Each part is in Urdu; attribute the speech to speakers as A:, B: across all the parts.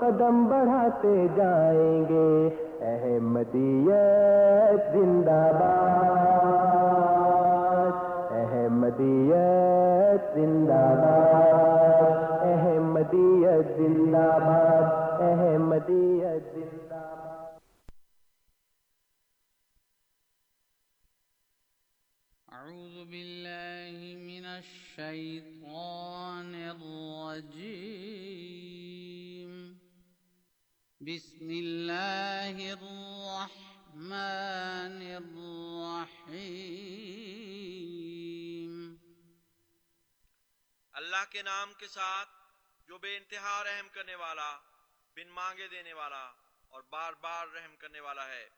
A: قدم بڑھاتے جائیں گے۔ احمدیت زندہ باد۔ احمدیت زندہ باد۔ احمدیت زندہ باد۔ احمدیت زندہ باد۔
B: أعوذ بالله من الشيطان الرجيم بسم الله الرحمن الرحيم.
C: اللہ کے نام کے ساتھ جو بے انتہا رحم کرنے والا بن مانگے دینے والا اور بار بار رحم کرنے والا ہے۔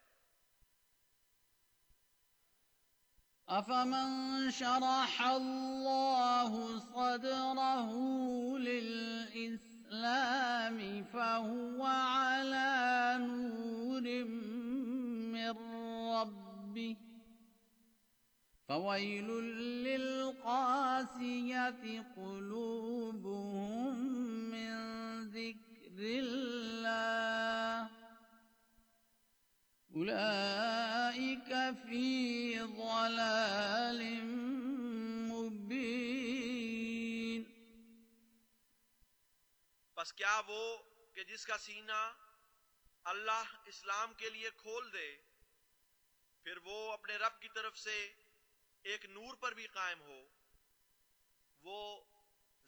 B: أفمن شرح الله صدره للإسلام الإسلام فهو على نور من ربه. فويل للقاسية قلوبهم من ذكر الله. أولئك في ضلال مبين.
C: بس کیا وہ کہ جس کا سینہ اللہ اسلام کے لیے کھول دے، پھر وہ اپنے رب کی طرف سے ایک نور پر بھی قائم ہو، وہ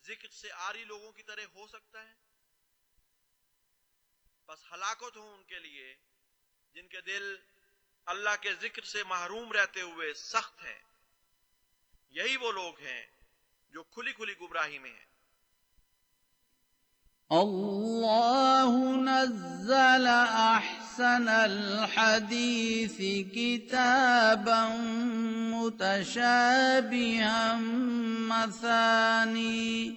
C: ذکر سے آری لوگوں کی طرح ہو سکتا ہے؟ بس ہلاکت ہو ان کے لیے جن کے دل اللہ کے ذکر سے محروم رہتے ہوئے سخت ہیں۔ یہی وہ لوگ ہیں جو کھلی کھلی گمراہی میں ہیں۔
B: الله نزل أحسن الحديث كتابا متشابها مثاني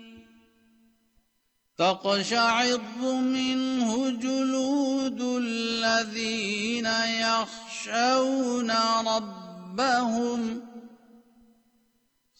B: تقشعر منه جلود الذين يخشون ربهم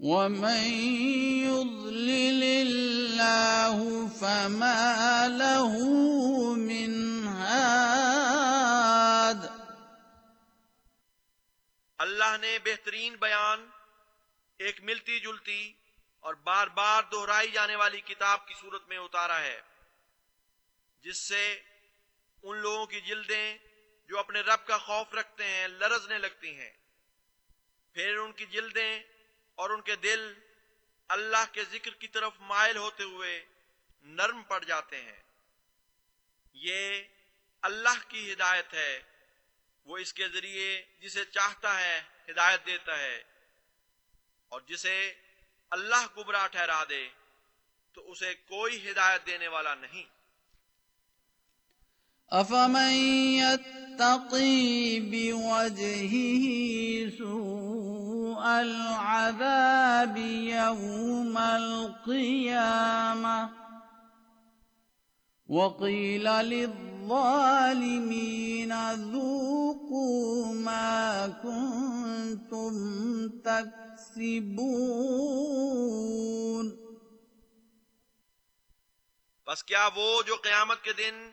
B: ومن يضلل الله فما له من هاد
C: اللہ نے بہترین بیان، ایک ملتی جلتی اور بار بار دہرائی جانے والی کتاب کی صورت میں اتارا ہے، جس سے ان لوگوں کی جلدیں جو اپنے رب کا خوف رکھتے ہیں، لرزنے لگتی ہیں۔ پھر ان کی جلدیں اور ان کے دل اللہ کے ذکر کی طرف مائل ہوتے ہوئے نرم پڑ جاتے ہیں۔ یہ اللہ کی ہدایت ہے۔ وہ اس کے ذریعے جسے چاہتا ہے ہدایت دیتا ہے۔ اور جسے اللہ گمراہ ٹھہرا دے، تو اسے کوئی ہدایت دینے والا نہیں۔
B: أفمن يتقي بوجهه سوء العذاب يوم القيامة. وقيل للظالمين ذوقوا ما كنتم تكسبون.
C: بس کیا وہ جو قیامت کے دن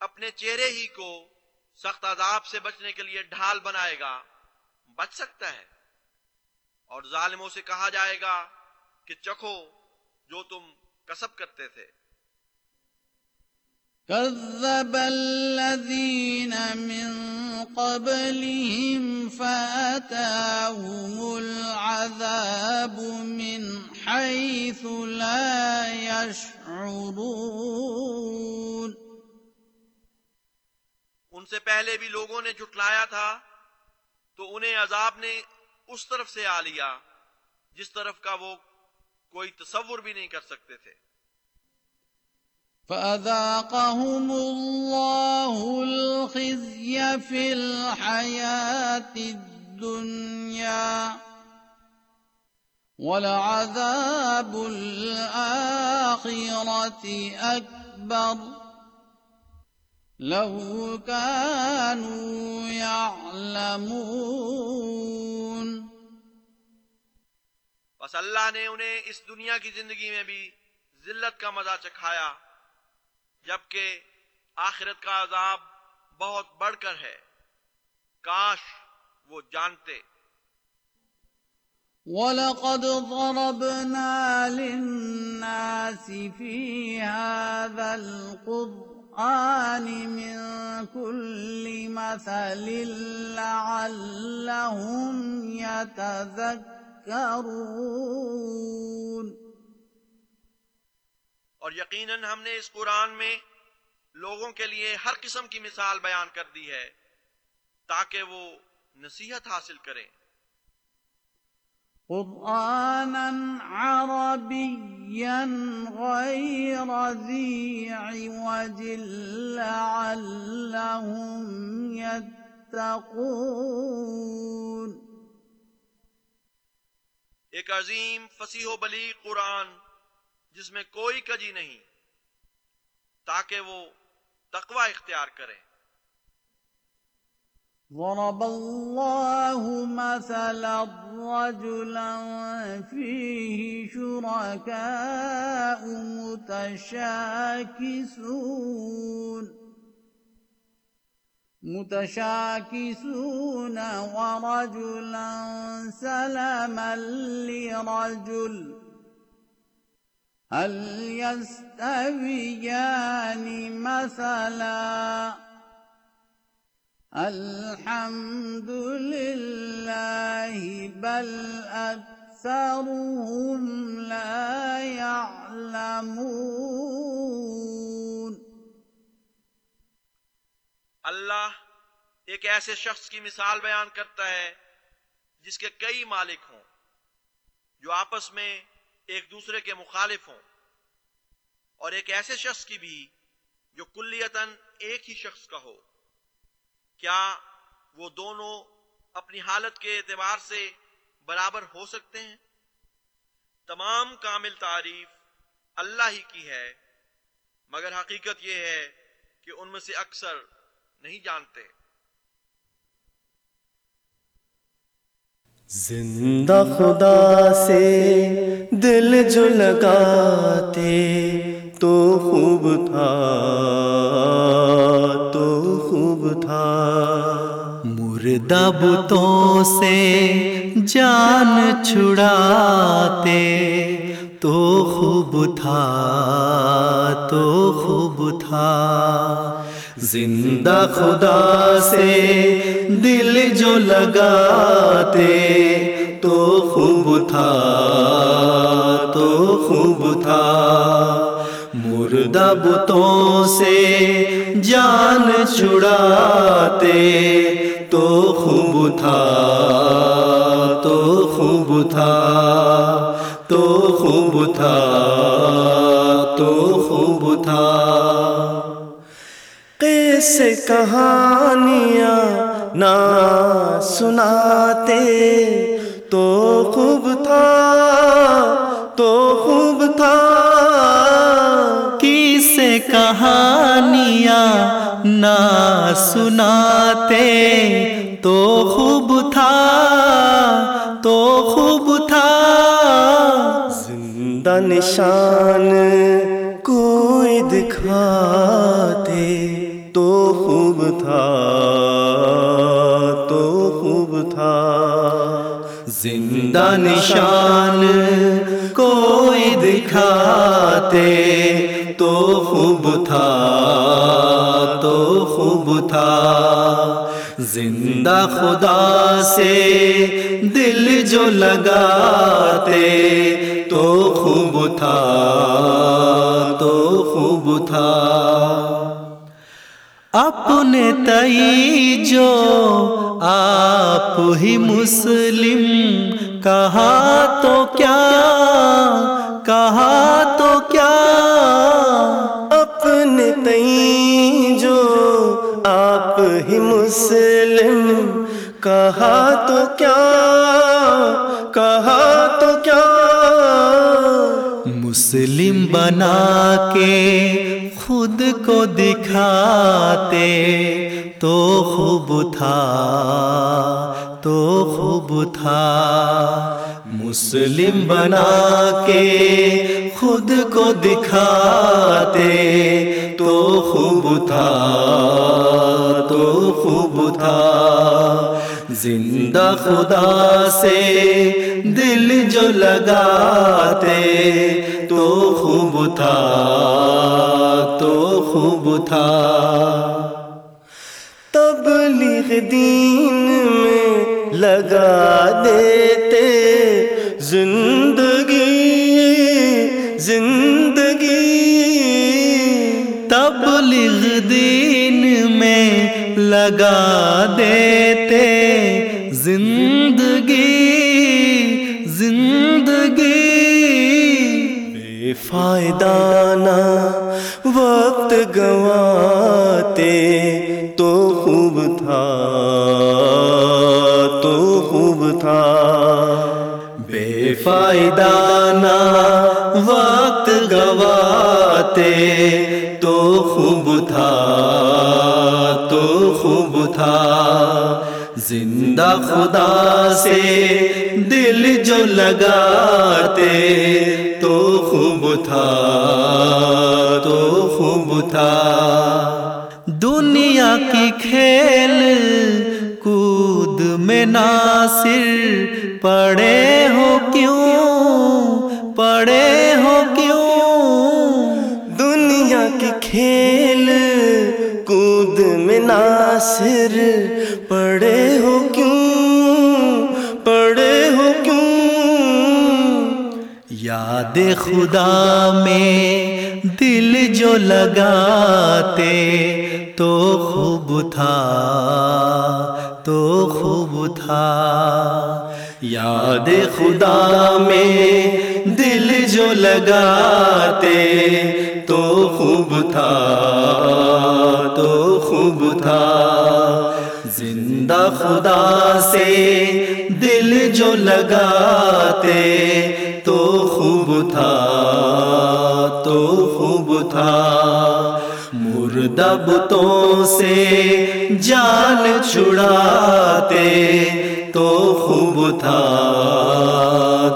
C: اپنے چہرے ہی کو سخت عذاب سے بچنے کے لیے ڈھال بنائے گا؟ بچ سکتا ہے۔ اور ظالموں سے کہا جائے گا کہ چکھو جو تم کسب کرتے تھے۔
B: كذب الذين من قبلهم فأتاهم العذاب من حيث لا يشعرون
C: ان سے پہلے بھی لوگوں نے جھٹلایا تھا تو انہیں عذاب نے اس طرف سے آ لیا، جس طرف کا وہ کوئی تصور بھی نہیں کر سکتے تھے۔
B: فأذاقهم الله الخزي في الحياة الدنيا ولعذاب الآخرة أكبر لو كانوا يعلمون
C: بس اللہ نے انہیں اس دنیا کی زندگی میں بھی ذلت کا مزہ چکھایا، جبکہ آخرت کا عذاب بہت بڑھ کر ہے۔ کاش وہ جانتے۔
B: وَلَقَدْ ضَرَبْنَا لِلنَّاسِ فِي هَذَا الْقُرْآنِ مِنْ كُلِّ مَثَلٍ لَعَلَّهُمْ يَتَذَكَّرُونَ
C: اور یقیناً ہم نے اس قرآن میں لوگوں کے لیے ہر قسم کی مثال بیان کر دی ہے تاکہ وہ نصیحت حاصل کریں۔
B: قرآنا عربيا غير ذي عوج لعلهم يتقون
C: ایک عظیم فصیح و بلیغ قرآن جس میں کوئی کجی نہیں، تاکہ وہ تقوی اختیار کریں
B: ضرب الله مثلا رجلا فيه شركاء متشاكسون متشاكسون ورجلا سلما لرجل. هل يستويان مثلا؟ الحمد لله بل أكثرهم لا يعلمون.
C: اللہ ایک ایسے شخص کی مثال بیان کرتا ہے جس کے کئی مالک ہوں، جو آپس میں ایک دوسرے کے مخالف ہوں۔ اور ایک ایسے شخص کی بھی جو کلیتاً ایک ہی شخص کا ہو۔ کیا وہ دونوں اپنی حالت کے اعتبار سے برابر ہو سکتے ہیں؟ تمام کامل تعریف اللہ ہی کی ہے، مگر حقیقت یہ ہے کہ ان میں سے اکثر نہیں جانتے۔
D: زندہ خدا سے دل جو لگاتے تو خوب تھا، تو خوب تھا۔ مردہ بتوں سے جان چھڑاتے تو خوب تھا، تو خوب تھا۔ زندہ خدا سے دل جو لگاتے تو خوب تھا، تو خوب تھا۔ مردہ بتوں سے جان چھڑاتے تو خوب تھا، تو خوب تھا، تو خوب تھا، تو خوب تھا۔ قص کہانیاں نہ سناتے۔ تو خوب تھا، تو خوب تھا۔
E: کس کہانیاں نہ سناتے۔ تو خوب تھا، تو خوب تھا۔
D: زندہ نشان کوئی دکھاتے۔ تو خوب تھا، تو خوب تھا۔ زندہ نشان کوئی دکھاتے تو خوب تھا، تو خوب تھا۔ زندہ خدا سے دل جو لگاتے تو خوب تھا، تو خوب تھا۔
E: اپنے تئی جو آپ ہی مسلم، کہا تو کیا، کہا تو کیا؟
D: اپنے تئی جو آپ ہی مسلم، کہا تو کیا، کہا تو کیا؟
E: مسلم بنا کے خود کو دکھاتے تو خوب تھا، تو خوب تھا۔
D: مسلم بنا کے خود کو دکھاتے تو خوب تھا، تو خوب تھا۔ زندہ خدا سے دل جو لگاتے تو خوب تھا، تو خوب تھا۔ تبلیغ دین میں لگا دیتے زندگی زندگی۔
E: تبلیغ دین میں لگا دیتے
D: بے فائدہ نہ وقت گواتے تو خوب تھا، تو خوب تھا۔ بے فائدہ نہ وقت گواتے تو خوب تھا، تو خوب تھا۔ زندہ خدا سے دل جو لگاتے تو تھا، تو خوب تھا۔
E: دنیا کی کھیل کود میں ناصر، پڑے ہو کیوں؟ پڑے ہو کیوں؟
D: دنیا کی کھیل کود میں ناصر، پڑے
E: یاد خدا میں دل جو لگاتے تو خوب تھا، تو خوب تھا۔
D: یاد خدا میں دل جو لگاتے تو خوب تھا، تو خوب تھا۔ زندہ خدا سے دل جو لگاتے تو خوب تھا، تو خوب تھا۔ مردہ بتوں سے جان چھڑاتے، تو خوب تھا،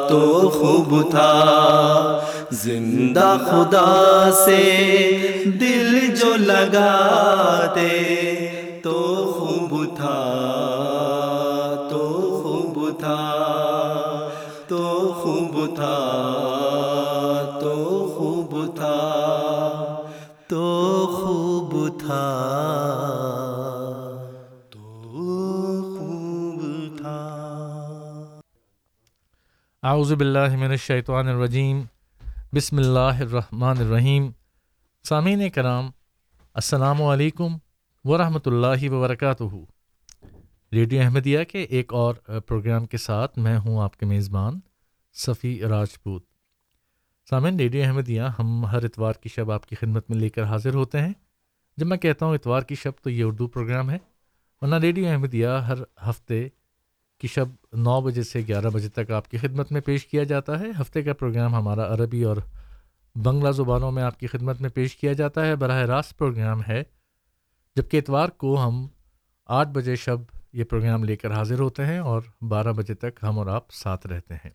D: تو خوب تھا۔ زندہ خدا سے دل جو لگاتے، تو خوب تھا۔
F: اعوذ باللہ من الشیطان الرجیم، بسم اللہ الرحمن الرحیم۔ سامعین کرام، السلام علیکم ورحمۃ اللہ وبرکاتہ۔ ریڈیو احمدیہ کے ایک اور پروگرام کے ساتھ میں ہوں آپ کے میزبان صفی راجپوت۔ سامعین، ریڈیو احمدیہ، ہم ہر اتوار کی شب آپ کی خدمت میں لے کر حاضر ہوتے ہیں۔ جب میں کہتا ہوں اتوار کی شب تو یہ اردو پروگرام ہے، ورنہ ریڈیو احمدیہ ہر ہفتے کی شب نو بجے سے گیارہ بجے تک آپ کی خدمت میں پیش کیا جاتا ہے۔ ہفتے کا پروگرام ہمارا عربی اور بنگلہ زبانوں میں آپ کی خدمت میں پیش کیا جاتا ہے۔ براہ راست پروگرام ہے۔ جبکہ اتوار کو ہم آٹھ بجے شب یہ پروگرام لے کر حاضر ہوتے ہیں اور بارہ بجے تک ہم اور آپ ساتھ رہتے ہیں۔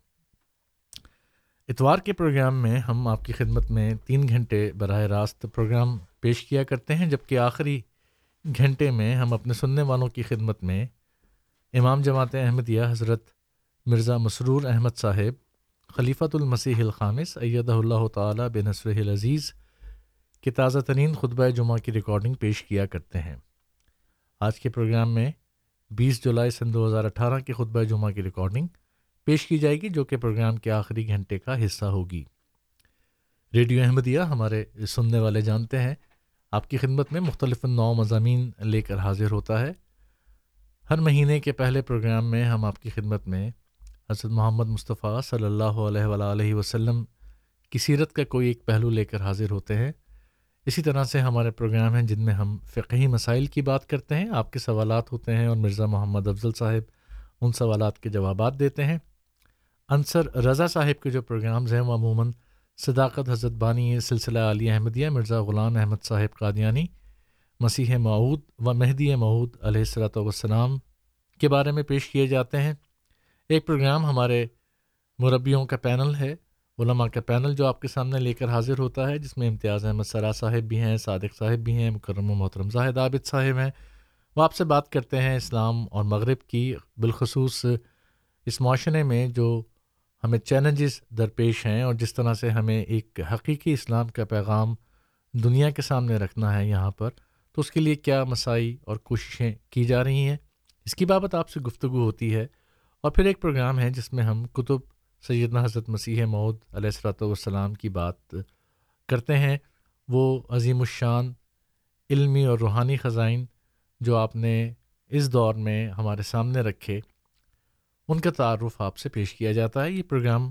F: اتوار کے پروگرام میں ہم آپ کی خدمت میں تین گھنٹے براہ راست پروگرام پیش کیا کرتے ہیں۔ جبکہ آخری گھنٹے میں ہم اپنے سننے والوں کی خدمت میں امام جماعت احمدیہ حضرت مرزا مسرور احمد صاحب، خلیفۃ المسیح الخامس، ایدہ اللہ تعالیٰ بن نصر العزیز کے تازہ ترین خطبہ جمعہ کی ریکارڈنگ پیش کیا کرتے ہیں۔ آج کے پروگرام میں بیس جولائی سن دو ہزار اٹھارہ کے خطبہ جمعہ کی ریکارڈنگ پیش کی جائے گی، جو کہ پروگرام کے آخری گھنٹے کا حصہ ہوگی۔ ریڈیو احمدیہ ہمارے سننے والے جانتے ہیں، آپ کی خدمت میں مختلف نو مضامین لے کر حاضر ہوتا ہے۔ ہر مہینے کے پہلے پروگرام میں ہم آپ کی خدمت میں حضرت محمد مصطفیٰ صلی اللہ علیہ وآلہ وسلم کی سیرت کا کوئی ایک پہلو لے کر حاضر ہوتے ہیں۔ اسی طرح سے ہمارے پروگرام ہیں جن میں ہم فقہی مسائل کی بات کرتے ہیں، آپ کے سوالات ہوتے ہیں اور مرزا محمد افضل صاحب ان سوالات کے جوابات دیتے ہیں۔ انصر رضا صاحب کے جو پروگرامز ہیں، وہ عموماً صداقت حضرت بانی سلسلہ علی احمدیہ، مرزا غلام احمد صاحب قادیانی مسیح معود و مہدی معود علیہ السلاۃ والسلام کے بارے میں پیش کیے جاتے ہیں۔ ایک پروگرام ہمارے مربیوں کا پینل ہے، علماء کا پینل جو آپ کے سامنے لے کر حاضر ہوتا ہے، جس میں امتیاز احمد سرا صاحب بھی ہیں، صادق صاحب بھی ہیں، مکرم و محترم زاہد عابد صاحب ہیں۔ وہ آپ سے بات کرتے ہیں اسلام اور مغرب کی بالخصوص اس معاشرے میں جو ہمیں چیلنجز درپیش ہیں اور جس طرح سے ہمیں ایک حقیقی اسلام کا پیغام دنیا کے سامنے رکھنا ہے یہاں پر۔ تو اس کے لیے کیا مسائی اور کوششیں کی جا رہی ہیں؟ اس کی بابت آپ سے گفتگو ہوتی ہے اور پھر ایک پروگرام ہے جس میں ہم کتب سیدنا حضرت مسیح معود علیہ السلاۃ والسلام کی بات کرتے ہیں۔ وہ عظیم الشان علمی اور روحانی خزائن جو آپ نے اس دور میں ہمارے سامنے رکھے، ان کا تعارف آپ سے پیش کیا جاتا ہے۔ یہ پروگرام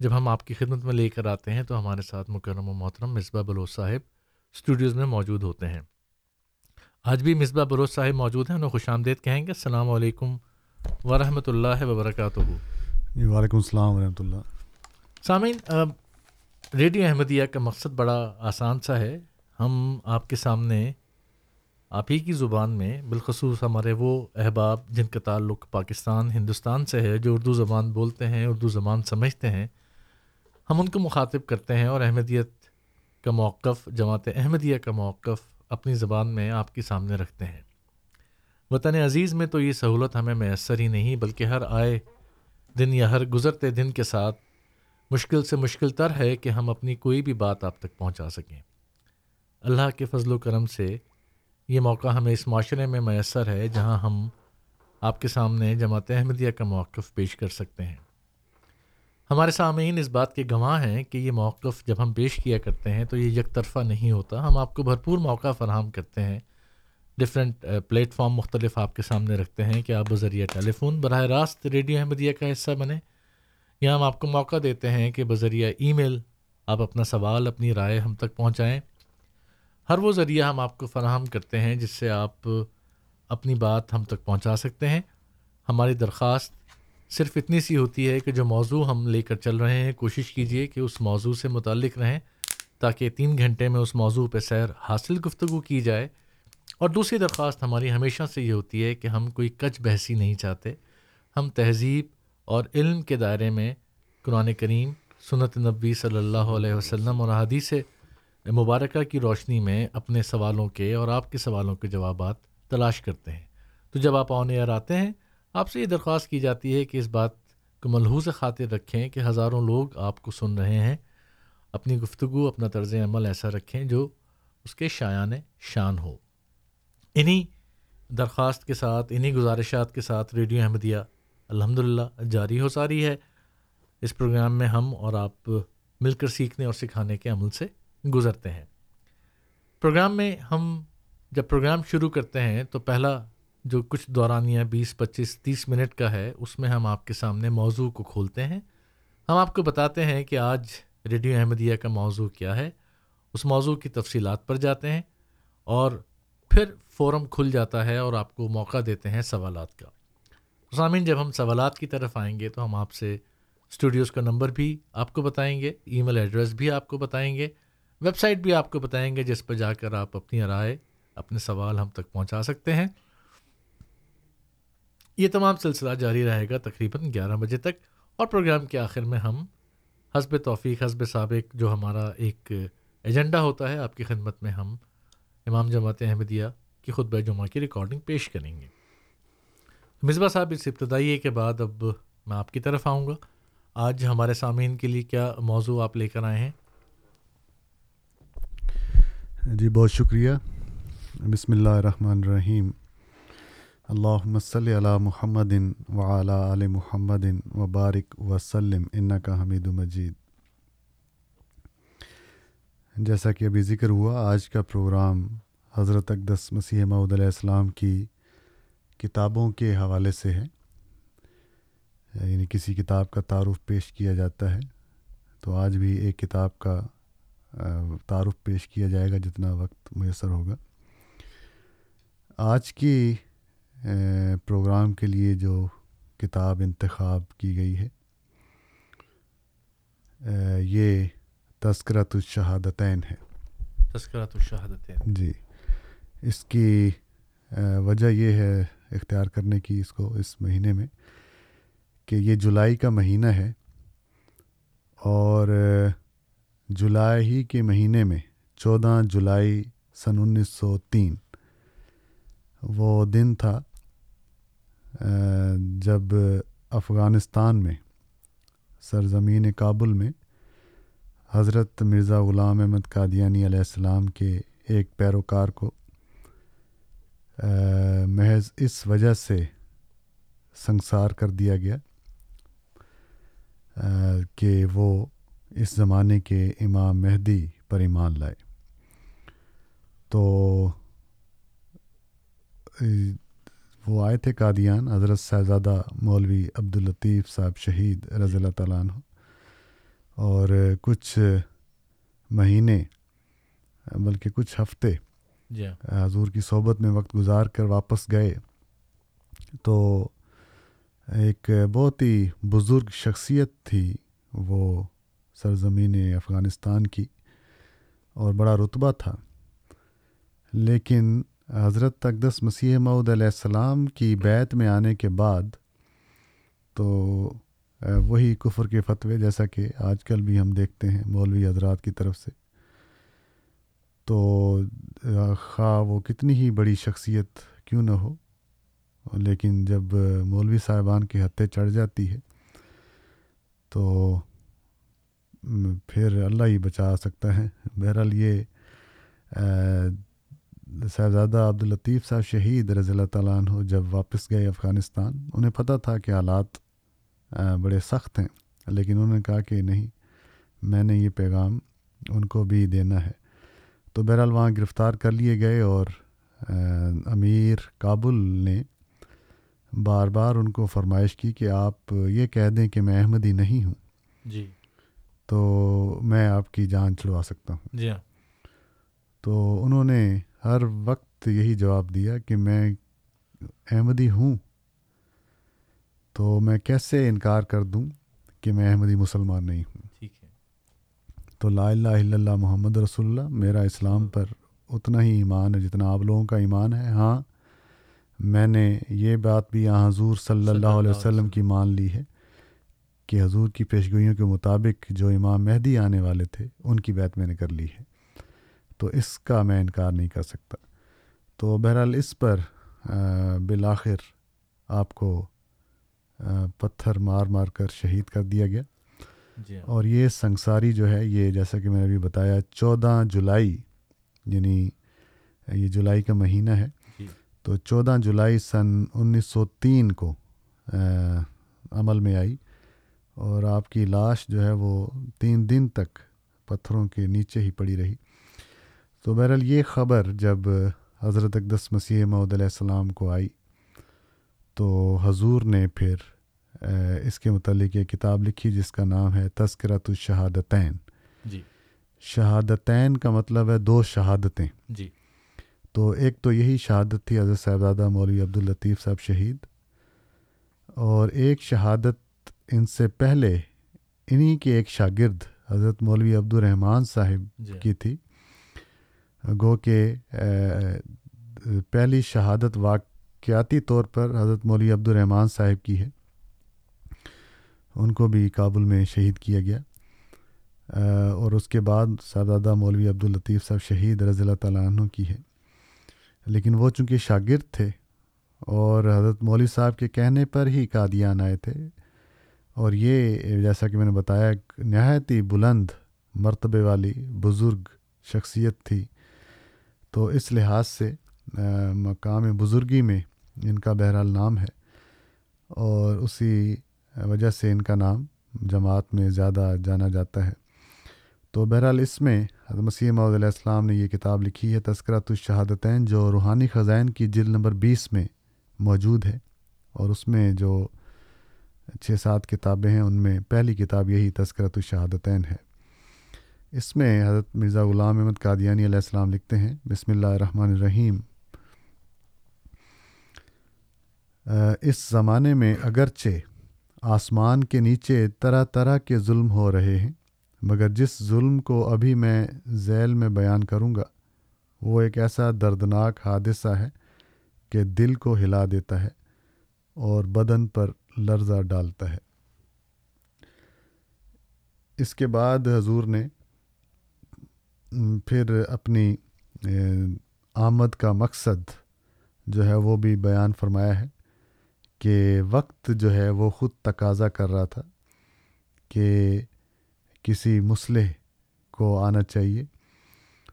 F: جب ہم آپ کی خدمت میں لے کر آتے ہیں تو ہمارے ساتھ مکرم و محترم مصباح بلوچ صاحب اسٹوڈیوز میں موجود ہوتے ہیں۔ آج بھی مصباح بلوچ صاحب موجود ہیں انہیں خوش آمدید کہیں گے السلام علیکم ورحمۃ اللہ وبرکاتہ۔
G: جی وعلیکم السلام ورحمۃ اللہ۔
F: سامعین ریڈیو احمدیہ کا مقصد بڑا آسان سا ہے۔ ہم آپ کے سامنے آپ ہی کی زبان میں بالخصوص ہمارے وہ احباب جن کا تعلق پاکستان ہندوستان سے ہے جو اردو زبان بولتے ہیں اردو زبان سمجھتے ہیں۔ ہم ان کو مخاطب کرتے ہیں اور احمدیت کا موقف جماعت احمدیہ کا موقف اپنی زبان میں آپ کے سامنے رکھتے ہیں۔ وطن عزیز میں تو یہ سہولت ہمیں میسر ہی نہیں، بلکہ ہر آئے دن یا ہر گزرتے دن کے ساتھ مشکل سے مشکل تر ہے کہ ہم اپنی کوئی بھی بات آپ تک پہنچا سکیں۔ اللہ کے فضل و کرم سے یہ موقع ہمیں اس معاشرے میں میسر ہے، جہاں ہم آپ کے سامنے جماعت احمدیہ کا موقف پیش کر سکتے ہیں۔ ہمارے سامعین اس بات کے گواہ ہیں کہ یہ موقف جب ہم پیش کیا کرتے ہیں تو یہ یک طرفہ نہیں ہوتا۔ ہم آپ کو بھرپور موقع فراہم کرتے ہیں۔ ڈفرینٹ پلیٹ فارم مختلف آپ کے سامنے رکھتے ہیں کہ آپ بذریعہ ٹیلی فون، براہ راست ریڈیو احمدیہ کا حصہ بنیں۔ یا ہم آپ کو موقع دیتے ہیں کہ بذریعہ ای میل آپ اپنا سوال، اپنی رائے ہم تک پہنچائیں۔ ہر وہ ذریعہ ہم آپ کو فراہم کرتے ہیں جس سے آپ اپنی بات ہم تک پہنچا سکتے ہیں۔ ہماری درخواست صرف اتنی سی ہوتی ہے کہ جو موضوع ہم لے کر چل رہے ہیں، کوشش کیجیے کہ اس موضوع سے متعلق رہیں تاکہ تین گھنٹے میں اس موضوع پہ سیر حاصل گفتگو کی جائے۔ اور دوسری درخواست ہماری ہمیشہ سے یہ ہوتی ہے کہ ہم کوئی کچ بحثی نہیں چاہتے۔ ہم تہذیب اور علم کے دائرے میں قرآن کریم، سنت نبی صلی اللہ علیہ وسلم اور حدیث مبارکہ کی روشنی میں اپنے سوالوں کے اور آپ کے سوالوں کے جوابات تلاش کرتے ہیں۔ تو جب آپ آن ایئر آتے ہیں آپ سے یہ درخواست کی جاتی ہے کہ اس بات کو ملحوظ خاطر رکھیں کہ ہزاروں لوگ آپ کو سن رہے ہیں۔ اپنی گفتگو، اپنا طرز عمل ایسا رکھیں جو اس کے شایان شان ہو۔ انہی درخواست کے ساتھ، انہی گزارشات کے ساتھ ریڈیو احمدیہ الحمد للہ جاری ہو ساری ہے۔ اس پروگرام میں ہم اور آپ مل کر سیکھنے اور سکھانے کے عمل سے گزرتے ہیں۔ پروگرام میں ہم جب پروگرام شروع کرتے ہیں تو پہلا جو کچھ دورانیہ بیس، پچیس، تیس منٹ کا ہے، اس میں ہم آپ کے سامنے موضوع کو کھولتے ہیں۔ ہم آپ کو بتاتے ہیں کہ آج ریڈیو احمدیہ کا موضوع کیا ہے۔ اس موضوع کی تفصیلات پر جاتے ہیں اور پھر فورم کھل جاتا ہے اور آپ کو موقع دیتے ہیں سوالات کا۔ سامعین جب ہم سوالات کی طرف آئیں گے تو ہم آپ سے اسٹوڈیوز کا نمبر بھی آپ کو بتائیں گے، ای میل ایڈریس بھی آپ کو بتائیں گے، ویب سائٹ بھی آپ کو بتائیں گے، جس پر جا کر آپ اپنی رائے، اپنے سوال ہم تک پہنچا سکتے ہیں۔ یہ تمام سلسلہ جاری رہے گا تقریباً گیارہ بجے تک اور پروگرام کے آخر میں ہم حسب توفیق، حسب سابق جو ہمارا ایک ایجنڈا ہوتا ہے، آپ کی خدمت میں ہم امام جماعت احمدیہ کی خطبہ جمعہ کی ریکارڈنگ پیش کریں گے۔ مصباح صاحب، اس ابتدائی کے بعد اب میں آپ کی طرف آؤں گا۔ آج ہمارے سامعین کے لیے کیا موضوع آپ لے کر آئے ہیں؟
G: جی بہت شکریہ۔ بسم اللہ الرحمن الرحیم۔ اللہ صلی علی محمد وعلی علی محمد وبارک وسلم ان کا حمید مجید۔ جیسا کہ ابھی ذکر ہوا، آج کا پروگرام حضرت اقدس مسیح محدود علیہ السلام کی کتابوں کے حوالے سے ہے۔ یعنی کسی کتاب کا تعارف پیش کیا جاتا ہے، تو آج بھی ایک کتاب کا تعارف پیش کیا جائے گا جتنا وقت میسر ہوگا۔ آج کی پروگرام کے لیے جو کتاب انتخاب کی گئی ہے یہ تذکرت الشہادتین ہے۔
F: تذکرت الشہادتین۔
G: جی۔ اس کی وجہ یہ ہے اختیار کرنے کی اس کو اس مہینے میں کہ یہ جولائی کا مہینہ ہے اور جولائی ہی کے مہینے میں چودہ جولائی سن انیس سو تین وہ دن تھا جب افغانستان میں، سرزمین کابل میں حضرت مرزا غلام احمد قادیانی علیہ السلام کے ایک پیروکار کو محض اس وجہ سے سنسار کر دیا گیا کہ وہ اس زمانے کے امام مہدی پر ایمان لائے۔ تو وہ آئے تھے قادیان حضرت صاحبزادہ مولوی عبداللطیف صاحب شہید رضی اللہ تعالیٰ عنہ۔ اور کچھ مہینے بلکہ کچھ ہفتے
F: جی
G: حضور کی صحبت میں وقت گزار کر واپس گئے۔ تو ایک بہت ہی بزرگ شخصیت تھی وہ سرزمین افغانستان کی اور بڑا رتبہ تھا۔ لیکن حضرت اقدس مسیح معود علیہ السلام کی بیت میں آنے کے بعد تو وہی کفر کے فتوے جیسا کہ آج کل بھی ہم دیکھتے ہیں مولوی حضرات کی طرف سے۔ تو خواہ وہ کتنی ہی بڑی شخصیت کیوں نہ ہو، لیکن جب مولوی صاحبان کی حتیں چڑھ جاتی ہے تو پھر اللہ ہی بچا سکتا ہے۔ بہرحال یہ صاحبزادہ عبداللطیف صاحب شہید رضی اللہ تعالیٰ عنہ جب واپس گئے افغانستان انہیں پتہ تھا کہ حالات بڑے سخت ہیں لیکن انہوں نے کہا کہ نہیں میں نے یہ پیغام ان کو بھی دینا ہے۔ تو بہرحال وہاں گرفتار کر لیے گئے اور امیر کابل نے بار بار ان کو فرمائش کی کہ آپ یہ کہہ دیں کہ میں احمدی نہیں ہوں۔
F: جی۔
G: تو میں آپ کی جان چھڑوا سکتا ہوں۔
F: جی ہاں۔
G: تو انہوں نے ہر وقت یہی جواب دیا کہ میں احمدی ہوں تو میں کیسے انکار کر دوں کہ میں احمدی مسلمان نہیں ہوں؟
F: ٹھیک ہے۔
G: تو لا الہ الا اللہ محمد رسول اللہ میرا اسلام پر اتنا ہی ایمان ہے جتنا آپ لوگوں کا ایمان ہے۔ ہاں میں نے یہ بات بھی یہاں حضور صلی اللہ علیہ وسلم کی مان لی ہے کہ حضور کی پیشگوئیوں کے مطابق جو امام مہدی آنے والے تھے ان کی بات میں نے کر لی ہے۔ تو اس کا میں انکار نہیں کر سکتا۔ تو بہرحال اس پر بالآخر آپ کو پتھر مار مار کر شہید کر دیا گیا۔
F: جی ہاں۔
G: اور یہ سنساری جو ہے یہ جیسا کہ میں نے ابھی بتایا چودہ جولائی یعنی یہ جولائی کا مہینہ ہے۔
F: جی۔
G: تو چودہ جولائی سن انیس سو تین کو عمل میں آئی۔ اور آپ کی لاش جو ہے وہ تین دن تک پتھروں کے نیچے ہی پڑی رہی۔ تو بہرحال یہ خبر جب حضرت اقدس مسیح محدود علیہ السلام کو آئی تو حضور نے پھر اس کے متعلق ایک کتاب لکھی جس کا نام ہے تذکرت الشہادتین۔
F: جی۔
G: شہادتین کا مطلب ہے دو شہادتیں۔
F: جی۔
G: تو ایک تو یہی شہادت تھی حضرت صاحبزادہ مولوی عبداللطیف صاحب شہید اور ایک شہادت ان سے پہلے انہی کے ایک شاگرد حضرت مولوی عبد الرحمٰن صاحب
F: جی۔
G: کی تھی۔ گو کہ پہلی شہادت واقعاتی طور پر حضرت مولوی عبد الرحمٰن صاحب کی ہے۔ ان کو بھی کابل میں شہید کیا گیا۔ اور اس کے بعد صاحبزادہ مولوی عبداللطیف صاحب شہید رضی اللہ تعالیٰ عنہ کی ہے۔ لیکن وہ چونکہ شاگرد تھے اور حضرت مولوی صاحب کے کہنے پر ہی قادیان آئے تھے، اور یہ جیسا کہ میں نے بتایا، نہایت ہی بلند مرتبے والی بزرگ شخصیت تھی۔ تو اس لحاظ سے مقام بزرگی میں ان کا بہرحال نام ہے اور اسی وجہ سے ان کا نام جماعت میں زیادہ جانا جاتا ہے۔ تو بہرحال اس میں حضرت مسیح محدود علیہ السلام نے یہ کتاب لکھی ہے، تذکرۃ الشہادتین، جو روحانی خزائن کی جلد نمبر بیس میں موجود ہے۔ اور اس میں جو چھ سات کتابیں ہیں، ان میں پہلی کتاب یہی تذکرۃ الشہادتین ہے۔ اس میں حضرت مرزا غلام احمد قادیانی علیہ السلام لکھتے ہیں، بسم اللہ الرحمن الرحیم۔ اس زمانے میں اگرچہ آسمان کے نیچے طرح طرح کے ظلم ہو رہے ہیں، مگر جس ظلم کو ابھی میں ذیل میں بیان کروں گا، وہ ایک ایسا دردناک حادثہ ہے کہ دل کو ہلا دیتا ہے اور بدن پر لرزہ ڈالتا ہے۔ اس کے بعد حضور نے پھر اپنی آمد کا مقصد جو ہے وہ بھی بیان فرمایا ہے کہ وقت جو ہے وہ خود تقاضا کر رہا تھا کہ کسی مسلح کو آنا چاہیے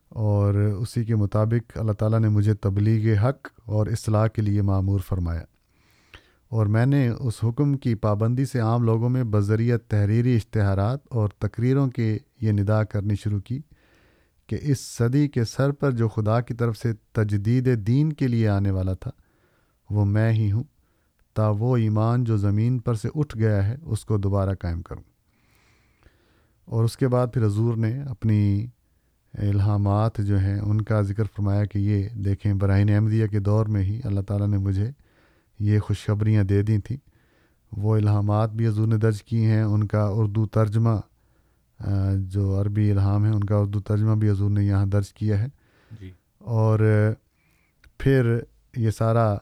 G: اور اسی کے مطابق اللہ تعالیٰ نے مجھے تبلیغ حق اور اصلاح کے لیے معمور فرمایا اور میں نے اس حکم کی پابندی سے عام لوگوں میں بذریعہ تحریری اشتہارات اور تقریروں کے یہ ندا کرنی شروع کی کہ اس صدی کے سر پر جو خدا کی طرف سے تجدید دین کے لیے آنے والا تھا، وہ میں ہی ہوں، تا وہ ایمان جو زمین پر سے اٹھ گیا ہے، اس کو دوبارہ قائم کروں۔ اور اس کے بعد پھر حضور نے اپنی الہامات جو ہیں، ان کا ذکر فرمایا کہ یہ دیکھیں براہین احمدیہ کے دور میں ہی اللہ تعالیٰ نے مجھے یہ خوشخبریاں دے دی تھیں۔ وہ الہامات بھی حضور نے درج کی ہیں، ان کا اردو ترجمہ جو عربی الہام ہے ان کا اردو ترجمہ بھی حضور نے یہاں درج کیا ہے۔
F: جی۔
G: اور پھر یہ سارا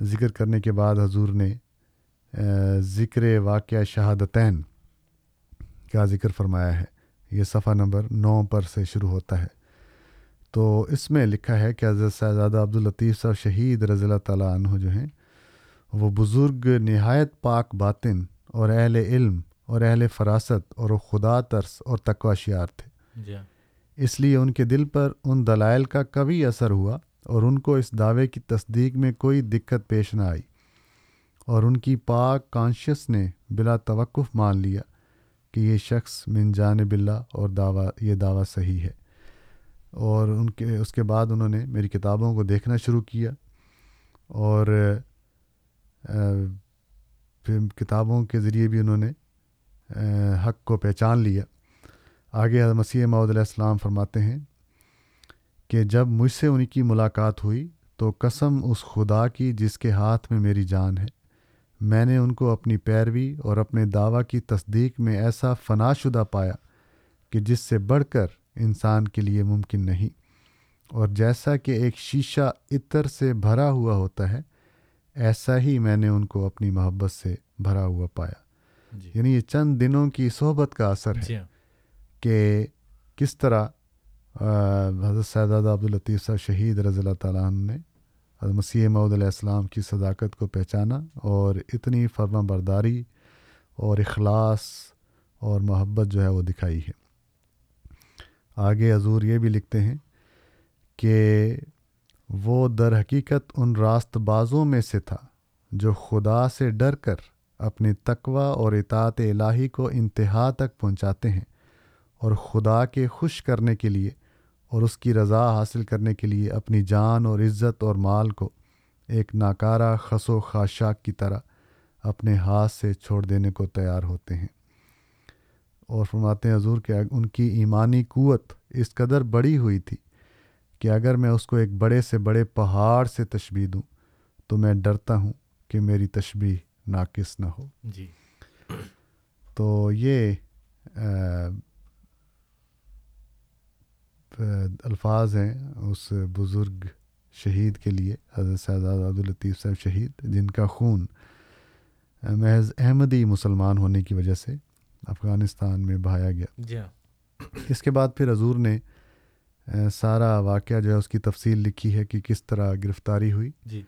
G: ذکر کرنے کے بعد حضور نے ذکر واقعہ شہادتین کا ذکر فرمایا ہے۔ یہ صفحہ نمبر نو پر سے شروع ہوتا ہے۔ تو اس میں لکھا ہے کہ حضرت صاحبزادہ عبداللطیف صاحب شہید رضی اللہ تعالیٰ عنہ جو ہیں وہ بزرگ نہایت پاک باطن اور اہل علم اور اہل فراست اور خدا ترس اور تقوا شیار تھے۔
F: جی
G: اس لیے ان کے دل پر ان دلائل کا کبھی اثر ہوا اور ان کو اس دعوے کی تصدیق میں کوئی دقت پیش نہ آئی۔ اور ان کی پاک کانشیس نے بلا توقف مان لیا کہ یہ شخص من جانب اللہ اور دعویٰ یہ دعویٰ صحیح ہے۔ اور ان کے اس کے بعد انہوں نے میری کتابوں کو دیکھنا شروع کیا اور پھر کتابوں کے ذریعے بھی انہوں نے حق کو پہچان لیا۔ آگے مسیح معود علیہ السلام فرماتے ہیں کہ جب مجھ سے ان کی ملاقات ہوئی تو قسم اس خدا کی جس کے ہاتھ میں میری جان ہے۔ میں نے ان کو اپنی پیروی اور اپنے دعویٰ کی تصدیق میں ایسا فنا شدہ پایا کہ جس سے بڑھ کر انسان کے لیے ممکن نہیں۔ اور جیسا کہ ایک شیشہ عطر سے بھرا ہوا ہوتا ہے، ایسا ہی میں نے ان کو اپنی محبت سے بھرا ہوا پایا۔
F: جی۔
G: یعنی یہ چند دنوں کی صحبت کا اثر ہے
F: جی ہاں۔
G: کہ کس طرح حضرت سیداد عبداللطیف صاحب شہید رضی اللہ تعالیٰ عنہ نے حضرت مسیح معود علیہ السلام کی صداقت کو پہچانا اور اتنی فرما برداری اور اخلاص اور محبت جو ہے وہ دکھائی ہے۔ آگے حضور یہ بھی لکھتے ہیں کہ وہ در حقیقت ان راست بازوں میں سے تھا جو خدا سے ڈر کر اپنی تقوی اور اطاعت الہی کو انتہا تک پہنچاتے ہیں اور خدا کے خوش کرنے کے لیے اور اس کی رضا حاصل کرنے کے لیے اپنی جان اور عزت اور مال کو ایک ناکارہ خس و خاشاک کی طرح اپنے ہاتھ سے چھوڑ دینے کو تیار ہوتے ہیں۔ اور فرماتے ہیں، حضور، کہ ان کی ایمانی قوت اس قدر بڑی ہوئی تھی کہ اگر میں اس کو ایک بڑے سے بڑے پہاڑ سے تشبیح دوں تو میں ڈرتا ہوں کہ میری تشبیح ناقص نہ ہو۔
F: جی۔
G: تو یہ الفاظ ہیں اس بزرگ شہید کے لیے حضرت سعداد عبدالطیف صاحب شہید جن کا خون محض احمدی مسلمان ہونے کی وجہ سے افغانستان میں بہایا گیا۔
F: جی ہاں۔
G: اس کے بعد پھر حضور نے سارا واقعہ جو ہے اس کی تفصیل لکھی ہے کہ کس طرح گرفتاری ہوئی۔
F: جی۔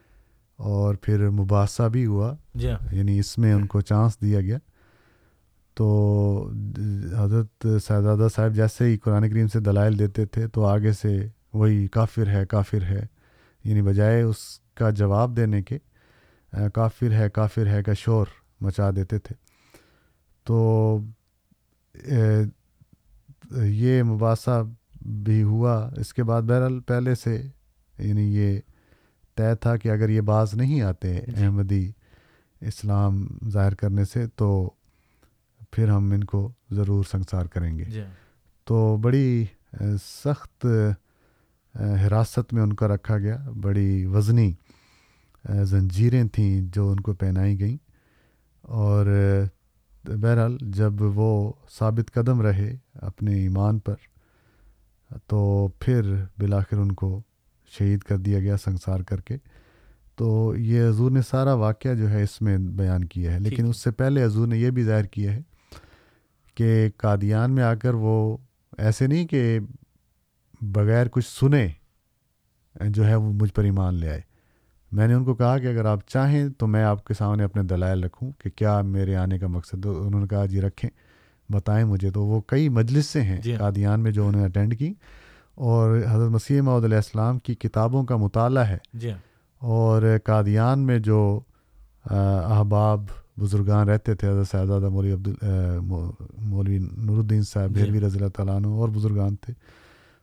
G: اور پھر مباحثہ بھی ہوا۔
F: جی ہاں۔
G: یعنی اس میں ان کو چانس دیا گیا۔ تو حضرت صاحبزادہ صاحب جیسے ہی قرآن کریم سے دلائل دیتے تھے تو آگے سے وہی کافر ہے کافر ہے۔ یعنی بجائے اس کا جواب دینے کے کافر ہے کافر ہے کا شور مچا دیتے تھے۔ تو یہ مباحثہ بھی ہوا۔ اس کے بعد بہرحال پہلے سے یعنی یہ طے تھا کہ اگر یہ باز نہیں آتے جی۔ احمدی اسلام ظاہر کرنے سے تو پھر ہم ان کو ضرور سنسار کریں گے۔
F: جی۔
G: تو بڑی سخت حراست میں ان کا رکھا گیا۔ بڑی وزنی زنجیریں تھیں جو ان کو پہنائی گئیں۔ اور بہرحال جب وہ ثابت قدم رہے اپنے ایمان پر تو پھر بالآخر ان کو شہید کر دیا گیا سنسار کر کے۔ تو یہ حضور نے سارا واقعہ جو ہے اس میں بیان کیا ہے۔ لیکن اس سے پہلے حضور نے یہ بھی ظاہر کیا ہے کہ قادیان میں آ کر وہ ایسے نہیں کہ بغیر کچھ سنے جو ہے وہ مجھ پر ایمان لے آئے۔ میں نے ان کو کہا کہ اگر آپ چاہیں تو میں آپ کے سامنے اپنے دلائل رکھوں کہ کیا میرے آنے کا مقصد انہوں نے کہا جی رکھیں بتائیں مجھے۔ تو وہ کئی مجلس سے ہیں
F: جی۔
G: قادیان میں جو انہوں نے اٹینڈ کی۔ اور حضرت مسیح محدود علیہ السلام کی کتابوں کا مطالعہ ہے۔
F: جی
G: اور قادیان میں جو احباب بزرگان رہتے تھے حضرت صاحبزادہ مولوی عبد مولوی نور الدین صاحب بھیروی رضی اللہ تعالیٰ عنہ اور بزرگان تھے۔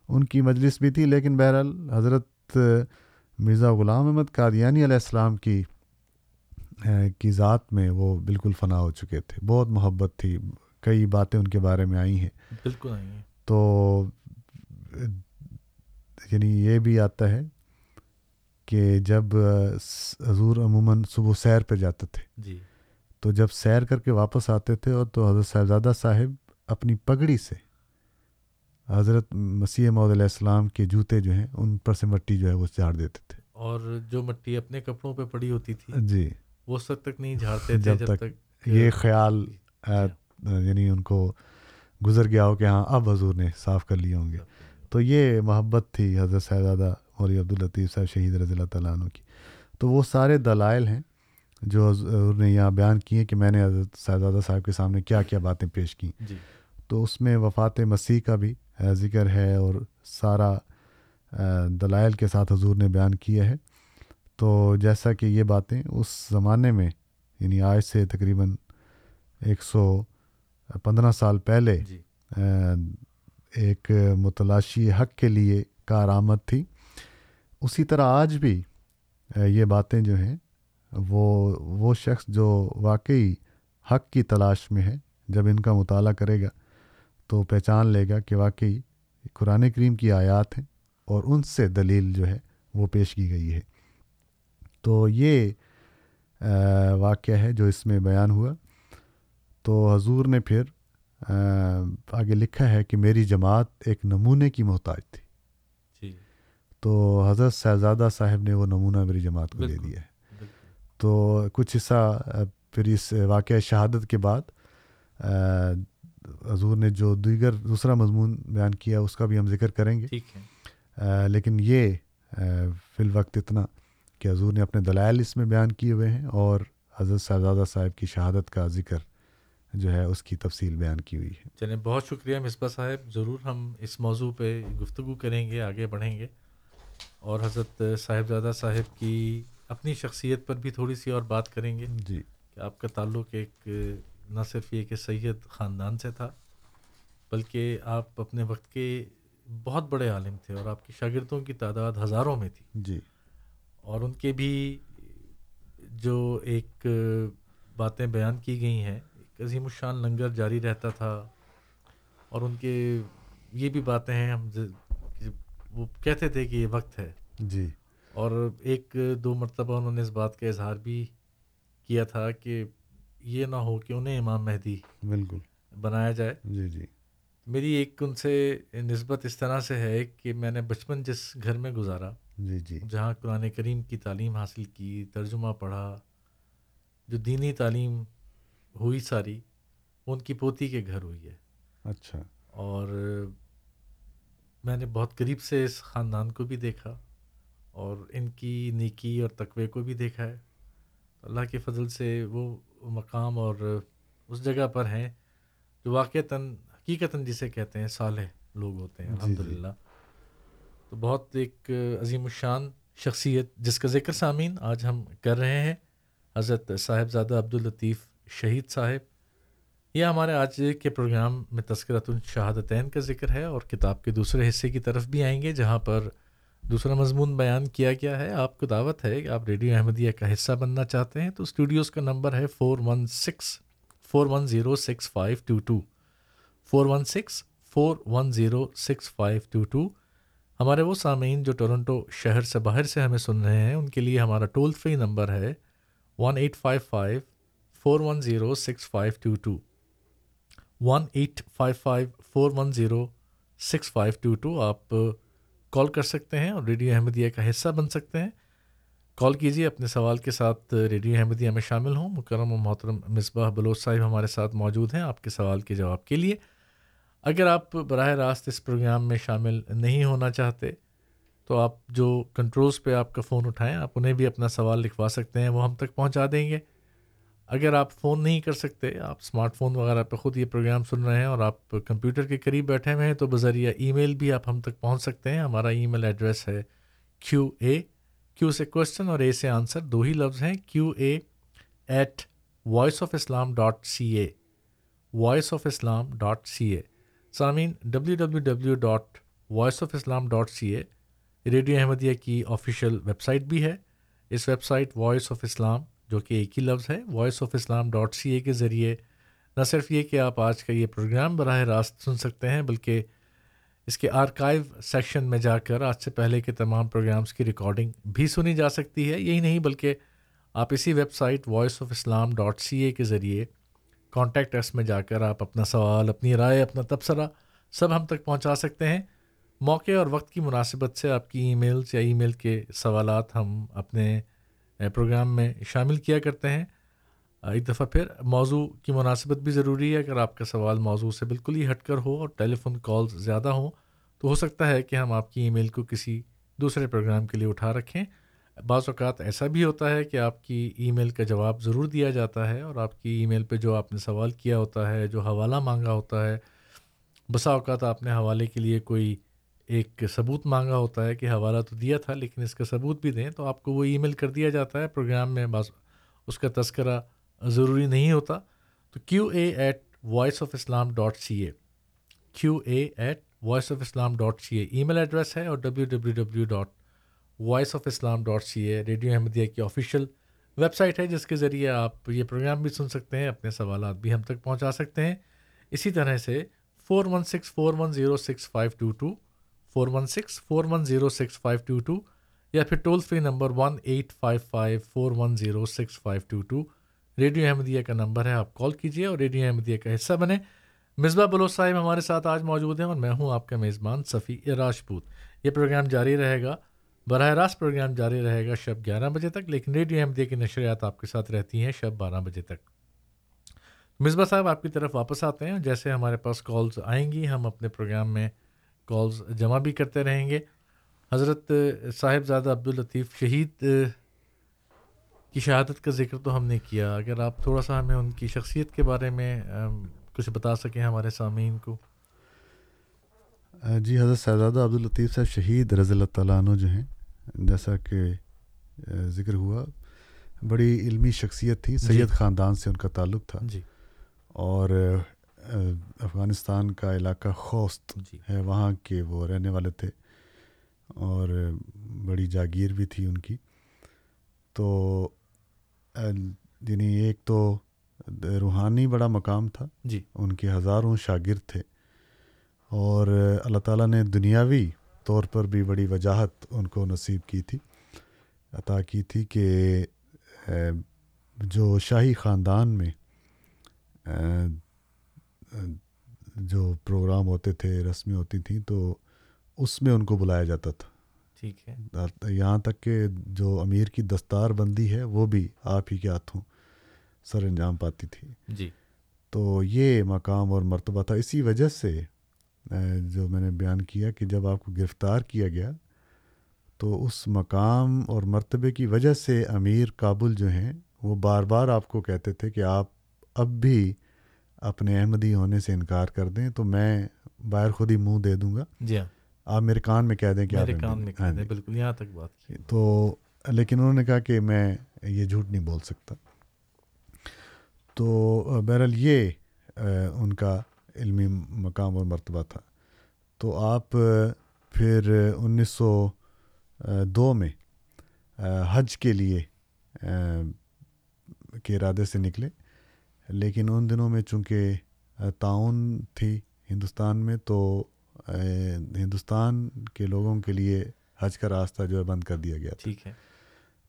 G: ان کی مجلس بھی تھی لیکن بہرحال حضرت مرزا غلام احمد قادیانی علیہ السلام کی کی ذات میں وہ بالکل فنا ہو چکے تھے۔ بہت محبت تھی کئی باتیں ان کے بارے میں آئی ہیں۔
F: بالکل آئی ہیں۔
G: تو یعنی یہ بھی آتا ہے کہ جب حضور عموماً صبح سیر پہ جاتے تھے۔
F: جی۔
G: تو جب سیر کر کے واپس آتے تھے اور تو حضرت صاحبزادہ صاحب اپنی پگڑی سے حضرت مسیح محدود علیہ السلام کے جوتے جو ہیں ان پر سے مٹی جو ہے وہ جھاڑ دیتے تھے۔
F: اور جو مٹی اپنے کپڑوں پہ پڑی ہوتی تھی
G: جی۔
F: وہ سب تک نہیں جھاڑتے تھے
G: جب تک یہ خیال یعنی ان کو گزر گیا ہو کہ ہاں اب حضور نے صاف کر لیے ہوں گے۔ تو یہ محبت تھی حضرت صاحبزادہ مولوی عبداللطیف صاحب شہید رضی اللہ تعالیٰ عنہ کی۔ تو وہ سارے دلائل ہیں جو حضور نے یہاں بیان کیے کہ میں نے حضرت صاحبزادہ صاحب کے سامنے کیا کیا باتیں پیش کیں۔
F: جی۔
G: تو اس میں وفات مسیح کا بھی ذکر ہے اور سارا دلائل کے ساتھ حضور نے بیان کیا ہے۔ تو جیسا کہ یہ باتیں اس زمانے میں یعنی آج سے تقریباً ایک سو پندرہ سال پہلے
F: جی۔
G: ایک متلاشی حق کے لیے کارآمد تھی۔ اسی طرح آج بھی یہ باتیں جو ہیں، وہ وہ شخص جو واقعی حق کی تلاش میں ہے، جب ان کا مطالعہ کرے گا تو پہچان لے گا کہ واقعی قرآن کریم کی آیات ہیں اور ان سے دلیل جو ہے، وہ پیش کی گئی ہے۔ تو یہ واقعہ ہے جو اس میں بیان ہوا۔ تو حضور نے پھر آگے لکھا ہے کہ میری جماعت ایک نمونے کی محتاج تھی۔
F: جی۔
G: تو حضرت صاحبزادہ صاحب نے وہ نمونہ میری جماعت کو دے دیا ہے۔ تو کچھ حصہ پھر اس واقعہ شہادت کے بعد حضور نے جو دیگر دوسرا مضمون بیان کیا اس کا بھی ہم ذکر کریں گے۔ لیکن یہ فی الوقت اتنا کہ حضور نے اپنے دلائل اس میں بیان کیے ہوئے ہیں اور حضرت صاحبزادہ صاحب کی شہادت کا ذکر جو ہے اس کی تفصیل بیان کی ہوئی ہے۔
F: چلیں بہت شکریہ مصباح صاحب ضرور ہم اس موضوع پہ گفتگو کریں گے آگے بڑھیں گے۔ اور حضرت صاحبزادہ صاحب کی اپنی شخصیت پر بھی تھوڑی سی اور بات کریں گے۔
G: جی۔
F: کہ آپ کا تعلق ایک نہ صرف یہ کہ سید خاندان سے تھا بلکہ آپ اپنے وقت کے بہت بڑے عالم تھے اور آپ کی شاگردوں کی تعداد ہزاروں میں تھی۔
G: جی۔
F: اور ان کے بھی جو ایک باتیں بیان کی گئی ہیں عظیم الشان لنگر جاری رہتا تھا اور ان کے یہ بھی باتیں ہیں ہم وہ کہتے تھے کہ یہ وقت ہے۔
G: جی۔
F: اور ایک دو مرتبہ انہوں نے اس بات کا اظہار بھی کیا تھا کہ یہ نہ ہو کہ انہیں امام مہدی
G: بالکل۔
F: بنایا جائے۔
G: جی جی۔
F: میری ایک ان سے نسبت اس طرح سے ہے کہ میں نے بچپن جس گھر میں گزارا
G: جی جی۔
F: جہاں قرآن کریم کی تعلیم حاصل کی ترجمہ پڑھا جو دینی تعلیم ہوئی ساری ان کی پوتی کے گھر ہوئی ہے۔
G: اچھا۔
F: اور میں نے بہت قریب سے اس خاندان کو بھی دیکھا اور ان کی نیکی اور تقوی کو بھی دیکھا ہے۔ اللہ کے فضل سے وہ مقام اور اس جگہ پر ہیں جو واقعتاً حقیقتاً جسے کہتے ہیں صالح لوگ ہوتے ہیں جی، الحمد جی۔ للہ تو بہت ایک عظیم الشان شخصیت جس کا ذکر سامعین آج ہم کر رہے ہیں حضرت صاحبزادہ عبداللطیف شہید صاحب، یہ ہمارے آج کے پروگرام میں تذکرت الشہادتین کا ذکر ہے اور کتاب کے دوسرے حصے کی طرف بھی آئیں گے، جہاں پر دوسرا مضمون بیان کیا گیا ہے۔ آپ کو دعوت ہے کہ آپ ریڈیو احمدیہ کا حصہ بننا چاہتے ہیں تو اسٹوڈیوز کا نمبر ہے four one six four one zero six five two two four one six four one zero six five two two ہمارے وہ سامعین جو ٹورنٹو شہر سے باہر سے ہمیں سن رہے ہیں، ان کے لیے ہمارا ٹول فری نمبر ہے one eight five five four one zero six five two two one eight five five four one zero six five two two آپ uh, کال کر سکتے ہیں اور ریڈیو احمدیہ کا حصہ بن سکتے ہیں۔ کال کیجیے، اپنے سوال کے ساتھ uh, ریڈیو احمدیہ میں شامل ہوں۔ مکرم و محترم مصباح بلوچ صاحب ہمارے ساتھ موجود ہیں آپ کے سوال کے جواب کے لیے۔ اگر آپ براہ راست اس پروگرام میں شامل نہیں ہونا چاہتے، تو آپ جو کنٹرولز پہ آپ کا فون اٹھائیں، آپ انہیں بھی اپنا سوال لکھوا سکتے ہیں، وہ ہم تک پہنچا دیں گے۔ اگر آپ فون نہیں کر سکتے، آپ اسمارٹ فون وغیرہ پہ خود یہ پروگرام سن رہے ہیں اور آپ کمپیوٹر کے قریب بیٹھے ہوئے ہیں، تو بذریعہ ای میل بھی آپ ہم تک پہنچ سکتے ہیں۔ ہمارا ای میل ایڈریس ہے کیو اے کیو سے کوشچن اور اے سے آنسر دو ہی لفظ ہیں۔ Q A at voice of Islam dot C A voice of Islam dot C A سامعین W W W dot voice of Islam dot C A radio Ahmadiyya کی آفیشیل ویب سائٹ بھی ہے۔ اس ویب سائٹ وائس آف اسلام جو کہ ایک ہی لفظ ہے voice of Islam dot C A کے ذریعے۔ نہ صرف یہ کہ آپ آج کا یہ پروگرام براہ راست سن سکتے ہیں، بلکہ اس کے آرکائیو سیکشن میں جا کر آج سے پہلے کے تمام پروگرامس کی ریکارڈنگ بھی سنی جا سکتی ہے۔ یہی نہیں، بلکہ آپ اسی website voice of Islam dot C A کے ذریعے کانٹیکٹ ایس میں جا کر آپ اپنا سوال، اپنی رائے، اپنا تبصرہ سب ہم تک پہنچا سکتے ہیں۔ موقع اور وقت کی مناسبت سے آپ کی ای میلس یا ای میل کے سوالات ہم اپنے پروگرام میں شامل کیا کرتے ہیں۔ ایک دفعہ پھر موضوع کی مناسبت بھی ضروری ہے۔ اگر آپ کا سوال موضوع سے بالکل ہی ہٹ کر ہو اور ٹیلی فون کالز زیادہ ہوں، تو ہو سکتا ہے کہ ہم آپ کی ای میل کو کسی دوسرے پروگرام کے لیے اٹھا رکھیں۔ بعض اوقات ایسا بھی ہوتا ہے کہ آپ کی ای میل کا جواب ضرور دیا جاتا ہے اور آپ کی ای میل پہ جو آپ نے سوال کیا ہوتا ہے، جو حوالہ مانگا ہوتا ہے، بسا اوقات آپ نے حوالے کے لیے کوئی ایک ثبوت مانگا ہوتا ہے کہ حوالہ تو دیا تھا لیکن اس کا ثبوت بھی دیں تو آپ کو وہ ای میل کر دیا جاتا ہے۔ پروگرام میں بس اس کا تذکرہ ضروری نہیں ہوتا۔ تو Q A at voice of Islam dot C A Q A at voice of Islam dot C A email address ہے اور W W W dot voice of Islam dot C A radio Ahmadiyya کی آفیشیل ویب سائٹ ہے جس کے ذریعے آپ یہ پروگرام بھی سن سکتے ہیں، اپنے سوالات بھی ہم تک پہنچا سکتے ہیں۔ اسی طرح سے four one six four one zero six five two two four one six four one zero six five two two یا پھر toll free number one eight five five four one zero six five two two radio Ahmadiyya کا نمبر ہے، آپ کال کیجیے اور ریڈیو احمدیہ کا حصہ بنے مصباح بلوچ صاحب ہمارے ساتھ آج موجود ہیں اور میں ہوں آپ کا میزبان صفی راجپوت یہ پروگرام جاری رہے گا۔ براہ راست پروگرام جاری رہے گا شب گیارہ بجے تک، لیکن ریڈیو احمدیہ کی نشریات آپ کے ساتھ رہتی ہیں شب بارہ بجے تک۔ مصباح صاحب، آپ کی طرف واپس آتے ہیں۔ جیسے ہمارے پاس کالز آئیں گی، ہم اپنے پروگرام میں کالز جمع بھی کرتے رہیں گے۔ حضرت صاحبزادہ عبداللطیف شہید کی شہادت کا ذکر تو ہم نے کیا۔ اگر آپ تھوڑا سا ہمیں ان کی شخصیت کے بارے میں کچھ بتا سکیں ہمارے سامعین کو۔
G: جی حضرت صاحبزادہ عبداللطیف صاحب شہید رضی اللہ تعالیٰ عنہ جو ہیں جیسا کہ ذکر ہوا بڑی علمی شخصیت تھی۔ جی۔ سید خاندان سے ان کا تعلق تھا۔
F: جی۔
G: اور افغانستان کا علاقہ خوست جی۔ ہے وہاں کے وہ رہنے والے تھے اور بڑی جاگیر بھی تھی ان کی۔ تو یعنی ایک تو روحانی بڑا مقام تھا۔
F: جی۔
G: ان کے ہزاروں شاگرد تھے۔ اور اللہ تعالیٰ نے دنیاوی طور پر بھی بڑی وجاہت ان کو نصیب کی تھی عطا کی تھی کہ جو شاہی خاندان میں جو پروگرام ہوتے تھے رسمی ہوتی تھیں تو اس میں ان کو بلایا جاتا تھا۔
F: ٹھیک ہے۔
G: یہاں تک کہ جو امیر کی دستار بندی ہے وہ بھی آپ ہی کے ہاتھوں سر انجام پاتی تھی۔
F: جی۔
G: تو یہ مقام اور مرتبہ تھا۔ اسی وجہ سے جو میں نے بیان کیا کہ جب آپ کو گرفتار کیا گیا تو اس مقام اور مرتبے کی وجہ سے امیر کابل جو ہیں وہ بار بار آپ کو کہتے تھے کہ آپ اب بھی اپنے احمدی ہونے سے انکار کر دیں تو میں باہر خود ہی منہ دے دوں گا۔
F: جی ہاں۔
G: آپ میرے کان میں کہہ دیں کہ
F: کان میں کہہ دیں جی۔ بالکل یہاں تک بات
G: تو لیکن انہوں نے کہا کہ میں یہ جھوٹ نہیں بول سکتا۔ تو بہرحال یہ ان کا علمی مقام اور مرتبہ تھا۔ تو آپ پھر انیس سو دو میں حج کے لیے کے ارادے سے نکلے۔ لیکن ان دنوں میں چونکہ تعاون تھی ہندوستان میں تو ہندوستان کے لوگوں کے لیے حج کا راستہ جو ہے بند کر دیا گیا
F: ٹھیک ہے۔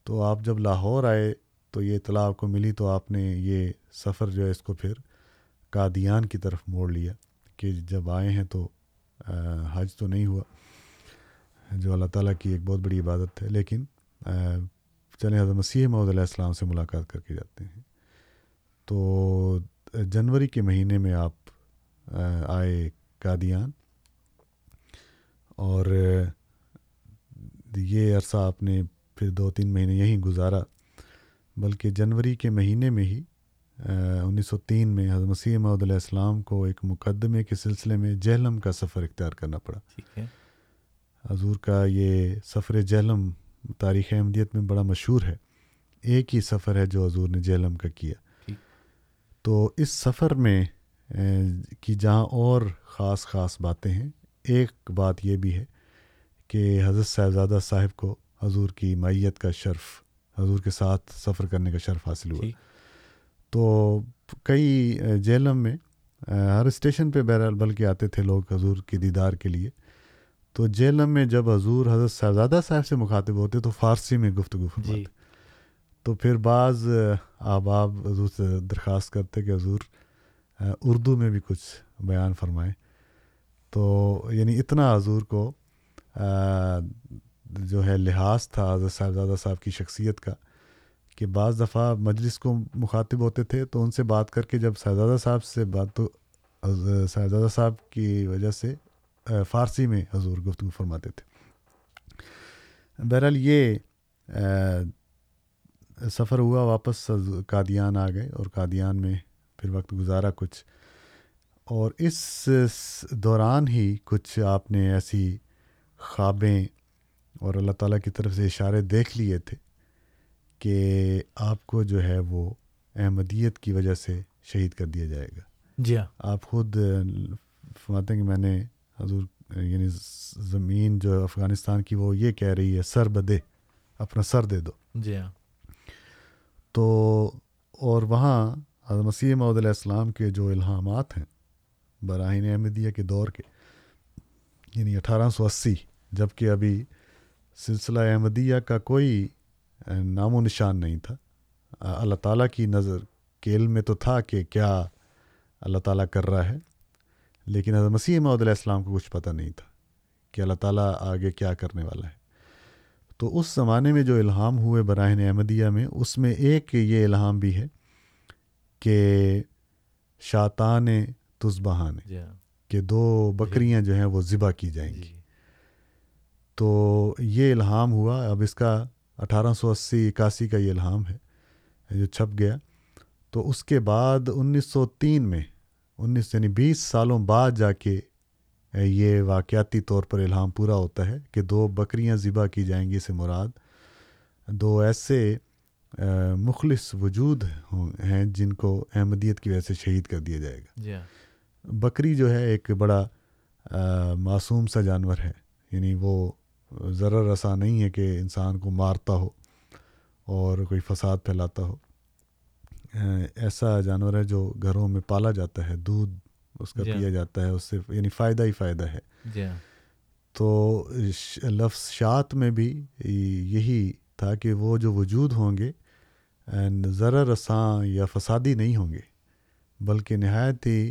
G: تو آپ جب لاہور آئے تو یہ اطلاع آپ کو ملی تو آپ نے یہ سفر جو ہے اس کو پھر قادیان کی طرف موڑ لیا کہ جب آئے ہیں تو حج تو نہیں ہوا جو اللہ تعالیٰ کی ایک بہت بڑی عبادت ہے لیکن چلیں حضرت مسیح محدود علیہ السلام سے ملاقات کر کے جاتے ہیں۔ تو جنوری کے مہینے میں آپ آئے قادیان۔ اور یہ عرصہ آپ نے پھر دو تین مہینے یہیں گزارا بلکہ جنوری کے مہینے میں ہی انیس سو تین میں حضرت مسیح محدود علیہ السلام کو ایک مقدمے کے سلسلے میں جہلم کا سفر اختیار کرنا پڑا۔
F: ٹھیک ہے۔
G: حضور کا یہ سفر جہلم تاریخ احمدیت میں بڑا مشہور ہے۔ ایک ہی سفر ہے جو حضور نے جہلم کا کیا۔ تو اس سفر میں کی جہاں اور خاص خاص باتیں ہیں ایک بات یہ بھی ہے کہ حضرت صاحبزادہ صاحب کو حضور کی معیت کا شرف حضور کے ساتھ سفر کرنے کا شرف حاصل ہوا۔ تو کئی جیلم میں ہر اسٹیشن پہ بہرحال بلکہ آتے تھے لوگ حضور کی دیدار کے لیے۔ تو جیلم میں جب حضور حضرت صاحبزادہ صاحب سے مخاطب ہوتے تو فارسی میں گفتگو فرماتے۔ جی۔ تو پھر بعض آباب حضور سے درخواست کرتے کہ حضور اردو میں بھی کچھ بیان فرمائیں۔ تو یعنی اتنا حضور کو جو ہے لحاظ تھا حضرت صاحبزادہ صاحب کی شخصیت کا، کہ بعض دفعہ مجلس کو مخاطب ہوتے تھے تو ان سے بات کر کے جب صاحبزادہ صاحب سے بات تو صاحبزادہ صاحب کی وجہ سے فارسی میں حضور گفتگو فرماتے تھے۔ بہرحال یہ سفر ہوا واپس قادیان آ گئے اور قادیان میں پھر وقت گزارا کچھ۔ اور اس دوران ہی کچھ آپ نے ایسی خوابیں اور اللہ تعالیٰ کی طرف سے اشارے دیکھ لیے تھے کہ آپ کو جو ہے وہ احمدیت کی وجہ سے شہید کر دیا جائے گا۔
F: جی ہاں۔
G: آپ خود فرماتے ہیں کہ میں نے حضور یعنی زمین جو افغانستان کی وہ یہ کہہ رہی ہے سر بدے اپنا سر دے دو۔
F: جی ہاں۔
G: تو اور وہاں حضرت مسیح محدود علیہ السلام کے جو الہامات ہیں براہین احمدیہ کے دور کے یعنی اٹھارہ سو اسی جبکہ ابھی سلسلہ احمدیہ کا کوئی نام و نشان نہیں تھا۔ اللہ تعالیٰ کی نظر کے علم میں تو تھا کہ کیا اللہ تعالیٰ کر رہا ہے، لیکن حضرت مسیح محدود علیہ السلام کو کچھ پتہ نہیں تھا کہ اللہ تعالیٰ آگے کیا کرنے والا ہے۔ تو اس زمانے میں جو الہام ہوئے براہن احمدیہ میں اس میں ایک یہ الہام بھی ہے کہ شاطان تزبہان
F: جی ہاں۔
G: کہ دو بکریاں جو ہیں وہ ذبح کی جائیں گی
F: جی۔
G: تو یہ الہام ہوا اب اس کا اٹھارہ سو اسی اکاسی کا یہ الہام ہے جو چھپ گیا تو اس کے بعد انیس سو تین میں انیس یعنی بیس سالوں بعد جا کے یہ واقعاتی طور پر الہام پورا ہوتا ہے کہ دو بکریاں ذبح کی جائیں گی اسے مراد۔ دو ایسے مخلص وجود ہیں جن کو احمدیت کی وجہ سے شہید کر دیا جائے گا۔
F: جی ہاں۔
G: بکری جو ہے ایک بڑا معصوم سا جانور ہے۔ یعنی وہ ذرا رسا نہیں ہے کہ انسان کو مارتا ہو اور کوئی فساد پھیلاتا ہو۔ ایسا جانور ہے جو گھروں میں پالا جاتا ہے دودھ اس کا
F: جی۔
G: پیا جاتا ہے اس سے یعنی فائدہ ہی فائدہ ہے۔
F: جی.
G: تو لفظ شات میں بھی یہی تھا کہ وہ جو وجود ہوں گے ذرا رساں یا فسادی نہیں ہوں گے بلکہ نہایت ہی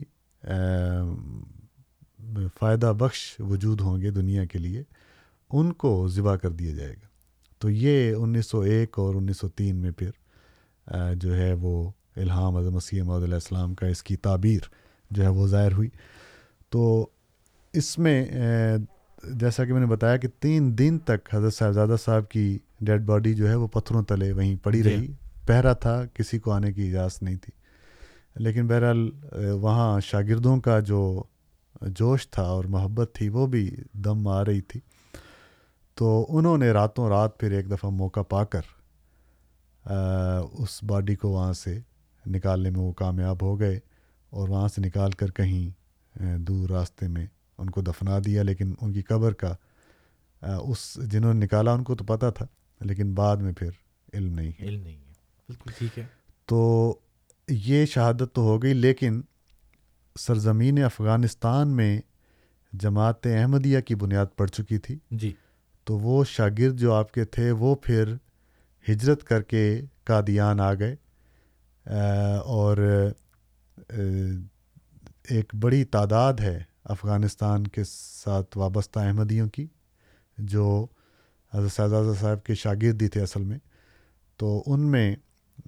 G: فائدہ بخش وجود ہوں گے دنیا کے لیے ان کو ذبح کر دیا جائے گا۔ تو یہ انیس سو ایک اور انیس سو تین میں پھر جو ہے وہ الہام حضرت مسیح محدود السلام کا اس کی تعبیر جو ہے وہ ظاہر ہوئی۔ تو اس میں جیسا کہ میں نے بتایا کہ تین دن تک حضرت صاحبزادہ صاحب کی ڈیڈ باڈی جو ہے وہ پتھروں تلے وہیں پڑی
F: جی۔
G: رہی۔ پہرا تھا کسی کو آنے کی اجازت نہیں تھی۔ لیکن بہرحال وہاں شاگردوں کا جو جوش تھا اور محبت تھی وہ بھی دم آ رہی تھی۔ تو انہوں نے راتوں رات پھر ایک دفعہ موقع پا کر اس باڈی کو وہاں سے نکالنے میں وہ کامیاب ہو گئے۔ اور وہاں سے نکال کر کہیں دور راستے میں ان کو دفنا دیا لیکن ان کی قبر کا اس جنہوں نے نکالا ان کو تو پتہ تھا لیکن بعد میں پھر علم نہیں ہے۔
F: علم نہیں ہے۔ بالکل ٹھیک ہے۔
G: تو یہ شہادت تو ہو گئی لیکن سرزمین افغانستان میں جماعت احمدیہ کی بنیاد پڑ چکی تھی۔
F: جی۔
G: تو وہ شاگرد جو آپ کے تھے وہ پھر ہجرت کر کے قادیان آ گئے اور ایک بڑی تعداد ہے افغانستان کے ساتھ وابستہ احمدیوں کی، جو حضرت شہزادہ صاحب کے شاگرد تھے اصل میں۔ تو ان میں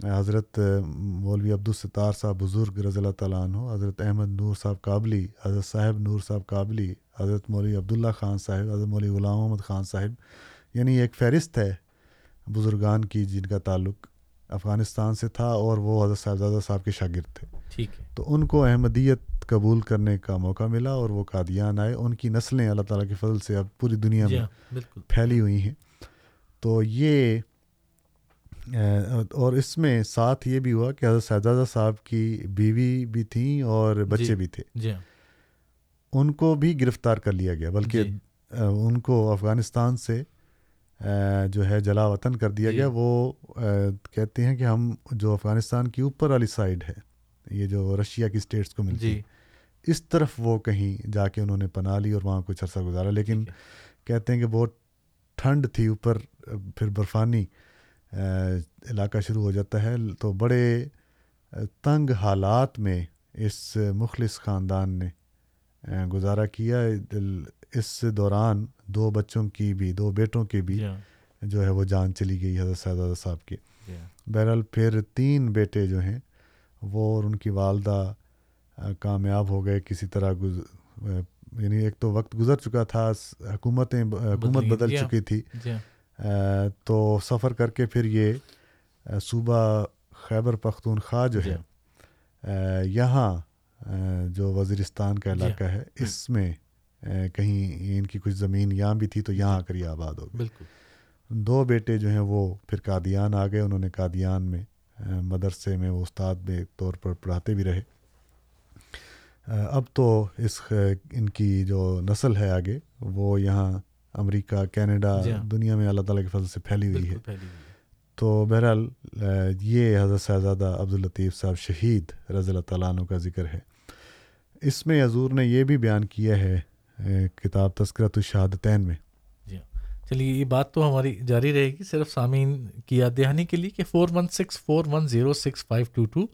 G: حضرت مولوی عبدالستار صاحب بزرگ رضی اللہ تعالیٰ عنہ، حضرت احمد نور صاحب قابلی، حضرت صاحب نور صاحب قابلی، حضرت مولوی عبداللہ خان صاحب، حضرت مولوی غلام محمد خان صاحب یعنی ایک فہرست ہے بزرگان کی جن کا تعلق افغانستان سے تھا اور وہ حضرت صاحبزادہ صاحب کے شاگرد تھے۔
F: ٹھیک ہے۔
G: تو ان کو احمدیت قبول کرنے کا موقع ملا اور وہ قادیان آئے۔ ان کی نسلیں اللہ تعالیٰ کے فضل سے اب پوری دنیا
F: جی
G: میں
F: ہاں بالکل۔
G: پھیلی ہوئی ہیں۔ تو یہ اور اس میں ساتھ یہ بھی ہوا کہ حضرت صاحبزادہ صاحب کی بیوی بھی تھیں اور بچے
F: جی۔
G: بھی تھے۔
F: جی ہاں۔
G: ان کو بھی گرفتار کر لیا گیا بلکہ ان کو افغانستان سے جو ہے جلا وطن کر دیا
F: جی۔
G: گیا وہ کہتے ہیں کہ ہم جو افغانستان کی اوپر والی سائڈ ہے یہ جو رشیا کی اسٹیٹس کو ملتی
F: جی
G: ہے اس طرف وہ کہیں جا کے انہوں نے پناہ لی اور وہاں کچھ عرصہ گزارا لیکن۔ کہتے ہیں کہ بہت ٹھنڈ تھی اوپر پھر برفانی علاقہ شروع ہو جاتا ہے تو بڑے تنگ حالات میں اس مخلص خاندان نے گزارا کیا اس دوران دو بچوں کی بھی دو بیٹوں کی بھی جو ہے وہ جان چلی گئی حضرت صاحبزادہ صاحب
F: ہاں
G: بہرحال پھر تین بیٹے جو ہیں وہ اور ان کی والدہ کامیاب ہو گئے کسی طرح گز یعنی ایک تو وقت گزر چکا تھا حکومتیں حکومت بدل۔ چکی تھی تو سفر کر کے پھر یہ صوبہ خیبر پختونخوا جو ہے
F: ہاں۔
G: یہاں جو وزیرستان کا۔ علاقہ ہے اس میں آ، کہیں ان کی کچھ زمین یہاں بھی تھی تو یہاں آ کر یہ آباد ہو گئی۔
F: بالکل۔
G: دو بیٹے جو ہیں وہ پھر قادیان آ گئے انہوں نے قادیان میں مدرسے میں وہ استاد کے طور پر پڑھاتے بھی رہے۔ اب تو اس ان کی جو نسل ہے آگے وہ یہاں امریکہ کینیڈا
F: جی ہاں۔
G: دنیا میں اللہ تعالیٰ کے فضل سے پھیلی ہوئی ہے۔ تو بہرحال یہ حضرت صاحبزادہ عبداللطیف صاحب شہید رضی اللہ تعالیٰ عنہ کا ذکر ہے۔ اس میں حضور نے یہ بھی بیان کیا ہے کتاب تذکرۃ الشہادتین میں۔
F: جی ہاں۔ چلیے، یہ بات تو ہماری جاری رہے گی، صرف سامعین کی یاد دہانی کے لیے کہ four one six four one zero six five two two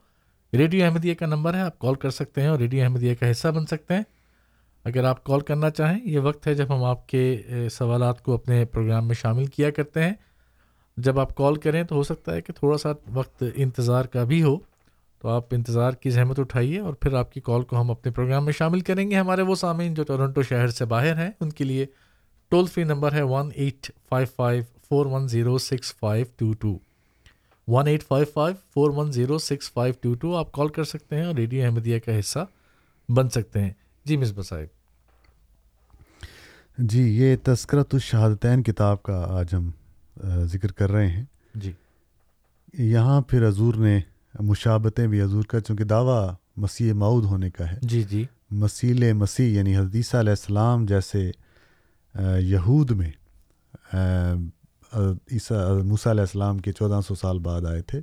F: radio Ahmadiyya کا نمبر ہے، آپ کال کر سکتے ہیں اور ریڈیو احمدیہ کا حصہ بن سکتے ہیں۔ اگر آپ کال کرنا چاہیں، یہ وقت ہے جب ہم آپ کے سوالات کو اپنے پروگرام میں شامل کیا کرتے ہیں۔ جب آپ کال کریں تو ہو سکتا ہے کہ تھوڑا سا وقت انتظار کا بھی ہو۔ تو آپ انتظار کی زحمت اٹھائیے اور پھر آپ کی کال کو ہم اپنے پروگرام میں شامل کریں گے۔ ہمارے وہ سامعین جو ٹورنٹو شہر سے باہر ہیں ان کے لیے ٹول فری نمبر ہے one eight five five four one zero six five two two one eight five five four one zero six five two two آپ کال کر سکتے ہیں اور ریڈیو احمدیہ کا حصہ بن سکتے ہیں۔ جی مصبح صاحب۔
G: جی یہ تذکرۃ الشہادتین کتاب کا آج ہم ذکر کر رہے ہیں۔
F: جی۔
G: یہاں پھر حضور نے مشابتیں بھی حضور کا چونکہ دعویٰ مسیح معود ہونے کا ہے۔
F: جی جی۔
G: مسیل مسیح یعنی حدیثہ علیہ السلام جیسے یہود میں عیسیٰ موسیٰ علیہ السلام کے چودہ سو سال بعد آئے تھے۔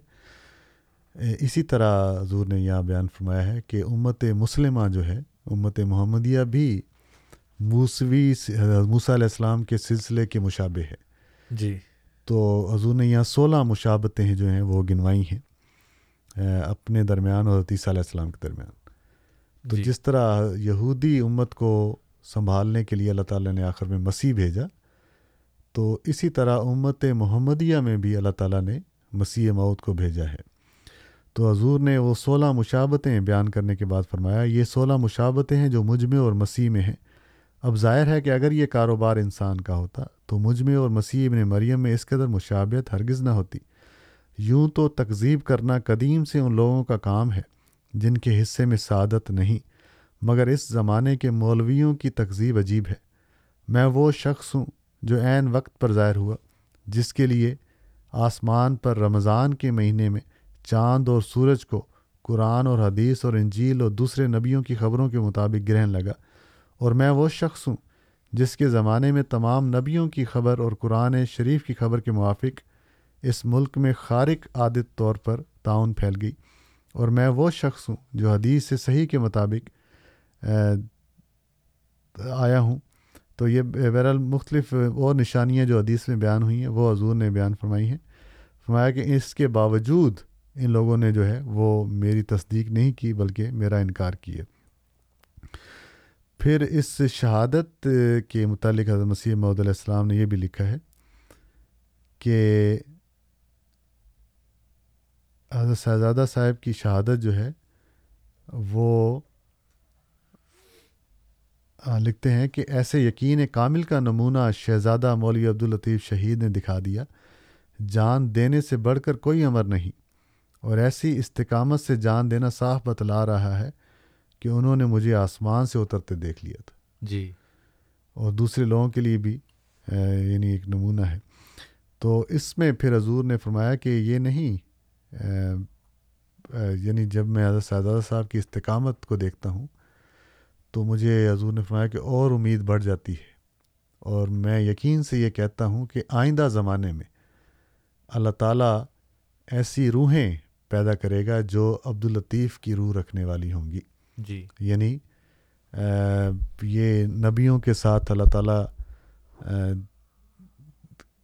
G: اسی طرح حضور نے یہاں بیان فرمایا ہے کہ امت مسلمہ جو ہے امت محمدیہ بھی موسوی موسیٰ علیہ السلام کے سلسلے کے مشابہ ہے۔
F: جی۔
G: تو حضور نے یہاں سولہ مشابتیں جو ہیں وہ گنوائی ہیں۔ اپنے درمیان اور عیسیٰ علیہ السلام کے درمیان۔ تو
F: جی۔
G: جس طرح یہودی امت کو سنبھالنے کے لیے اللہ تعالیٰ نے آخر میں مسیح بھیجا تو اسی طرح امت محمدیہ میں بھی اللہ تعالیٰ نے مسیح موت کو بھیجا ہے۔ تو حضور نے وہ سولہ مشابتیں بیان کرنے کے بعد فرمایا یہ سولہ مشابتیں ہیں جو مجھ میں اور مسیح میں ہیں۔ اب ظاہر ہے کہ اگر یہ کاروبار انسان کا ہوتا تو مجھ میں اور مسیح ابن مریم میں اس قدر مشابت ہرگز نہ ہوتی۔ یوں تو تکذیب کرنا قدیم سے ان لوگوں کا کام ہے، جن کے حصے میں سعادت نہیں، مگر اس زمانے کے مولویوں کی تکذیب عجیب ہے۔ میں وہ شخص ہوں جو عین وقت پر ظاہر ہوا، جس کے لیے آسمان پر رمضان کے مہینے میں چاند اور سورج کو قرآن اور حدیث اور انجیل اور دوسرے نبیوں کی خبروں کے مطابق گرہن لگا۔ اور میں وہ شخص ہوں جس کے زمانے میں تمام نبیوں کی خبر اور قرآن شریف کی خبر کے موافق اس ملک میں خارق عادت طور پر تعاون پھیل گئی۔ اور میں وہ شخص ہوں جو حدیث سے صحیح کے مطابق آیا ہوں۔ تو یہ بہرحال مختلف اور نشانیاں جو حدیث میں بیان ہوئی ہیں، وہ حضور نے بیان فرمائی ہیں۔ فرمایا کہ اس کے باوجود ان لوگوں نے جو ہے وہ میری تصدیق نہیں کی، بلکہ میرا انکار کیا۔ پھر اس شہادت کے متعلق حضرت مسیح محدود علیہ السلام نے یہ بھی لکھا ہے کہ حضرت شہزادہ صاحب کی شہادت جو ہے وہ لکھتے ہیں کہ ایسے یقین کامل کا نمونہ شہزادہ مولوی عبداللطیف شہید نے دکھا دیا جان دینے سے بڑھ کر کوئی امر نہیں اور ایسی استقامت سے جان دینا صاف بتلا رہا ہے کہ انہوں نے مجھے آسمان سے اترتے دیکھ لیا تھا۔
F: جی۔
G: اور دوسرے لوگوں کے لیے بھی یعنی ایک نمونہ ہے۔ تو اس میں پھر حضور نے فرمایا کہ یہ نہیں یعنی جب میں حضرت شہزادہ صاحب کی استقامت کو دیکھتا ہوں تو مجھے حضور نے فرمایا کہ اور امید بڑھ جاتی ہے۔ اور میں یقین سے یہ کہتا ہوں کہ آئندہ زمانے میں اللہ تعالیٰ ایسی روحیں پیدا کرے گا جو عبداللطیف کی روح رکھنے والی ہوں گی۔
F: جی۔
G: یعنی یہ نبیوں کے ساتھ اللہ تعالیٰ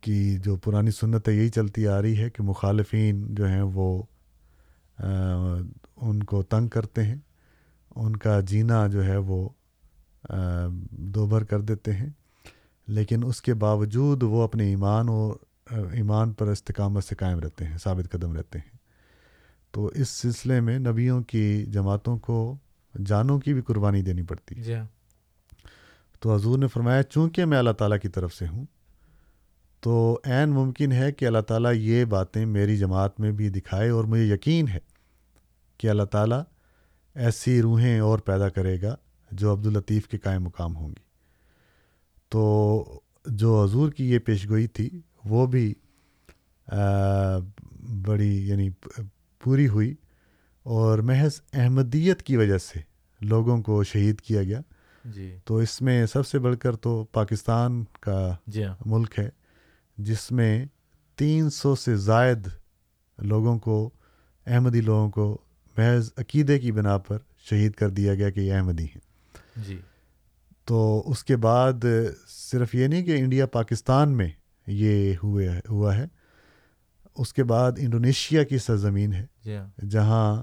G: کی جو پرانی سنت ہے یہی چلتی آ رہی ہے کہ مخالفین جو ہیں وہ ان کو تنگ کرتے ہیں ان کا جینا جو ہے وہ دوبھر کر دیتے ہیں لیکن اس کے باوجود وہ اپنے ایمان اور ایمان پر استقامت سے قائم رہتے ہیں ثابت قدم رہتے ہیں۔ تو اس سلسلے میں نبیوں کی جماعتوں کو جانوں کی بھی قربانی دینی پڑتی ہے۔
F: جی ہاں۔
G: تو حضور نے فرمایا چونکہ میں اللہ تعالیٰ کی طرف سے ہوں تو عین ممکن ہے کہ اللہ تعالیٰ یہ باتیں میری جماعت میں بھی دکھائے اور مجھے یقین ہے کہ اللہ تعالیٰ ایسی روحیں اور پیدا کرے گا جو عبداللطیف کے قائم مقام ہوں گی۔ تو جو حضور کی یہ پیشگوئی تھی وہ بھی بڑی یعنی پوری ہوئی اور محض احمدیت کی وجہ سے لوگوں کو شہید کیا گیا۔
F: جی۔
G: تو اس میں سب سے بڑھ کر تو پاکستان کا
F: جی ہاں۔
G: ملک ہے۔ جس میں تین سو سے زائد لوگوں کو احمدی لوگوں کو محض عقیدے کی بنا پر شہید کر دیا گیا کہ یہ احمدی ہیں۔
F: جی۔
G: تو اس کے بعد صرف یہ نہیں کہ انڈیا پاکستان میں یہ ہوئے ہوا ہے اس کے بعد انڈونیشیا کی سرزمین ہے
F: جی ہاں۔
G: جہاں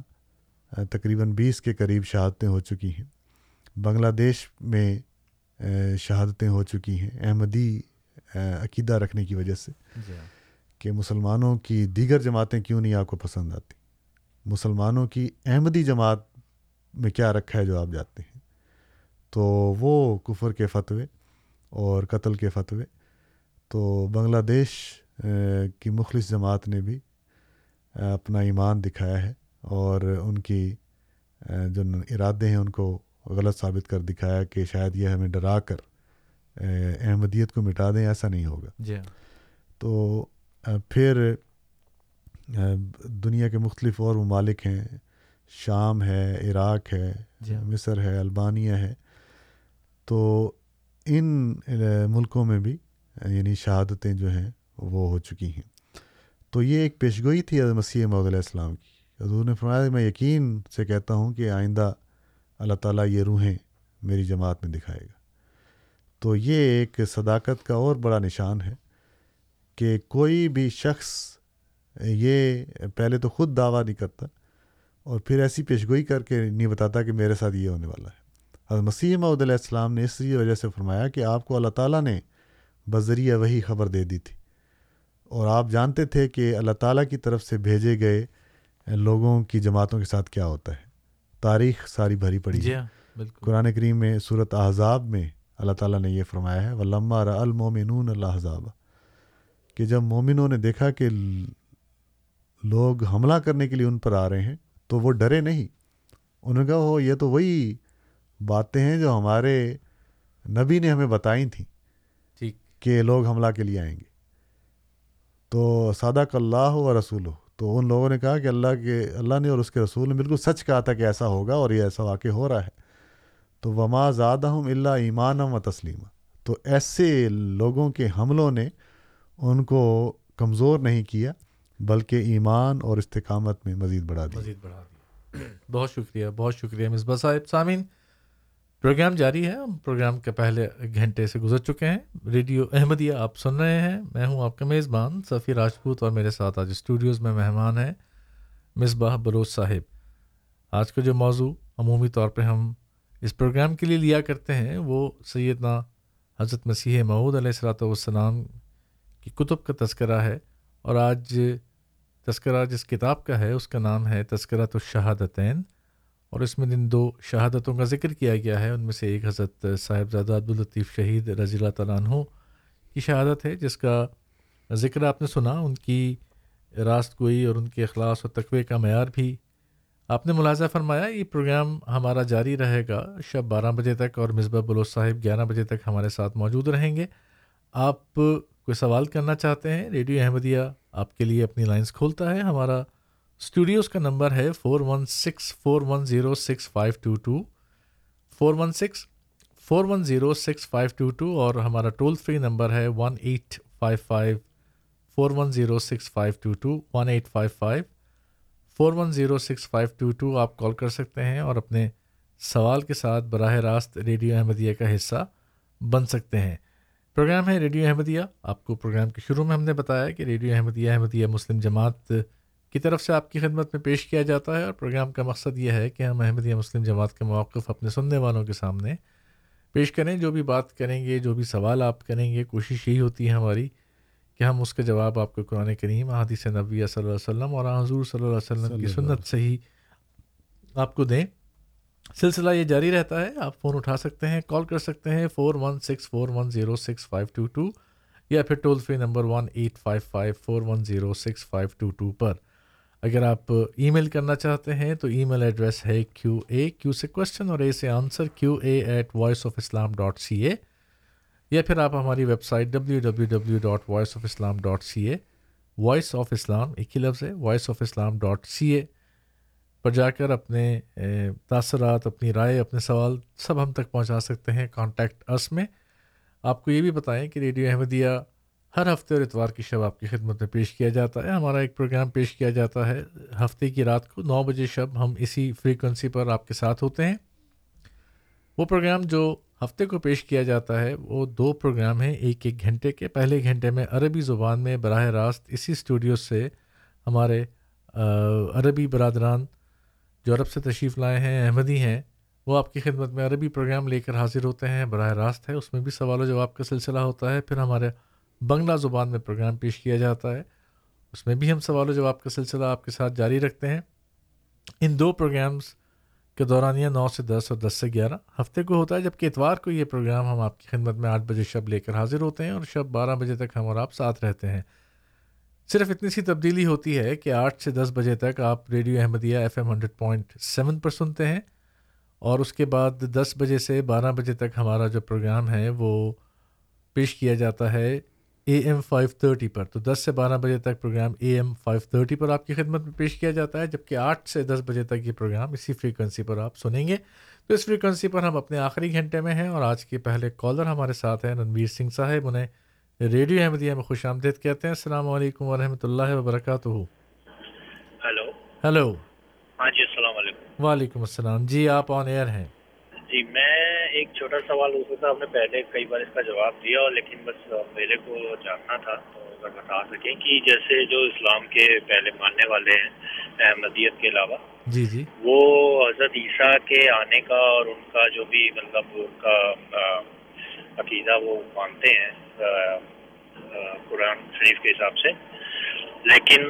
G: تقریباً بیس کے قریب شہادتیں ہو چکی ہیں۔ بنگلہ دیش میں شہادتیں ہو چکی ہیں۔ احمدی عقیدہ رکھنے کی وجہ سے
F: جی ہاں۔
G: کہ مسلمانوں کی دیگر جماعتیں کیوں نہیں آپ کو پسند آتی؟ مسلمانوں کی احمدی جماعت میں کیا رکھا ہے جو آپ جاتے ہیں؟ تو وہ کفر کے فتوے اور قتل کے فتوے تو بنگلہ دیش کی مخلص جماعت نے بھی اپنا ایمان دکھایا ہے اور ان کی جو ارادے ہیں ان کو غلط ثابت کر دکھایا کہ شاید یہ ہمیں ڈرا کر احمدیت کو مٹا دیں ایسا نہیں ہوگا۔
F: جی۔
G: تو پھر دنیا کے مختلف اور ممالک ہیں۔ شام ہے عراق ہے
F: جی۔
G: مصر ہے البانیہ ہے۔ تو ان ملکوں میں بھی یعنی شہادتیں جو ہیں وہ ہو چکی ہیں۔ تو یہ ایک پیشگوئی تھی حضرت مسیح محدود علیہ السلام کی۔ حضور نے فرمایا میں یقین سے کہتا ہوں کہ آئندہ اللہ تعالیٰ یہ روحیں میری جماعت میں دکھائے گا۔ تو یہ ایک صداقت کا اور بڑا نشان ہے کہ کوئی بھی شخص یہ پہلے تو خود دعویٰ نہیں کرتا اور پھر ایسی پیشگوئی کر کے نہیں بتاتا کہ میرے ساتھ یہ ہونے والا ہے۔ حضرت مسیح محدود علیہ السلام نے اس وجہ سے فرمایا کہ آپ کو اللہ تعالیٰ نے بذریعہ وہی خبر دے دی تھی۔ اور آپ جانتے تھے کہ اللہ تعالیٰ کی طرف سے بھیجے گئے لوگوں کی جماعتوں کے ساتھ کیا ہوتا ہے۔ تاریخ ساری بھری پڑی
F: جی
G: ہے
F: ہاں بالکل۔
G: قرآن کریم میں صورت احزاب میں اللہ تعالیٰ نے یہ فرمایا ہے ولما المومنون اللہ حضاب کہ جب مومنوں نے دیکھا کہ لوگ حملہ کرنے کے لیے ان پر آ رہے ہیں تو وہ ڈرے نہیں۔ انہوں نے کہا ہو یہ تو وہی باتیں ہیں جو ہمارے نبی نے ہمیں بتائی تھیں
F: ٹھیک۔
G: کہ لوگ حملہ کے لیے آئیں گے۔ تو سادہ اللہ و رسول ہو تو ان لوگوں نے کہا کہ اللہ کے اللہ نے اور اس کے رسول نے بالکل سچ کہا تھا کہ ایسا ہوگا اور یہ ایسا واقع ہو رہا ہے۔ تو وما زیادہ ہم اللہ ایمان و تسلیم تو ایسے لوگوں کے حملوں نے ان کو کمزور نہیں کیا، بلکہ ایمان اور استقامت میں مزید بڑھا دیا۔
F: مزید بڑھا دیا۔ بہت شکریہ بہت شکریہ مصباح صاحب۔ سامعین، پروگرام جاری ہے۔ ہم پروگرام کے پہلے گھنٹے سے گزر چکے ہیں۔ ریڈیو احمدیہ آپ سن رہے ہیں۔ میں ہوں آپ کا میزبان صفی راجپوت اور میرے ساتھ آج اسٹوڈیوز میں مہمان ہیں مصباح بلوچ صاحب۔ آج کا جو موضوع عمومی طور پہ ہم اس پروگرام کے لیے لیا کرتے ہیں وہ سیدنا حضرت مسیح معود علیہ السلاۃ والسلام کی کتب کا تذکرہ ہے اور آج تذکرہ جس کتاب کا ہے اس کا نام ہے تذکرہ تو شہادتین اور اس میں جن دو شہادتوں کا ذکر کیا گیا ہے۔ ان میں سے ایک حضرت صاحبزادہ عبدالطیف شہید رضی اللہ تعالیٰ عنہ کی شہادت ہے، جس کا ذکر آپ نے سنا۔ ان کی راست گوئی اور ان کے اخلاص اور تقوی کا معیار بھی آپ نے ملاحظہ فرمایا یہ پروگرام ہمارا جاری رہے گا شب بارہ بجے تک اور مصباح بلوچ صاحب گیارہ بجے تک ہمارے ساتھ موجود رہیں گے۔ آپ کوئی سوال کرنا چاہتے ہیں، ریڈیو احمدیہ آپ کے لیے اپنی لائنس کھولتا ہے۔ ہمارا اسٹوڈیوز کا نمبر ہے four one six four one zero six five two two. Four one six four one zero six five two two اور ہمارا ٹول فری نمبر ہے one eight five five, four one zero six five two two, one eight five five. Four one zero six five two two آپ کال کر سکتے ہیں اور اپنے سوال کے ساتھ براہ راست ریڈیو احمدیہ کا حصہ بن سکتے ہیں۔ پروگرام ہے ریڈیو احمدیہ۔ آپ کو پروگرام کے شروع میں ہم نے بتایا کہ ریڈیو احمدیہ احمدیہ مسلم جماعت کی طرف سے آپ کی خدمت میں پیش کیا جاتا ہے اور پروگرام کا مقصد یہ ہے کہ ہم احمدیہ مسلم جماعت کے موقف اپنے سننے والوں کے سامنے پیش کریں۔ جو بھی بات کریں گے، جو بھی سوال آپ کریں گے، کوشش یہی ہوتی ہے ہماری کہ ہم اس کا جواب آپ کو قرآن کریم حادث نبی صلی اللہ علیہ وسلم اور حضور صلی اللہ علیہ وسلم کی سنت سے ہی آپ کو دیں۔ سلسلہ یہ جاری رہتا ہے۔ آپ فون اٹھا سکتے ہیں کال کر سکتے ہیں four one six four one zero six five two two یا پھر toll free number one eight five five four one zero six five two two پر۔ اگر آپ ای میل کرنا چاہتے ہیں تو ای میل ایڈریس ہے کیو اے کیو سے کوشچن اور اے سے answer Q A at voice of Islam dot C A یا پھر آپ ہماری website W W W dot voice of Islam dot C A voice of Islam ایک ہی لفظ ہے voice of Islam dot C A پر جا کر اپنے تاثرات، اپنی رائے، اپنے سوال سب ہم تک پہنچا سکتے ہیں۔ کانٹیکٹ اس میں۔ آپ کو یہ بھی بتائیں کہ ریڈیو احمدیہ ہر ہفتے اور اتوار کی شب آپ کی خدمت میں پیش کیا جاتا ہے۔ ہمارا ایک پروگرام پیش کیا جاتا ہے ہفتے کی رات کو نو بجے شب۔ ہم اسی فریکوینسی پر آپ کے ساتھ ہوتے ہیں۔ وہ پروگرام جو ہفتے کو پیش کیا جاتا ہے، وہ دو پروگرام ہیں، ایک ایک گھنٹے کے۔ پہلے گھنٹے میں عربی زبان میں براہ راست اسی اسٹوڈیو سے ہمارے عربی برادران جو عرب سے تشریف لائے ہیں، احمدی ہیں، وہ آپ کی خدمت میں عربی پروگرام لے کر حاضر ہوتے ہیں۔ براہ راست ہے، اس میں بھی سوال و جواب کا سلسلہ ہوتا ہے۔ پھر ہمارے بنگلہ زبان میں پروگرام پیش کیا جاتا ہے۔ اس میں بھی ہم سوال و جواب کا سلسلہ آپ کے ساتھ جاری رکھتے ہیں۔ ان دو پروگرامس کے دوران یہ نو سے دس اور دس سے گیارہ ہفتے کو ہوتا ہے جبکہ اتوار کو یہ پروگرام ہم آپ کی خدمت میں آٹھ بجے شب لے کر حاضر ہوتے ہیں اور شب بارہ بجے تک ہم اور آپ ساتھ رہتے ہیں۔ صرف اتنی سی تبدیلی ہوتی ہے کہ آٹھ سے دس بجے تک آپ radio Ahmadiyya F M hundred point seven پر سنتے ہیں اور اس کے بعد دس بجے سے بارہ بجے تک ہمارا جو پروگرام ہے وہ پیش کیا جاتا ہے اے ایم فائیو تھرٹی پر۔ تو دس سے بارہ بجے تک program A M five thirty پر آپ کی خدمت میں پیش کیا جاتا ہے جبکہ آٹھ سے دس بجے تک یہ پروگرام اسی فریکوینسی پر آپ سنیں گے۔ تو اس فریکوینسی پر ہم اپنے آخری گھنٹے میں ہیں اور آج کے پہلے کالر ہمارے ساتھ ہیں رنویر سنگھ صاحب۔ انہیں ریڈیو احمدیہ میں خوش آمدید کہتے ہیں۔ السلام علیکم ورحمۃ اللہ وبرکاتہ۔
H: ہیلو
F: ہیلو
H: ہاں جی السلام علیکم۔
F: وعلیکم السلام۔ جی آپ آن ایئر ہیں۔
H: جی میں ایک چھوٹا سوال ہو سکتا آپ نے پہلے کئی بار اس کا جواب دیا اور لیکن بس میرے کو جاننا تھا تو اگر بتا سکیں کہ جیسے جو اسلام کے پہلے ماننے والے ہیں احمدیت کے علاوہ
F: جی جی۔
H: وہ حضرت عیسیٰ کے آنے کا اور ان کا جو بھی مطلب ان کا عقیدہ وہ مانتے ہیں قرآن شریف کے حساب سے۔ لیکن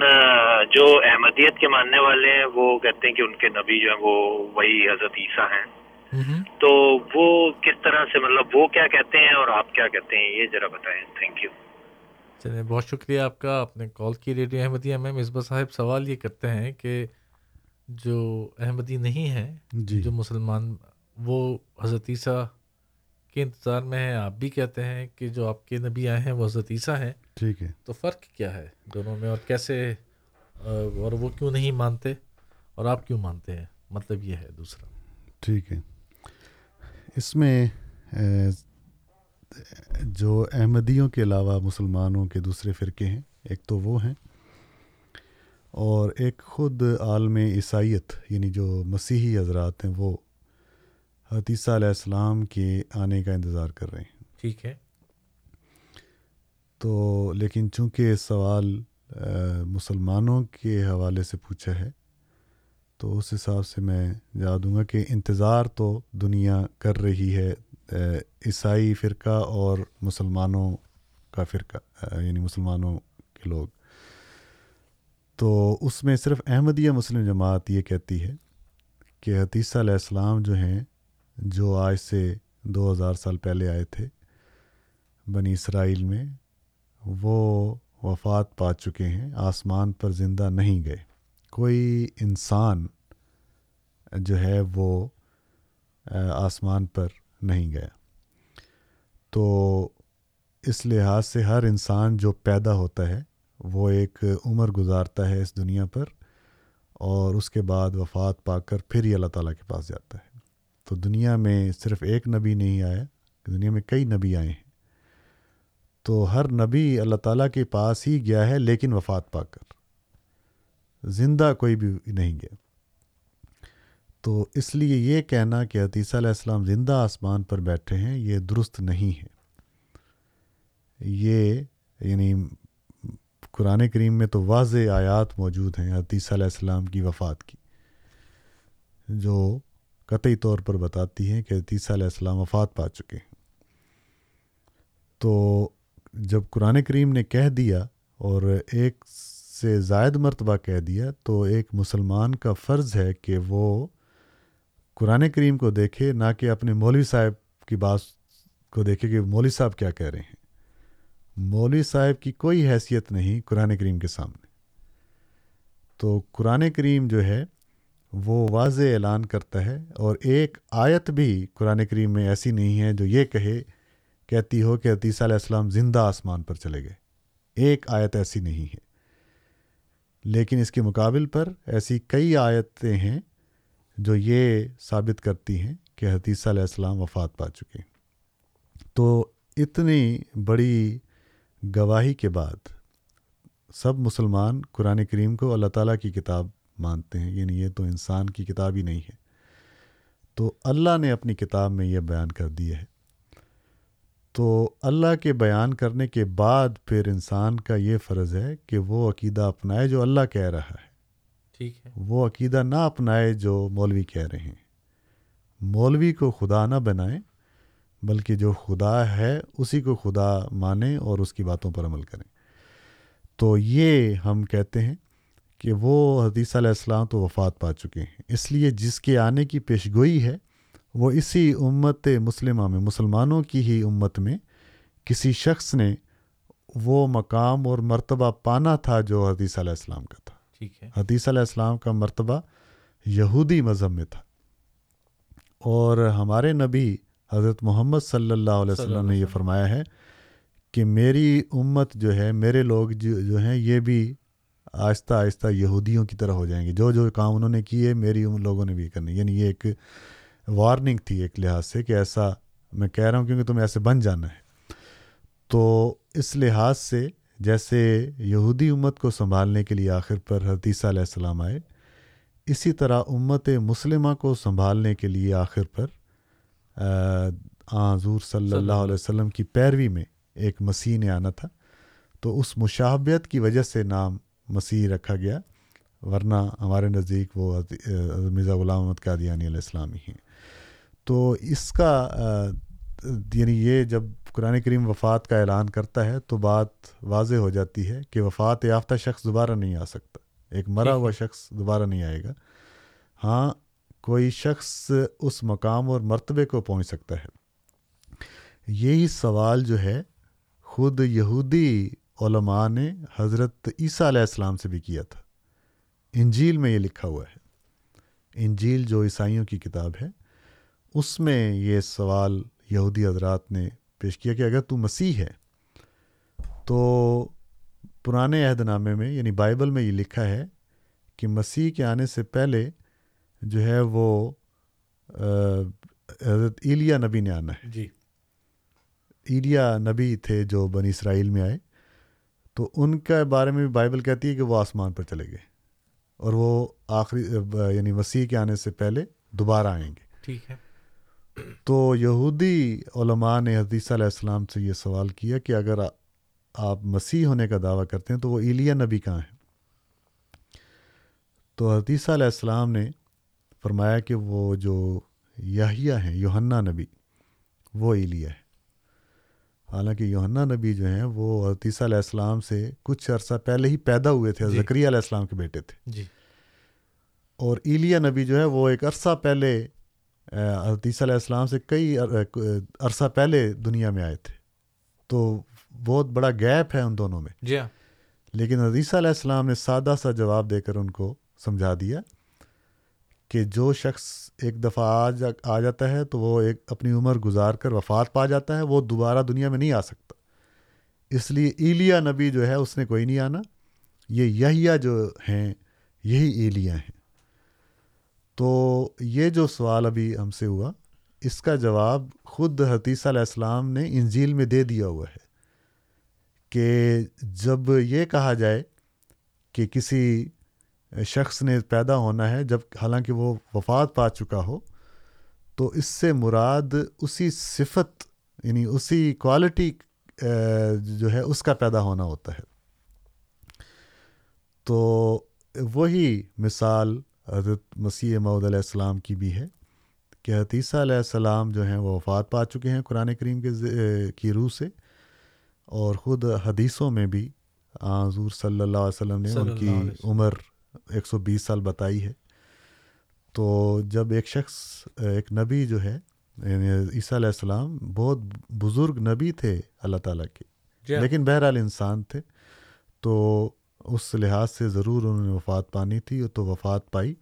H: جو احمدیت کے ماننے والے ہیں وہ کہتے ہیں کہ ان کے نبی جو ہیں وہ وہی حضرت عیسیٰ ہیں۔ تو وہ کس طرح سے مطلب وہ کیا کہتے ہیں اور آپ کیا کہتے ہیں؟ یہ ذرا بتائیں. تھینک یو
F: چلے بہت شکریہ آپ کا. آپ نے کال کی ریڈیو احمدیہ میں مصباح صاحب سوال یہ کرتے ہیں کہ جو احمدی نہیں ہے
G: جی.
F: جو مسلمان وہ حضرت عیسیٰ کے انتظار میں ہیں. آپ بھی کہتے ہیں کہ جو آپ کے نبی آئے ہیں وہ حضرت عیسیٰ ہیں.
G: ٹھیک ہے.
F: تو فرق کیا ہے دونوں میں؟ اور کیسے اور وہ کیوں نہیں مانتے؟ اور آپ کیوں مانتے ہیں؟ مطلب یہ ہے دوسرا.
G: ٹھیک ہے. اس میں جو احمدیوں کے علاوہ مسلمانوں کے دوسرے فرقے ہیں ایک تو وہ ہیں اور ایک خود عالم عیسائیت یعنی جو مسیحی حضرات ہیں وہ حتیثہ علیہ السلام کے آنے کا انتظار کر رہے ہیں۔
F: ٹھیک ہے۔
G: تو لیکن چونکہ سوال مسلمانوں کے حوالے سے پوچھا ہے تو اس حساب سے میں جا دوں گا کہ انتظار تو دنیا کر رہی ہے عیسائی فرقہ اور مسلمانوں کا فرقہ یعنی مسلمانوں کے لوگ۔ تو اس میں صرف احمدیہ مسلم جماعت یہ کہتی ہے کہ حتیثہ علیہ السلام جو ہیں، جو آج سے دو ہزار سال پہلے آئے تھے بنی اسرائیل میں، وہ وفات پا چکے ہیں، آسمان پر زندہ نہیں گئے۔ کوئی انسان جو ہے وہ آسمان پر نہیں گیا۔ تو اس لحاظ سے ہر انسان جو پیدا ہوتا ہے، وہ ایک عمر گزارتا ہے اس دنیا پر اور اس کے بعد وفات پا کر پھر ہی اللہ تعالیٰ کے پاس جاتا ہے۔ تو دنیا میں صرف ایک نبی نہیں آیا، دنیا میں کئی نبی آئے ہیں۔ تو ہر نبی اللہ تعالیٰ کے پاس ہی گیا ہے، لیکن وفات پا کر۔ زندہ کوئی بھی نہیں گیا تو اس لیے یہ کہنا کہ عتیسہ علیہ السلام زندہ آسمان پر بیٹھے ہیں، یہ درست نہیں ہے۔ یہ یعنی قرآن کریم میں تو واضح آیات موجود ہیں عتیسہ علیہ السلام کی وفات کی، جو قطعی طور پر بتاتی ہیں کہ عتیسہ علیہ السلام وفات پا چکے ہیں۔ تو جب قرآن کریم نے کہہ دیا اور ایک سے زائد مرتبہ کہہ دیا تو ایک مسلمان کا فرض ہے کہ وہ قرآن کریم کو دیکھے، نہ کہ اپنے مولوی صاحب کی بات کو دیکھے کہ مولوی صاحب کیا کہہ رہے ہیں۔ مولوی صاحب کی کوئی حیثیت نہیں قرآن کریم کے سامنے۔ تو قرآن کریم جو ہے، وہ واضح اعلان کرتا ہے اور ایک آیت بھی قرآن کریم میں ایسی نہیں ہے جو یہ کہے، کہتی ہو کہ عتیسہ علیہ السلام زندہ آسمان پر چلے گئے۔ ایک آیت ایسی نہیں ہے۔ لیکن اس کے مقابل پر ایسی کئی آیتیں ہیں جو یہ ثابت کرتی ہیں کہ حتیثہ علیہ السلام وفات پا چکے تو اتنی بڑی گواہی کے بعد سب مسلمان قرآن کریم کو اللہ تعالیٰ کی کتاب مانتے ہیں یعنی یہ تو انسان کی کتاب ہی نہیں ہے۔ تو اللہ نے اپنی کتاب میں یہ بیان کر دیا ہے تو اللہ کے بیان کرنے کے بعد پھر انسان کا یہ فرض ہے کہ وہ عقیدہ اپنائے جو اللہ کہہ رہا ہے۔
F: ٹھیک ہے۔
G: وہ عقیدہ نہ اپنائے جو مولوی کہہ رہے ہیں۔ مولوی کو خدا نہ بنائیں بلکہ جو خدا ہے اسی کو خدا مانیں اور اس کی باتوں پر عمل کریں تو یہ ہم کہتے ہیں کہ وہ حدیثہ علیہ السلام تو وفات پا چکے ہیں۔ اس لیے جس کے آنے کی پیشگوئی ہے وہ اسی امت مسلمہ میں مسلمانوں کی ہی امت میں کسی شخص نے وہ مقام اور مرتبہ پانا تھا جو حدیث علیہ السلام کا تھا۔
F: ٹھیک ہے۔
G: حدیث علیہ السلام کا مرتبہ یہودی مذہب میں تھا۔ اور ہمارے نبی حضرت محمد صلی اللہ علیہ وسلم نے یہ فرمایا ہے کہ میری امت جو ہے میرے لوگ جو جو ہیں یہ بھی آہستہ آہستہ یہودیوں کی طرح ہو جائیں گے۔ جو جو کام انہوں نے کیے میری ان لوگوں نے بھی کرنے۔ یعنی یہ ایک وارننگ تھی ایک لحاظ سے کہ ایسا میں کہہ رہا ہوں کیونکہ تمہیں ایسے بن جانا ہے۔ تو اس لحاظ سے جیسے یہودی امت کو سنبھالنے کے لیے آخر پر حدیثہ علیہ السلام آئے، اسی طرح امت مسلمہ کو سنبھالنے کے لیے آخر پر حضور صلی اللہ علیہ وسلم کی پیروی میں ایک مسیح نے آنا تھا۔ تو اس مشابت کی وجہ سے نام مسیح رکھا گیا، ورنہ ہمارے نزدیک وہ مرزا غلام محمد قادیانی علیہ السلامی ہیں۔ تو اس کا یعنی یہ جب قرآن کریم وفات کا اعلان کرتا ہے تو بات واضح ہو جاتی ہے کہ وفات یافتہ شخص دوبارہ نہیں آ سکتا۔ ایک مرا ہوا شخص دوبارہ نہیں آئے گا۔ ہاں کوئی شخص اس مقام اور مرتبے کو پہنچ سکتا ہے۔ یہی سوال جو ہے خود یہودی علماء نے حضرت عیسیٰ علیہ السلام سے بھی کیا تھا۔ انجیل میں یہ لکھا ہوا ہے۔ انجیل جو عیسائیوں کی کتاب ہے اس میں یہ سوال یہودی حضرات نے پیش کیا کہ اگر تو مسیح ہے تو پرانے عہد نامے میں یعنی بائبل میں یہ لکھا ہے کہ مسیح کے آنے سے پہلے جو ہے وہ حضرت ایلیا نبی نے آنا ہے۔
F: جی۔
G: ایلیا نبی تھے جو بنی اسرائیل میں آئے۔ تو ان کے بارے میں بھی بائبل کہتی ہے کہ وہ آسمان پر چلے گئے۔ اور وہ آخری یعنی مسیح کے آنے سے پہلے دوبارہ آئیں گے۔
F: ٹھیک ہے۔
G: تو یہودی علماء نے حدیثہ علیہ السلام سے یہ سوال کیا کہ اگر آپ مسیح ہونے کا دعویٰ کرتے ہیں تو وہ ایلیا نبی کہاں ہیں؟ تو حدیثہ علیہ السلام نے فرمایا کہ وہ جو یاہیا ہیں یوہنا نبی وہ ایلیا ہے حالانکہ یوہنا نبی جو ہیں وہ حدیثہ علیہ السلام سے کچھ عرصہ پہلے ہی پیدا ہوئے تھے
F: جی۔
G: ذکریہ علیہ السلام کے بیٹے تھے۔
F: جی۔
G: اور ایلیا نبی جو ہے وہ ایک عرصہ پہلے حدیثہ علیہ السلام سے کئی عرصہ پہلے دنیا میں آئے تھے۔ تو بہت بڑا گیپ ہے ان دونوں میں۔
F: جی ہاں۔
G: لیکن حدیثہ علیہ السلام نے سادہ سا جواب دے کر ان کو سمجھا دیا کہ جو شخص ایک دفعہ آ جا آ جاتا ہے تو وہ ایک اپنی عمر گزار کر وفات پا جاتا ہے وہ دوبارہ دنیا میں نہیں آ سکتا۔ اس لیے ایلیا نبی جو ہے اس نے کوئی نہیں آنا۔ یہ یہیا جو ہیں یہی ایلیا ہیں۔ تو یہ جو سوال ابھی ہم سے ہوا، اس کا جواب خود حتیثہ علیہ السلام نے انجیل میں دے دیا ہوا ہے کہ جب یہ کہا جائے کہ کسی شخص نے پیدا ہونا ہے، جب حالانکہ وہ وفات پا چکا ہو، تو اس سے مراد اسی صفت یعنی اسی کوالٹی جو ہے، اس کا پیدا ہونا ہوتا ہے۔ تو وہی مثال حضرت مسیح معود علیہ السلام کی بھی ہے کہ حتیثہ علیہ السلام جو ہیں وہ وفات پا چکے ہیں قرآن کریم کے کی روح سے اور خود حدیثوں میں بھی حضور صلی اللہ علیہ وسلم نے ان کی عمر ایک سو بیس سال بتائی ہے۔ تو جب ایک شخص ایک نبی جو ہے یعنی عیسیٰ علیہ السلام بہت بزرگ نبی تھے اللہ تعالیٰ کے
F: جی ہاں۔
G: لیکن بہرحال انسان تھے۔ تو اس لحاظ سے ضرور انہوں نے وفات پانی تھی، تو وفات پائی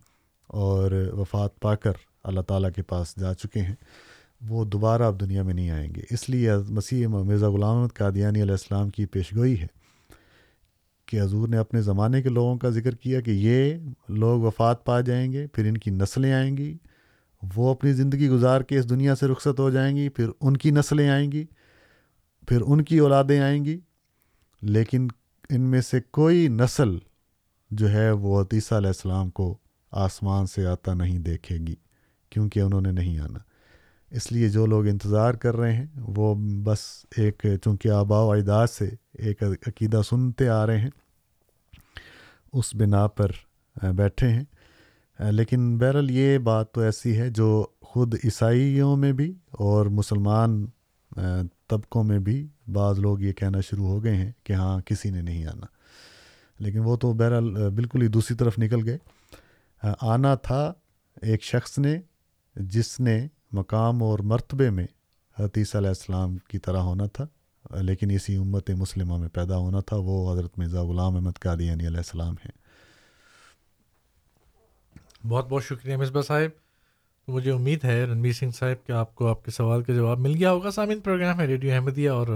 G: اور وفات پا کر اللہ تعالیٰ کے پاس جا چکے ہیں۔ وہ دوبارہ اب دنیا میں نہیں آئیں گے۔ اس لیے مسیح مرزا غلام احمد قادیانی علیہ السلام کی پیشگوئی ہے کہ حضور نے اپنے زمانے کے لوگوں کا ذکر کیا کہ یہ لوگ وفات پا جائیں گے، پھر ان کی نسلیں آئیں گی، وہ اپنی زندگی گزار کے اس دنیا سے رخصت ہو جائیں گی، پھر ان کی نسلیں آئیں گی، پھر ان کی اولادیں آئیں گی۔ لیکن ان میں سے کوئی نسل جو ہے وہ عتیسہ علیہ السلام کو آسمان سے آتا نہیں دیکھے گی، کیونکہ انہوں نے نہیں آنا۔ اس لیے جو لوگ انتظار کر رہے ہیں، وہ بس ایک، چونکہ آبا و اجداد سے ایک عقیدہ سنتے آ رہے ہیں، اس بنا پر بیٹھے ہیں۔ لیکن بہرحال یہ بات تو ایسی ہے جو خود عیسائیوں میں بھی اور مسلمان طبقوں میں بھی بعض لوگ یہ کہنا شروع ہو گئے ہیں کہ ہاں کسی نے نہیں آنا۔ لیکن وہ تو بہرحال بالکل ہی دوسری طرف نکل گئے۔ آنا تھا ایک شخص نے جس نے مقام اور مرتبے میں حتیث علیہ السلام کی طرح ہونا تھا، لیکن اسی امت مسلمہ میں پیدا ہونا تھا۔ وہ حضرت مرزا غلام احمد قادیانی علیہ السلام ہیں۔
F: بہت بہت شکریہ مصباح صاحب۔ مجھے امید ہے رنویر سنگھ صاحب کہ آپ کو آپ کے سوال کا جواب مل گیا ہوگا سامعین پروگرام ہے ریڈیو احمدیہ اور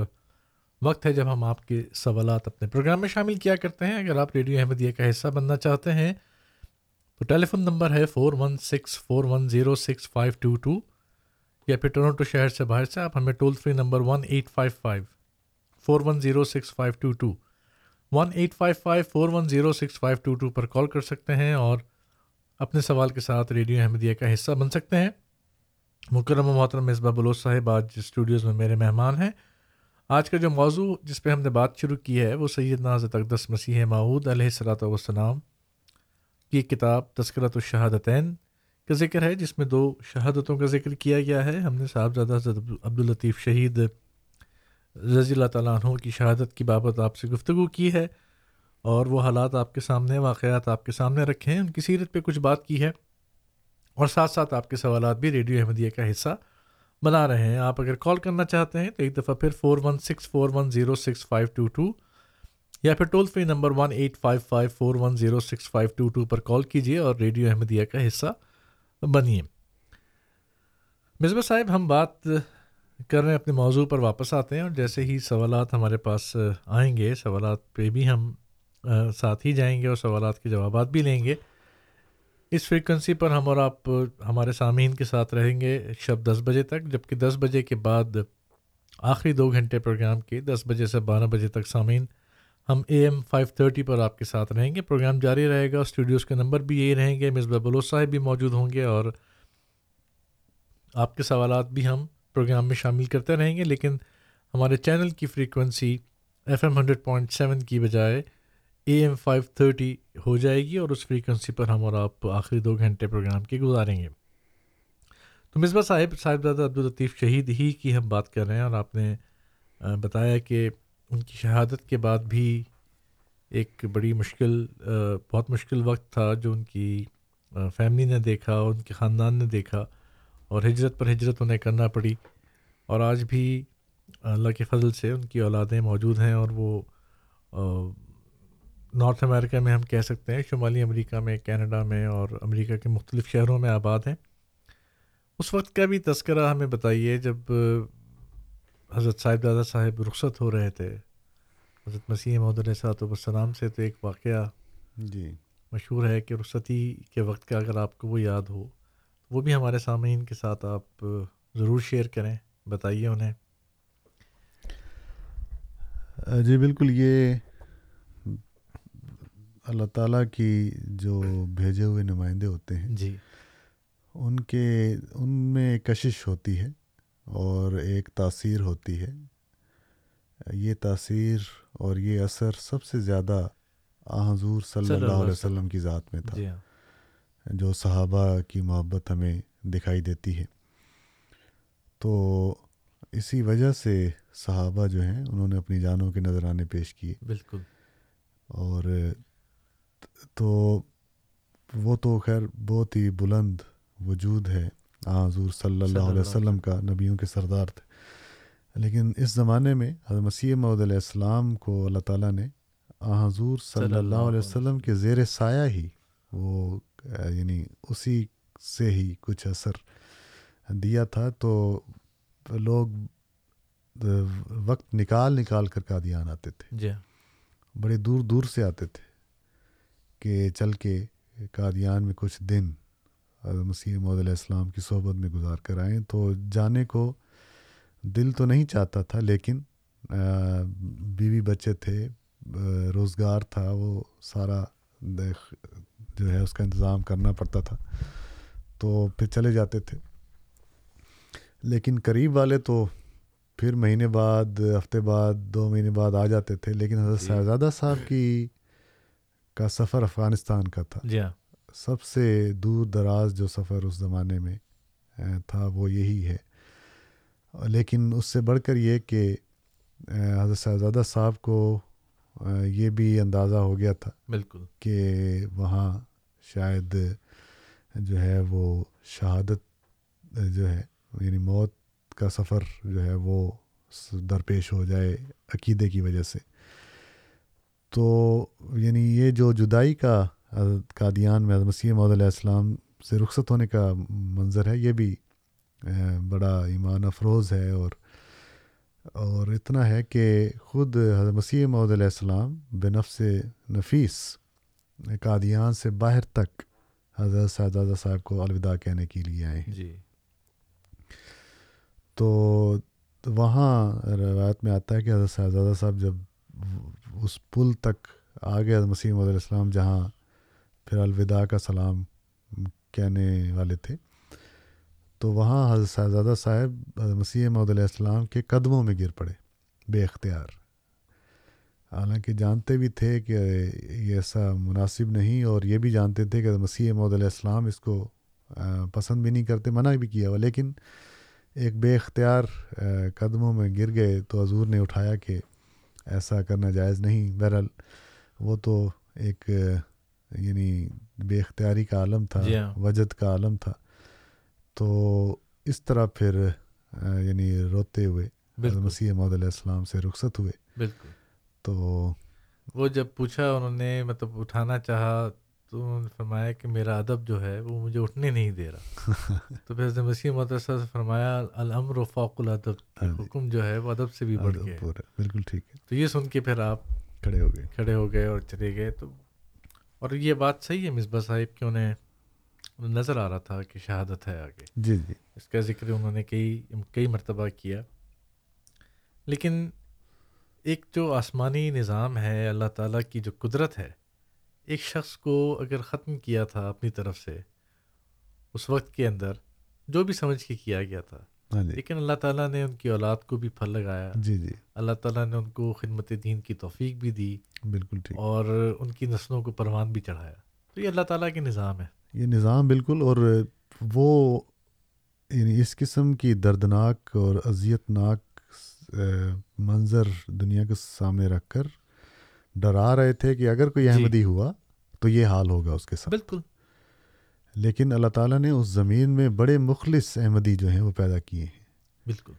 F: وقت ہے جب ہم آپ کے سوالات اپنے پروگرام میں شامل کیا کرتے ہیں۔ اگر آپ ریڈیو احمدیہ کا حصہ بننا چاہتے ہیں تو ٹیلی فون نمبر ہے four one six four one zero six five two two یا پھر ٹورنٹو شہر سے باہر سے آپ ہمیں toll free number one eight five five four one zero six five two two one eight five five four one zero six five two two پر کال کر سکتے ہیں اور اپنے سوال کے ساتھ ریڈیو احمدیہ کا حصہ بن سکتے ہیں۔ مکرم و محترم مصباح بلوچ صاحب آج اسٹوڈیوز میں میرے مہمان ہیں۔ آج کا جو موضوع جس پہ ہم نے بات شروع کی ہے وہ سید ناز اقدس مسیح معود علیہ السلاۃ والسلام کی کتاب تذکرت الشہادتین کا ذکر ہے، جس میں دو شہادتوں کا ذکر کیا گیا ہے۔ ہم نے صاحبزادہ حضرت عبداللطیف شہید رضی اللہ تعالیٰ عنہ کی شہادت کی بابت آپ سے گفتگو کی ہے۔ اور وہ حالات آپ کے سامنے، واقعات آپ کے سامنے رکھے ہیں ان کی سیرت پہ کچھ بات کی ہے اور ساتھ ساتھ آپ کے سوالات بھی ریڈیو احمدیہ کا حصہ بنا رہے ہیں۔ آپ اگر کال کرنا چاہتے ہیں تو ایک دفعہ پھر four one six four one zero six five two two یا پھر toll free number one eight five five four one zero six five two two پر کال کیجیے اور ریڈیو احمدیہ کا حصہ بنیے۔ مصباح صاحب، ہم بات کر رہے ہیں، اپنے موضوع پر واپس آتے ہیں اور جیسے ہی سوالات ہمارے پاس آئیں گے، سوالات پہ بھی ہم ساتھ ہی جائیں گے اور سوالات کے جوابات بھی لیں گے۔ اس فریکوینسی پر ہم اور آپ ہمارے سامعین کے ساتھ رہیں گے شب دس بجے تک جبکہ دس بجے کے بعد آخری دو گھنٹے پروگرام کے دس بجے سے بارہ بجے تک سامعین ہم اے ایم فائیو تھرٹی پر آپ کے ساتھ رہیں گے۔ پروگرام جاری رہے گا اسٹوڈیوز کے نمبر بھی یہی رہیں گے مصباح بلوچ صاحب بھی موجود ہوں گے اور آپ کے سوالات بھی ہم پروگرام میں شامل کرتے رہیں گے۔ لیکن ہمارے چینل کی frequency F M hundred point seven کی بجائے اے ایم فائیو تھرٹی ہو جائے گی اور اس فریکوینسی پر ہم اور آپ آخری دو گھنٹے پروگرام کے گزاریں گے۔ تو مصباح صاحب، صاحبزادہ عبدالطیف شہید ہی کی ہم بات کر رہے ہیں اور آپ نے بتایا کہ ان کی شہادت کے بعد بھی ایک بڑی مشکل بہت مشکل وقت تھا جو ان کی فیملی نے دیکھا، ان کے خاندان نے دیکھا اور ہجرت پر ہجرت انہیں کرنا پڑی۔ اور آج بھی اللہ کے فضل سے ان کی اولادیں موجود ہیں اور وہ نارتھ امریکہ میں ہم کہہ سکتے ہیں شمالی امریکہ میں کینیڈا میں اور امریکہ کے مختلف شہروں میں آباد ہیں۔ اس وقت کا بھی تذکرہ ہمیں بتائیے جب حضرت صاحب دادا صاحب رخصت ہو رہے تھے حضرت مسیح محدود صاحب السلام سے تو ایک واقعہ
G: جی۔
F: مشہور ہے کہ رخصتی کے وقت کا اگر آپ کو وہ یاد ہو وہ بھی ہمارے سامعین کے ساتھ آپ ضرور شیئر کریں بتائیے انہیں۔
G: جی بالکل یہ اللہ تعالیٰ کی جو بھیجے ہوئے نمائندے ہوتے ہیں
F: جی۔
G: ان کے ان میں کشش ہوتی ہے اور ایک تاثیر ہوتی ہے۔ یہ تاثیر اور یہ اثر سب سے زیادہ حضور صلی اللہ علیہ وسلم۔ کی ذات میں تھا۔
F: جی ہاں۔
G: جو صحابہ کی محبت ہمیں دکھائی دیتی ہے۔ تو اسی وجہ سے صحابہ جو ہیں انہوں نے اپنی جانوں کے نذرانے پیش کیے۔
F: بالکل۔
G: اور تو وہ تو خیر بہت ہی بلند وجود ہے۔ حضور صلی اللہ علیہ وسلم کا نبیوں کے سردار تھے۔ لیکن اس زمانے میں حضرت مسیح محدود علیہ السلام کو اللہ تعالیٰ نے حضور صلی اللہ علیہ وسلم کے زیر سایہ ہی وہ یعنی اسی سے ہی کچھ اثر دیا تھا۔ تو لوگ وقت نکال نکال کر قادیان آتے تھے۔
F: جی۔
G: بڑے دور دور سے آتے تھے۔ کہ چل کے قادیان میں کچھ دن مسیح محدود علیہ السلام کی صحبت میں گزار کر آئیں تو جانے کو دل تو نہیں چاہتا تھا لیکن بیوی بچے تھے روزگار تھا وہ سارا جو ہے اس کا انتظام کرنا پڑتا تھا تو پھر چلے جاتے تھے۔ لیکن قریب والے تو پھر مہینے بعد ہفتے بعد دو مہینے بعد آ جاتے تھے لیکن حضرت صاحبزادہ صاحب کی کا سفر افغانستان کا تھا۔
F: جی ہاں۔
G: سب سے دور دراز جو سفر اس زمانے میں تھا وہ یہی ہے۔ لیکن اس سے بڑھ کر یہ کہ حضرت صاحبزادہ صاحب کو یہ بھی اندازہ ہو گیا تھا
F: بالکل۔
G: کہ وہاں شاید جو ہے وہ شہادت جو ہے یعنی موت کا سفر جو ہے وہ درپیش ہو جائے عقیدے کی وجہ سے۔ تو یعنی یہ جو جدائی کا قادیان میں مسیح محدود علیہ السلام سے رخصت ہونے کا منظر ہے یہ بھی بڑا ایمان افروز ہے اور اور اتنا ہے کہ خود حضرت مسیح محدود علیہ السلام بے نفس نفیس قادیان سے باہر تک حضرت صاحبزادہ صاحب کو الوداع کہنے کے لیے آئے ہیں۔
F: جی۔
G: تو وہاں روایت میں آتا ہے کہ حضرت صاحبزادہ صاحب جب اس پل تک آگے حضرت مسیح محدود علیہ السلام، جہاں پھر الوداع کا سلام کہنے والے تھے۔ تو وہاں حضرت صاحبزادہ صاحب مسیح محدود علیہ السلام کے قدموں میں گر پڑے، بے اختیار۔ حالانکہ جانتے بھی تھے کہ یہ ایسا مناسب نہیں، اور یہ بھی جانتے تھے کہ مسیح محدود علیہ السلام اس کو پسند بھی نہیں کرتے، منع بھی کیا ہوا۔ لیکن ایک بے اختیار قدموں میں گر گئے تو حضور نے اٹھایا کہ ایسا کرنا جائز نہیں۔ بہرحال وہ تو ایک یعنی بے اختیاری کا عالم تھا
F: جی ہاں۔
G: وجد کا عالم تھا۔ تو اس طرح پھر یعنی روتے ہوئے مسیح محدود علیہ السلام سے رخصت ہوئے۔
F: بالکل۔
G: تو
F: وہ جب پوچھا انہوں نے مطلب اٹھانا چاہا تو انہوں نے فرمایا کہ میرا ادب جو ہے وہ مجھے اٹھنے نہیں دے رہا۔ تو پھر مسیح مدرسہ سے فرمایا الامر و فوق الادب۔
G: ہاں جی۔
F: حکم جو ہے وہ ادب سے بھی بڑھ گیا۔
G: بالکل ٹھیک ہے۔
F: تو یہ سن کے پھر آپ
G: کھڑے ہو گئے۔
F: کھڑے ہو گئے اور چلے گئے۔ تو اور یہ بات صحیح ہے مصباح صاحب کہ انہیں نظر آ رہا تھا کہ شہادت ہے آگے۔
G: جی جی۔
F: اس کا ذکر انہوں نے کئی کئی مرتبہ کیا۔ لیکن ایک جو آسمانی نظام ہے اللہ تعالیٰ کی جو قدرت ہے ایک شخص کو اگر ختم کیا تھا اپنی طرف سے اس وقت کے اندر جو بھی سمجھ کے کیا گیا تھا۔
G: ہاں جی۔
F: لیکن اللہ تعالیٰ نے ان کی اولاد کو بھی پھل لگایا۔
G: جی جی۔
F: اللہ تعالیٰ نے ان کو خدمت دین کی توفیق بھی دی۔
G: بالکل ٹھیک۔
F: اور ان کی نسلوں کو پروان بھی چڑھایا۔ تو یہ اللہ تعالیٰ کے نظام ہے۔
G: یہ نظام بالکل اور وہ یعنی اس قسم کی دردناک اور اذیت ناک منظر دنیا کے سامنے رکھ کر ڈرا رہے تھے کہ اگر کوئی احمدی ہوا تو یہ حال ہوگا اس کے ساتھ۔
F: بالکل۔
G: لیکن اللہ تعالیٰ نے اس زمین میں بڑے مخلص احمدی جو ہیں وہ پیدا کیے ہیں۔
F: بالکل۔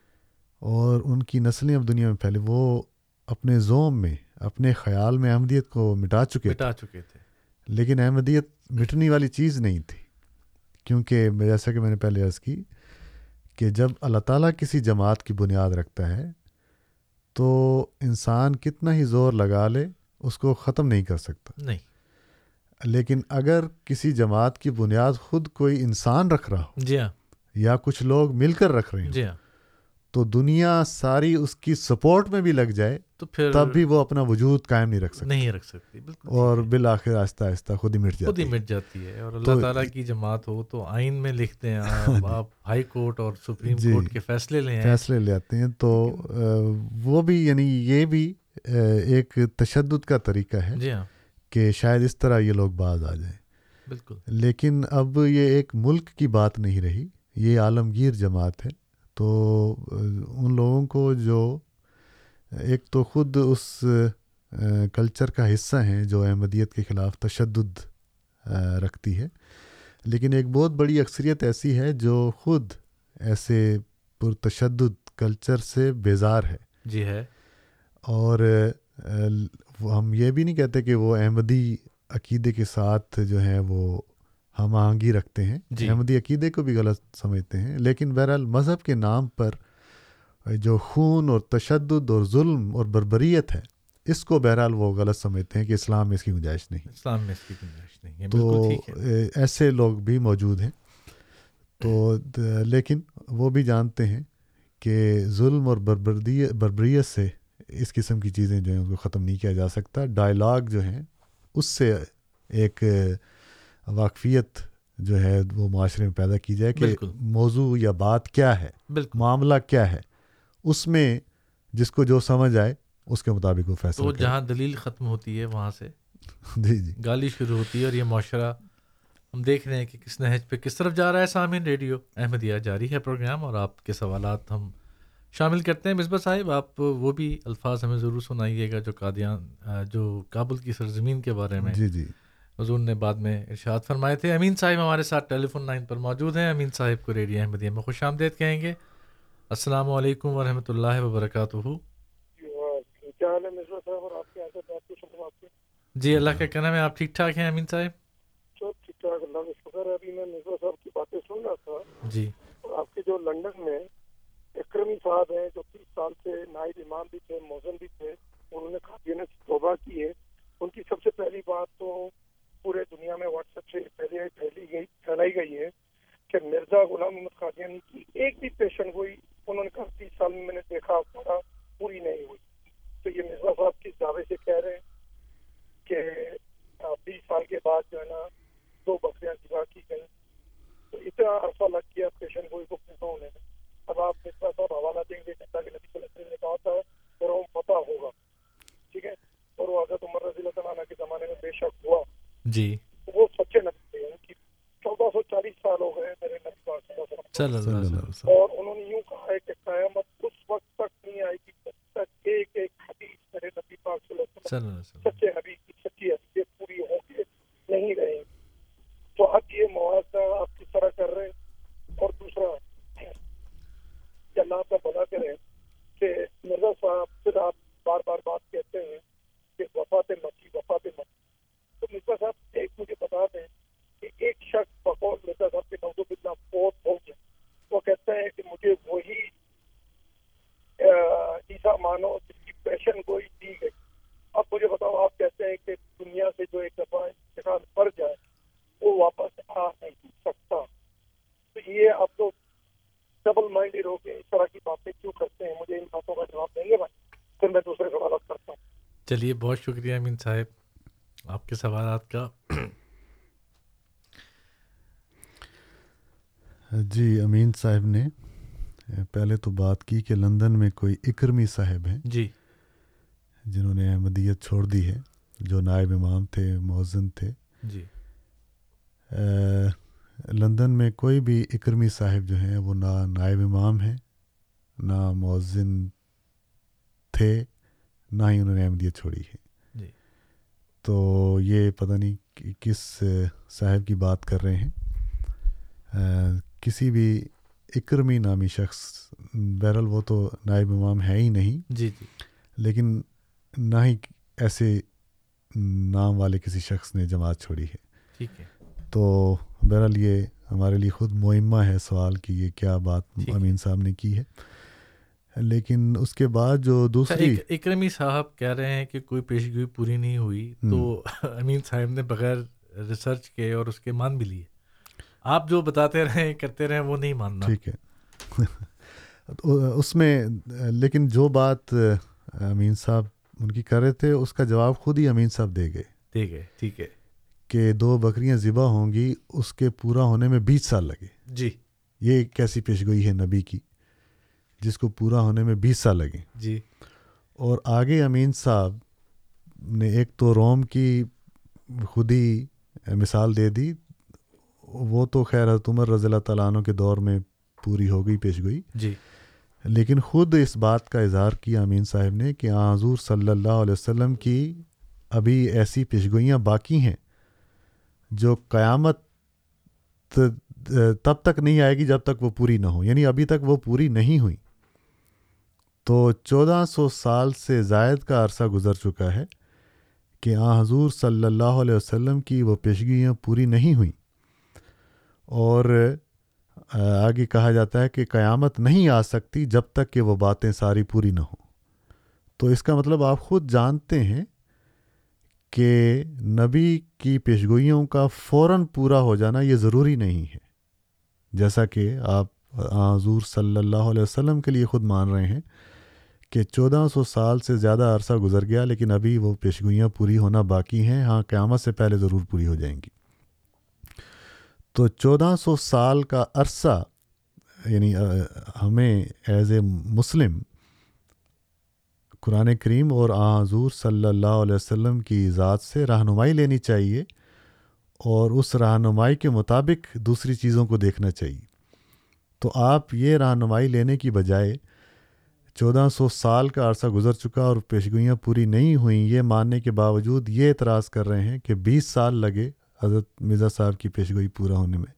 G: اور ان کی نسلیں اب دنیا میں پھیلے وہ اپنے زوم میں اپنے خیال میں احمدیت کو مٹا چکے
F: مٹا چکے تھے۔
G: لیکن احمدیت مٹنے والی چیز نہیں تھی۔ کیونکہ جیسا کہ میں نے پہلے عرض کی کہ جب اللہ تعالیٰ کسی جماعت کی بنیاد رکھتا ہے تو انسان کتنا ہی زور لگا لے اس کو ختم نہیں کر سکتا۔
F: نہیں۔
G: لیکن اگر کسی جماعت کی بنیاد خود کوئی انسان رکھ رہا ہو
F: جی ہاں۔
G: یا کچھ لوگ مل کر رکھ رہے ہیں
F: جی ہاں۔
G: تو دنیا ساری اس کی سپورٹ میں بھی لگ جائے
F: تو پھر
G: تب بھی وہ اپنا وجود قائم نہیں رکھ سکتی
F: نہیں رکھ سکتی بالکل۔
G: اور بالآخر آہستہ آہستہ خود ہی مٹ
F: خود ہی
G: جاتی
F: مٹ جاتی ہے۔ اور اللہ تعالیٰ کی جماعت ہو تو آئین میں لکھتے ہیں آپ آپ ہائی کورٹ اور سپریم
G: جی۔
F: کورٹ کے فیصلے لے
G: فیصلے لے آتے ہیں تو وہ بھی یعنی یہ بھی ایک تشدد کا طریقہ ہے
F: جی ہاں۔
G: کہ شاید اس طرح یہ لوگ باز آ جائیں۔
F: بالکل۔
G: لیکن اب یہ ایک ملک کی بات نہیں رہی یہ عالمگیر جماعت ہے۔ تو ان لوگوں کو جو ایک تو خود اس کلچر کا حصہ ہیں جو احمدیت کے خلاف تشدد رکھتی ہے۔ لیکن ایک بہت بڑی اکثریت ایسی ہے جو خود ایسے پرتشدد کلچر سے بیزار ہے۔
F: جی ہے۔
G: اور ہم یہ بھی نہیں کہتے کہ وہ احمدی عقیدے کے ساتھ جو ہے وہ ہم آہنگی رکھتے ہیں
F: جی۔
G: احمدی عقیدے کو بھی غلط سمجھتے ہیں لیکن بہرحال مذہب کے نام پر جو خون اور تشدد اور ظلم اور بربریت ہے اس کو بہرحال وہ غلط سمجھتے ہیں کہ اسلام میں اس کی گنجائش نہیں۔
F: اسلام میں اس کی گنجائش نہیں ہے۔
G: تو ایسے لوگ بھی موجود ہیں۔ تو لیکن وہ بھی جانتے ہیں کہ ظلم اور بربری بربریت سے اس قسم کی چیزیں جو ہیں ان کو ختم نہیں کیا جا سکتا۔ ڈائلاگ جو ہیں اس سے ایک واقفیت جو ہے وہ معاشرے میں پیدا کی جائے کہ موضوع یا بات کیا ہے معاملہ کیا ہے اس میں جس کو جو سمجھ آئے اس کے مطابق وہ فیصلہ
F: تو جہاں دلیل ختم ہوتی ہے وہاں سے
G: جی جی۔
F: گالی شروع ہوتی ہے اور یہ معاشرہ ہم دیکھ رہے ہیں کہ کس نہج پہ کس طرف جا رہا ہے سامعین ریڈیو۔ احمدیہ جاری ہے پروگرام اور آپ کے سوالات ہم شامل کرتے ہیں مصباح صاحب آپ وہ بھی الفاظ ہمیں ضرور سنائیے گا جو قادیان جو کابل کی سرزمین کے بارے میں
G: جی جی۔
F: حضور نے بعد میں ارشاد فرمائے تھے۔ امین صاحب ہمارے ساتھ ٹیلی فون لائن پر موجود ہیں۔ امین صاحب کو ریڈیو احمدیہ میں خوش آمدید کہیں گے۔ السلام علیکم ورحمۃ اللہ وبرکاتہ۔ جی اللہ کا کہنا ہے۔ آپ ٹھیک ٹھاک ہیں امین صاحب؟
I: ٹھیک ٹھاک اللہ کا شکر ہے۔ ابھی میں صاحب کی باتیں سن رہا تھا۔
F: جی۔
I: آپ کے جو لنڈن میں اکرمی صاحب ہیں جو تیس سال سے نائب امام بھی تھے موزن بھی تھے انہوں نے قادیانت کی توبہ کی ہے۔ ان کی سب سے پہلی بات تو پورے دنیا میں واٹس ایپ سے پہلے پھیلی گئی پھیلائی گئی ہے کہ مرزا غلام محمد قادیانی کی ایک بھی پیشن ہوئی انہوں نے کہا، تیس سال میں میں نے دیکھا، پڑھا، پوری نہیں ہوئی۔ تو یہ مرزا صاحب کس دعوے سے کہہ رہے ہیں کہ بیس سال کے بعد جو ہے نا دو بکریاں ذبح کی گئیں؟ تو اتنا عرصہ لگ گیا پیشن گوئی کو پورا ہونے میں۔ اب آپ مصرا صاحب حوالہ دیں گے جیسا کہ نبی صلی اللہ علیہ وسلم نے کہا تھا اور وہ پتہ ہوگا۔ ٹھیک ہے؟ اور وہ حضرت عمر رضی اللہ تعالیٰ کے زمانے میں بے شک ہوا۔
F: جی۔
I: وہ سچے نبی تھے۔ ان کی چودہ سو چالیس سال ہو گئے میرے نبی پاک صلی اللہ علیہ وسلم۔ اور انہوں نے یوں کہا ہے کہ قیامت اس وقت تک نہیں آئے گی جب تک ایک ایک حدیث میرے نبی پاک صلی اللہ علیہ وسلم
F: اللہ علیہ وسلم۔
I: سچے نبی کی سچی حدیثیں پوری ہوں گے نہیں رہیں گی۔ تو اب یہ موازنہ آپ کس طرح کر رہے ہیں؟ اور دوسرا کہ اللہ آپ کا بنا کرے کہ مرزا صاحب پھر آپ بار بار بات کہتے ہیں کہ وفات مکی وفات مکی۔ تو مرزا صاحب ایک مجھے بتا دیں کہ ایک شخص بقول مرزا صاحب کے نوزو بلّہ فوت ہو گیا۔ وہ کہتے ہیں کہ مجھے وہی عیسیٰ مانو جس کی پیشن گوئی دی گئی۔ اب مجھے بتاؤ، آپ کہتے ہیں کہ دنیا سے جو ایک دفعہ انتقال پر جائے، وہ واپس آ نہیں سکتا۔ تو یہ آپ لوگ ڈبل مائنڈیڈ ہو کے اس طرح کی باتیں کیوں کرتے ہیں؟ مجھے ان باتوں کا جواب دیں گے بھائی پھر میں دوسرے سوالات کرتا ہوں۔
F: چلیے بہت شکریہ امین صاحب آپ کے سوالات کا۔
G: جی امین صاحب نے پہلے تو بات کی کہ لندن میں کوئی اکرمی صاحب ہیں۔
F: جی۔
G: جنہوں نے احمدیت چھوڑ دی ہے جو نائب امام تھے مؤذن تھے۔
F: جی۔
G: لندن میں کوئی بھی اکرمی صاحب جو ہیں وہ نہ نائب امام ہیں نہ مؤذن تھے نہ ہی انہوں نے احمدیت چھوڑی ہے۔
F: جی۔
G: تو یہ پتہ نہیں کس صاحب کی بات کر رہے ہیں۔ کسی بھی اکرمی نامی شخص بہرحال وہ تو نائب امام ہے ہی نہیں۔
F: جی جی۔
G: لیکن نہ ہی ایسے نام والے کسی شخص نے جماعت چھوڑی ہے۔
F: ٹھیک ہے۔
G: تو بہرحال یہ ہمارے لیے خود معمہ ہے سوال کہ یہ کیا بات امین صاحب نے کی ہے۔ لیکن اس کے بعد جو دوسری
F: اکرمی صاحب کہہ رہے ہیں کہ کوئی پیشگوئی پوری نہیں ہوئی تو امین صاحب نے بغیر ریسرچ کے اور اس کے مان بھی لیے۔ آپ جو بتاتے رہیں کرتے رہیں وہ نہیں ماننا۔
G: ٹھیک ہے۔ اس میں لیکن جو بات امین صاحب ان کی کر رہے تھے اس کا جواب خود ہی امین صاحب دے گئے۔
F: ٹھیک ہے ٹھیک ہے۔
G: کہ دو بکریاں ذبح ہوں گی اس کے پورا ہونے میں بیس سال لگے۔
F: جی۔
G: یہ کیسی پیشگوئی ہے نبی کی؟ جس کو پورا ہونے میں بیس سال لگے۔
F: جی۔
G: اور آگے امین صاحب نے ایک تو روم کی خود ہی مثال دے دی وہ تو خیر حضرت عمر رضی اللہ تعالیٰ عنہ کے دور میں پوری ہو گئی پیشگوئی
F: جی۔
G: لیکن خود اس بات کا اظہار کیا امین صاحب نے کہ حضور صلی اللہ علیہ وسلم کی ابھی ایسی پیشگوئیاں باقی ہیں۔ جو قیامت تب تک نہیں آئے گی جب تک وہ پوری نہ ہو یعنی ابھی تک وہ پوری نہیں ہوئی۔ تو چودہ سو سال سے زائد کا عرصہ گزر چکا ہے کہ آ حضور صلی اللہ علیہ وسلم کی وہ پیشگیاں پوری نہیں ہوئیں۔ اور آگے کہا جاتا ہے کہ قیامت نہیں آ سکتی جب تک کہ وہ باتیں ساری پوری نہ ہوں۔ تو اس کا مطلب آپ خود جانتے ہیں کہ نبی کی پیشگوئیوں کا فوراً پورا ہو جانا یہ ضروری نہیں ہے۔ جیسا کہ آپ حضور صلی اللہ علیہ وسلم کے لیے خود مان رہے ہیں کہ چودہ سو سال سے زیادہ عرصہ گزر گیا لیکن ابھی وہ پیشگوئیاں پوری ہونا باقی ہیں۔ ہاں قیامت سے پہلے ضرور پوری ہو جائیں گی۔ تو چودہ سو سال کا عرصہ یعنی ہمیں ایز اے مسلم قرآن کریم اور آ حضور صلی اللہ علیہ وسلم کی ذات سے رہنمائی لینی چاہیے اور اس رہنمائی کے مطابق دوسری چیزوں کو دیکھنا چاہیے۔ تو آپ یہ رہنمائی لینے کی بجائے چودہ سو سال کا عرصہ گزر چکا اور پیشگوئیاں پوری نہیں ہوئیں، یہ ماننے کے باوجود یہ اعتراض کر رہے ہیں کہ بیس سال لگے حضرت مرزا صاحب کی پیشگوئی پورا ہونے میں۔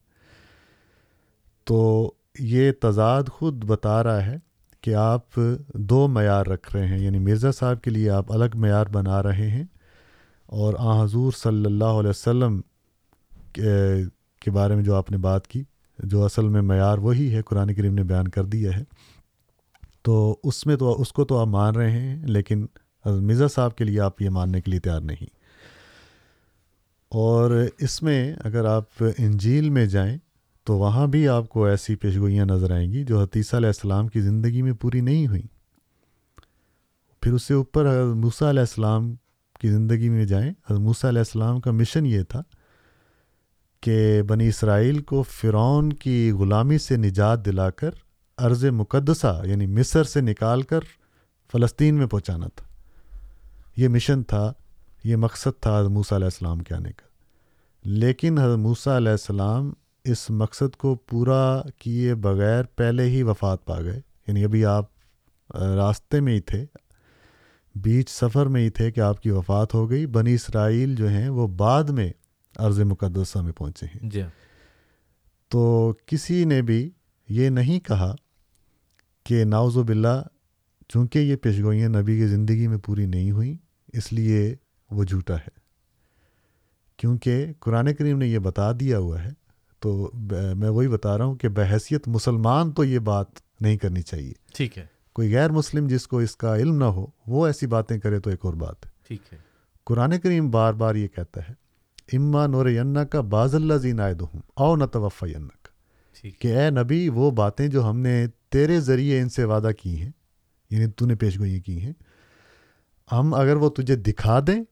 G: تو یہ تضاد خود بتا رہا ہے کہ آپ دو معیار رکھ رہے ہیں یعنی مرزا صاحب کے لیے آپ الگ معیار بنا رہے ہیں اور آ حضور صلی اللہ علیہ وسلم کے بارے میں جو آپ نے بات کی، جو اصل میں معیار وہی ہے، قرآن کریم نے بیان کر دیا ہے۔ تو اس میں تو اس کو تو آپ مان رہے ہیں، لیکن مرزا صاحب کے لیے آپ یہ ماننے کے لیے تیار نہیں۔ اور اس میں اگر آپ انجیل میں جائیں تو وہاں بھی آپ کو ایسی پیشگوئیاں نظر آئیں گی جو حتیثہ علیہ السلام کی زندگی میں پوری نہیں ہوئیں۔ پھر اس سے اوپر حضرت موسیٰ علیہ السلام کی زندگی میں جائیں۔ حضرت موسیٰ علیہ السلام کا مشن یہ تھا کہ بنی اسرائیل کو فرعون کی غلامی سے نجات دلا کر عرض مقدسہ یعنی مصر سے نکال کر فلسطین میں پہنچانا تھا۔ یہ مشن تھا، یہ مقصد تھا حضرت موسیٰ علیہ السلام کے آنے کا۔ لیکن حضرت موسیٰ علیہ السلام اس مقصد کو پورا کیے بغیر پہلے ہی وفات پا گئے۔ یعنی ابھی آپ راستے میں ہی تھے۔ بیچ سفر میں ہی تھے کہ آپ کی وفات ہو گئی۔ بنی اسرائیل جو ہیں وہ بعد میں عرض مقدسہ میں پہنچے ہیں۔
F: جی
G: تو کسی نے بھی یہ نہیں کہا کہ ناوز و باللہ چونکہ یہ پیشگوئیاں نبی کی زندگی میں پوری نہیں ہوئیں اس لیے وہ جھوٹا ہے۔ کیونکہ قرآن کریم نے یہ بتا دیا ہوا ہے تو میں وہی بتا رہا ہوں کہ بحیثیت مسلمان تو یہ بات نہیں کرنی چاہیے۔
F: ٹھیک ہے۔
G: کوئی غیر مسلم جس کو اس کا علم نہ ہو وہ ایسی باتیں کرے تو ایک اور بات۔ ہے
F: ٹھیک ہے۔
G: قرآن کریم بار بار یہ کہتا ہے اما نور کا باز اللہ زین عائد ہوں او نہ توفع کا کہ اے نبی وہ باتیں جو ہم نے تیرے ذریعے ان سے وعدہ کی ہیں یعنی تو نے پیش گوئی کی ہیں ہم اگر وہ تجھے دکھا دیں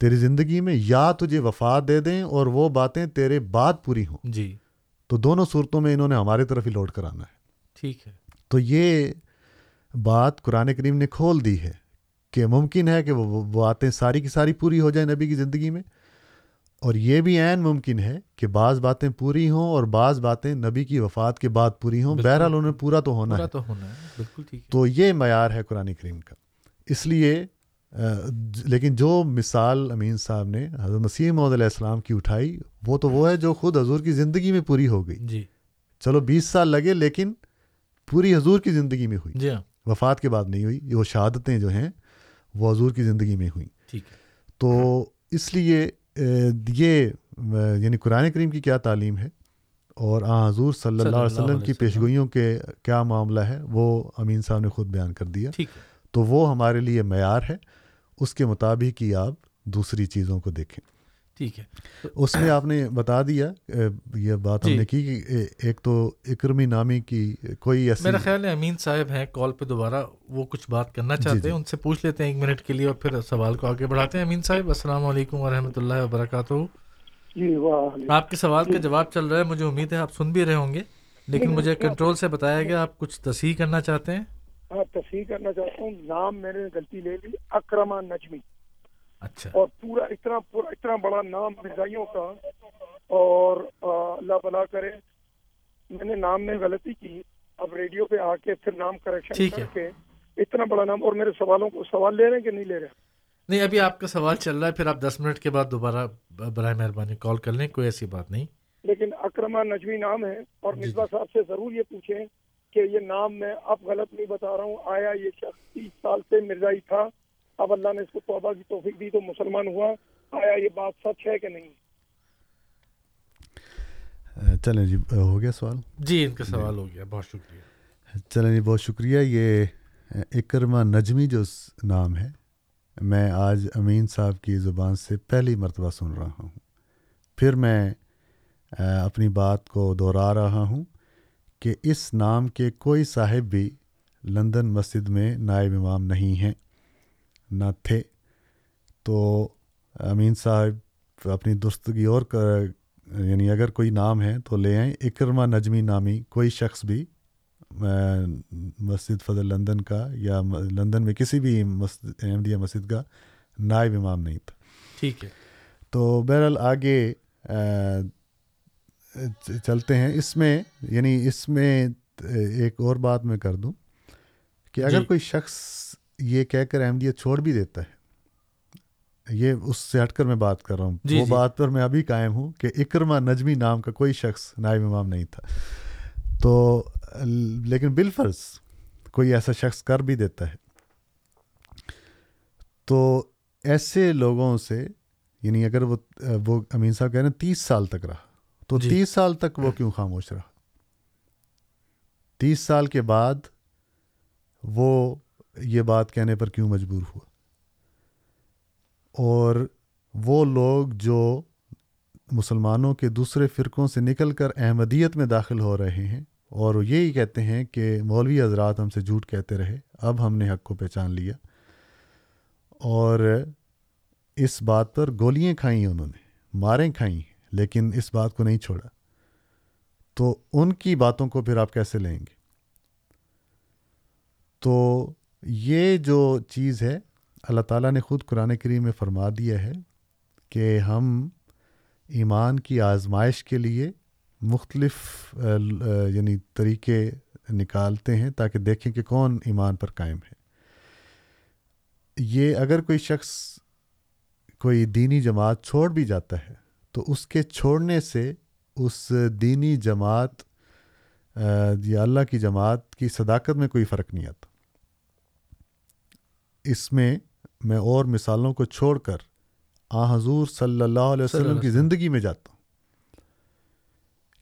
G: تیری زندگی میں یا تجھے وفات دے دیں اور وہ باتیں تیرے بعد پوری ہوں۔
F: جی۔
G: تو دونوں صورتوں میں انہوں نے ہمارے طرف ہی لوٹ کر آنا ہے۔
F: ٹھیک ہے۔
G: تو یہ بات قرآن کریم نے کھول دی ہے کہ ممکن ہے کہ وہ باتیں ساری کی ساری پوری ہو جائیں نبی کی زندگی میں۔ اور یہ بھی عین ممکن ہے کہ بعض باتیں پوری ہوں اور بعض باتیں نبی کی وفات کے بعد پوری ہوں۔ بہرحال انہیں پورا تو ہونا
F: پورا
G: ہے۔
F: تو ہونا ہے بالکل ٹھیک
G: تو یہ معیار ہے قرآن کریم کا۔ اس لیے لیکن جو مثال امین صاحب نے حضرت مسیح محمد علیہ السلام کی اٹھائی وہ تو وہ ہے جو خود حضور کی زندگی میں پوری ہو گئی۔
F: جی۔
G: چلو بیس سال لگے لیکن پوری حضور کی زندگی میں ہوئی۔
F: جی ہاں۔
G: وفات کے بعد نہیں ہوئی وہ شہادتیں جو ہیں وہ حضور کی زندگی میں ہوئیں
F: ٹھیک۔
G: تو اس لیے یہ یعنی قرآن کریم کی کیا تعلیم ہے؟ اور آ حضور صلی اللہ علیہ وسلم کی پیشگوئیوں کے کیا معاملہ ہے؟ وہ امین صاحب نے خود بیان کر دیا۔ تو وہ ہمارے لیے معیار ہے۔ اس کے مطابق ہی آپ دوسری چیزوں کو دیکھیں۔
F: ٹھیک ہے۔
G: اس میں آپ نے بتا دیا یہ بات ہم
F: جی۔
G: نے کی کہ ایک تو اکرمی نامی کی کوئی ایسی
F: میرا خیال ہے امین صاحب ہیں کال پہ دوبارہ وہ کچھ بات کرنا چاہتے ہیں ان سے پوچھ لیتے ہیں ایک منٹ کے لیے اور پھر سوال کو آگے بڑھاتے ہیں۔ امین صاحب السلام علیکم ورحمۃ اللہ وبرکاتہ۔
I: جی واہ
F: آپ کے سوال کا جواب چل رہا ہے مجھے امید ہے آپ سن بھی رہے ہوں گے لیکن مجھے کنٹرول سے بتایا گیا آپ کچھ تصحیح کرنا چاہتے ہیں؟
I: تصحیح کرنا چاہتا ہوں نام میں نے غلطی لے لی اکرما نجمی۔
F: اچھا۔
I: اور پورا اتنا پورا اتنا بڑا نام مرزائیوں کا اور اللہ بلا کرے میں نے نام میں غلطی کی۔ اب ریڈیو پہ آ کے پھر نام کریکشن کر کے اتنا بڑا نام اور میرے سوالوں کو سوال لے رہے ہیں کہ نہیں لے رہے؟
F: نہیں ابھی آپ کا سوال چل رہا ہے پھر آپ دس منٹ کے بعد دوبارہ برائے مہربانی کال کر لیں کوئی ایسی بات نہیں۔
I: لیکن اکرما نجمی نام ہے اور
F: جی،
I: مصباح صاحب سے ضرور یہ پوچھیں کہ یہ نام میں اب غلط نہیں بتا رہا ہوں آیا یہ شخص تیس سال سے مرزائی تھا۔ اب اللہ نے اس کو توبہ کی توفیق دی تو مسلمان ہوا۔ آیا یہ بات سچ ہے کہ نہیں؟
G: چلیں جی ہو گیا سوال؟
F: جی ان کا سوال ہو گیا۔ بہت شکریہ۔
G: چلیں جی بہت شکریہ۔ یہ اکرما نجمی جو نام ہے میں آج امین صاحب کی زبان سے پہلی مرتبہ سن رہا ہوں۔ پھر میں اپنی بات کو دہرا رہا ہوں۔ کہ اس نام کے کوئی صاحب بھی لندن مسجد میں نائب امام نہیں ہیں نہ تھے۔ تو امین صاحب اپنی درستگی اور یعنی اگر کوئی نام ہے تو لے آئیں۔ اکرما نجمی نامی کوئی شخص بھی مسجد فضل لندن کا یا لندن میں کسی بھی مسجد احمدیہ مسجد کا نائب امام نہیں تھا۔
F: ٹھیک ہے۔
G: تو بہرحال آگے چلتے ہیں۔ اس میں یعنی اس میں ایک اور بات میں کر دوں کہ اگر
F: جی۔
G: کوئی شخص یہ کہہ کر احمدیت چھوڑ بھی دیتا ہے یہ اس سے ہٹ کر میں بات کر رہا ہوں۔
F: جی
G: وہ
F: جی۔
G: بات پر میں ابھی قائم ہوں کہ اکرما نجمی نام کا کوئی شخص نائب امام نہیں تھا۔ تو لیکن بالفرض کوئی ایسا شخص کر بھی دیتا ہے۔ تو ایسے لوگوں سے یعنی اگر وہ وہ امین صاحب کہہ رہے ہیں تیس سال تک رہا۔ تو
F: جی۔
G: تیس سال تک وہ کیوں خاموش رہا؟ تیس سال کے بعد وہ یہ بات کہنے پر کیوں مجبور ہوا؟ اور وہ لوگ جو مسلمانوں کے دوسرے فرقوں سے نکل کر احمدیت میں داخل ہو رہے ہیں اور یہی کہتے ہیں کہ مولوی حضرات ہم سے جھوٹ کہتے رہے اب ہم نے حق کو پہچان لیا۔ اور اس بات پر گولیاں کھائیں انہوں نے ماریں کھائیں۔ لیکن اس بات کو نہیں چھوڑا۔ تو ان کی باتوں کو پھر آپ کیسے لیں گے؟ تو یہ جو چیز ہے، اللہ تعالیٰ نے خود قرآن کریم میں فرما دیا ہے کہ ہم ایمان کی آزمائش کے لیے مختلف یعنی طریقے نکالتے ہیں تاکہ دیکھیں کہ کون ایمان پر قائم ہے۔ یہ اگر کوئی شخص، کوئی دینی جماعت چھوڑ بھی جاتا ہے تو اس کے چھوڑنے سے اس دینی جماعت یا اللہ کی جماعت کی صداقت میں کوئی فرق نہیں آتا۔ اس میں میں اور مثالوں کو چھوڑ کر آ حضور صلی اللہ علیہ وسلم کی زندگی میں جاتا ہوں۔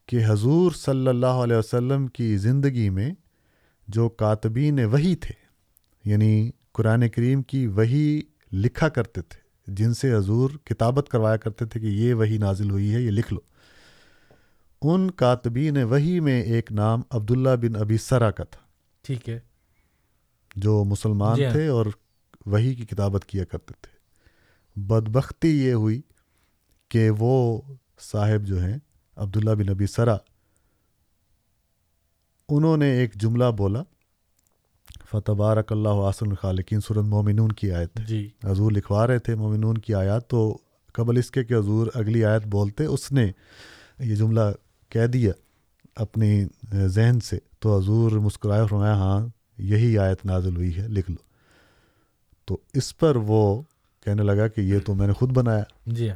G: کہ حضور صلی اللہ علیہ وسلم کی زندگی میں جو کاتبین وہی تھے یعنی قرآن کریم کی وہی لکھا کرتے تھے جن سے حضور کتابت کروایا کرتے تھے کہ یہ وہی نازل ہوئی ہے یہ لکھ لو۔ ان کاتبین وہی میں ایک نام عبداللہ بن ابی سرا کا تھا۔
F: ٹھیک ہے۔
G: جو مسلمان جی ہاں۔ تھے اور وہی کی کتابت کیا کرتے تھے۔ بدبختی یہ ہوئی کہ وہ صاحب جو ہیں عبداللہ بن ابی سرا انہوں نے ایک جملہ بولا۔ فتح بارک اللہ آسن خالقین صورت مومنون کی آیت
F: جی۔
G: حضور لکھوا رہے تھے مومنون کی آیات تو قبل اس کے کہ حضور اگلی آیت بولتے اس نے یہ جملہ کہہ دیا اپنی ذہن سے۔ تو حضور مسکرائے فرمایا ہاں یہی آیت نازل ہوئی ہے لکھ لو۔ تو اس پر وہ کہنے لگا کہ یہ تو میں نے خود بنایا۔
F: جی۔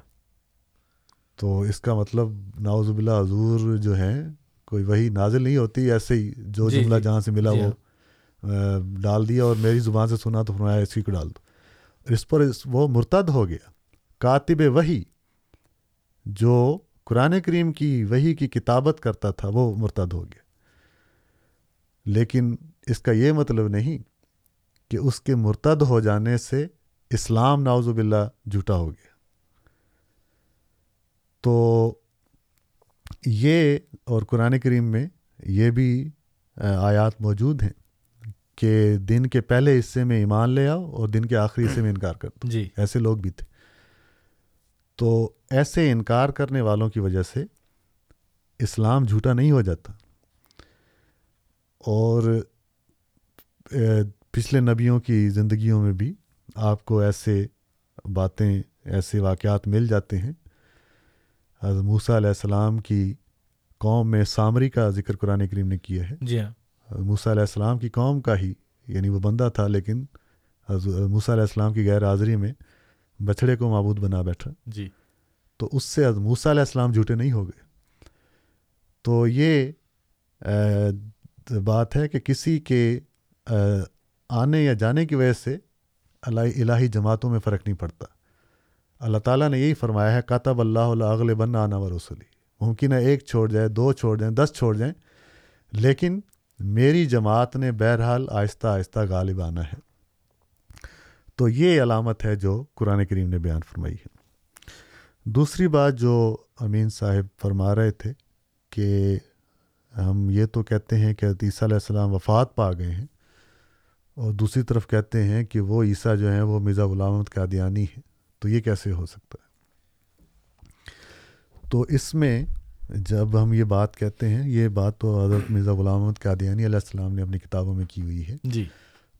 G: تو اس کا مطلب ناوز باللہ حضور جو ہیں کوئی وہی نازل نہیں ہوتی ایسے ہی جو جی جملہ جی۔ جہاں سے ملا جی۔ وہ ڈال دیا اور میری زبان سے سنا تو فرمایا اسی کو ڈال دو۔ اس پر اس، وہ مرتد ہو گیا۔ کاتب وہی جو قرآن کریم کی وہی کی کتابت کرتا تھا، وہ مرتد ہو گیا۔ لیکن اس کا یہ مطلب نہیں کہ اس کے مرتد ہو جانے سے اسلام ناوز باللہ جھوٹا ہو گیا۔ تو یہ اور قرآن کریم میں یہ بھی آیات موجود ہیں۔ کہ دن کے پہلے حصے میں ایمان لے آؤ اور دن کے آخری حصے میں انکار کر دو۔
F: جی۔
G: ایسے لوگ بھی تھے۔ تو ایسے انکار کرنے والوں کی وجہ سے اسلام جھوٹا نہیں ہو جاتا۔ اور پچھلے نبیوں کی زندگیوں میں بھی آپ کو ایسے باتیں ایسے واقعات مل جاتے ہیں۔ حضرت موسیٰ علیہ السلام کی قوم میں سامری کا ذکر قرآن کریم نے کیا ہے۔
F: جی ہاں۔
G: موسیٰ علیہ السلام کی قوم کا ہی یعنی وہ بندہ تھا لیکن موسیٰ علیہ السلام کی غیر حاضری میں بچھڑے کو معبود بنا بیٹھا۔
F: جی۔
G: تو اس سے موسیٰ علیہ السلام جھوٹے نہیں ہو گئے۔ تو یہ بات ہے کہ کسی کے آنے یا جانے کی وجہ سے الہی جماعتوں میں فرق نہیں پڑتا۔ اللہ تعالیٰ نے یہی فرمایا ہے کاتب اللہ اغل بن آنا و رسولی ممکن ہے ایک چھوڑ جائے دو چھوڑ جائیں دس چھوڑ جائیں لیکن میری جماعت نے بہرحال آہستہ آہستہ غالب آنا ہے۔ تو یہ علامت ہے جو قرآن کریم نے بیان فرمائی ہے۔ دوسری بات جو امین صاحب فرما رہے تھے کہ ہم یہ تو کہتے ہیں کہ عیسیٰ علیہ السلام وفات پا گئے ہیں اور دوسری طرف کہتے ہیں کہ وہ عیسیٰ جو ہیں وہ مرزا غلام احمد قادیانی ہے تو یہ کیسے ہو سکتا ہے؟ تو اس میں جب ہم یہ بات کہتے ہیں یہ بات تو حضرت مرزا غلام احمد قادیانی علیہ السلام نے اپنی کتابوں میں کی ہوئی ہے۔
F: جی۔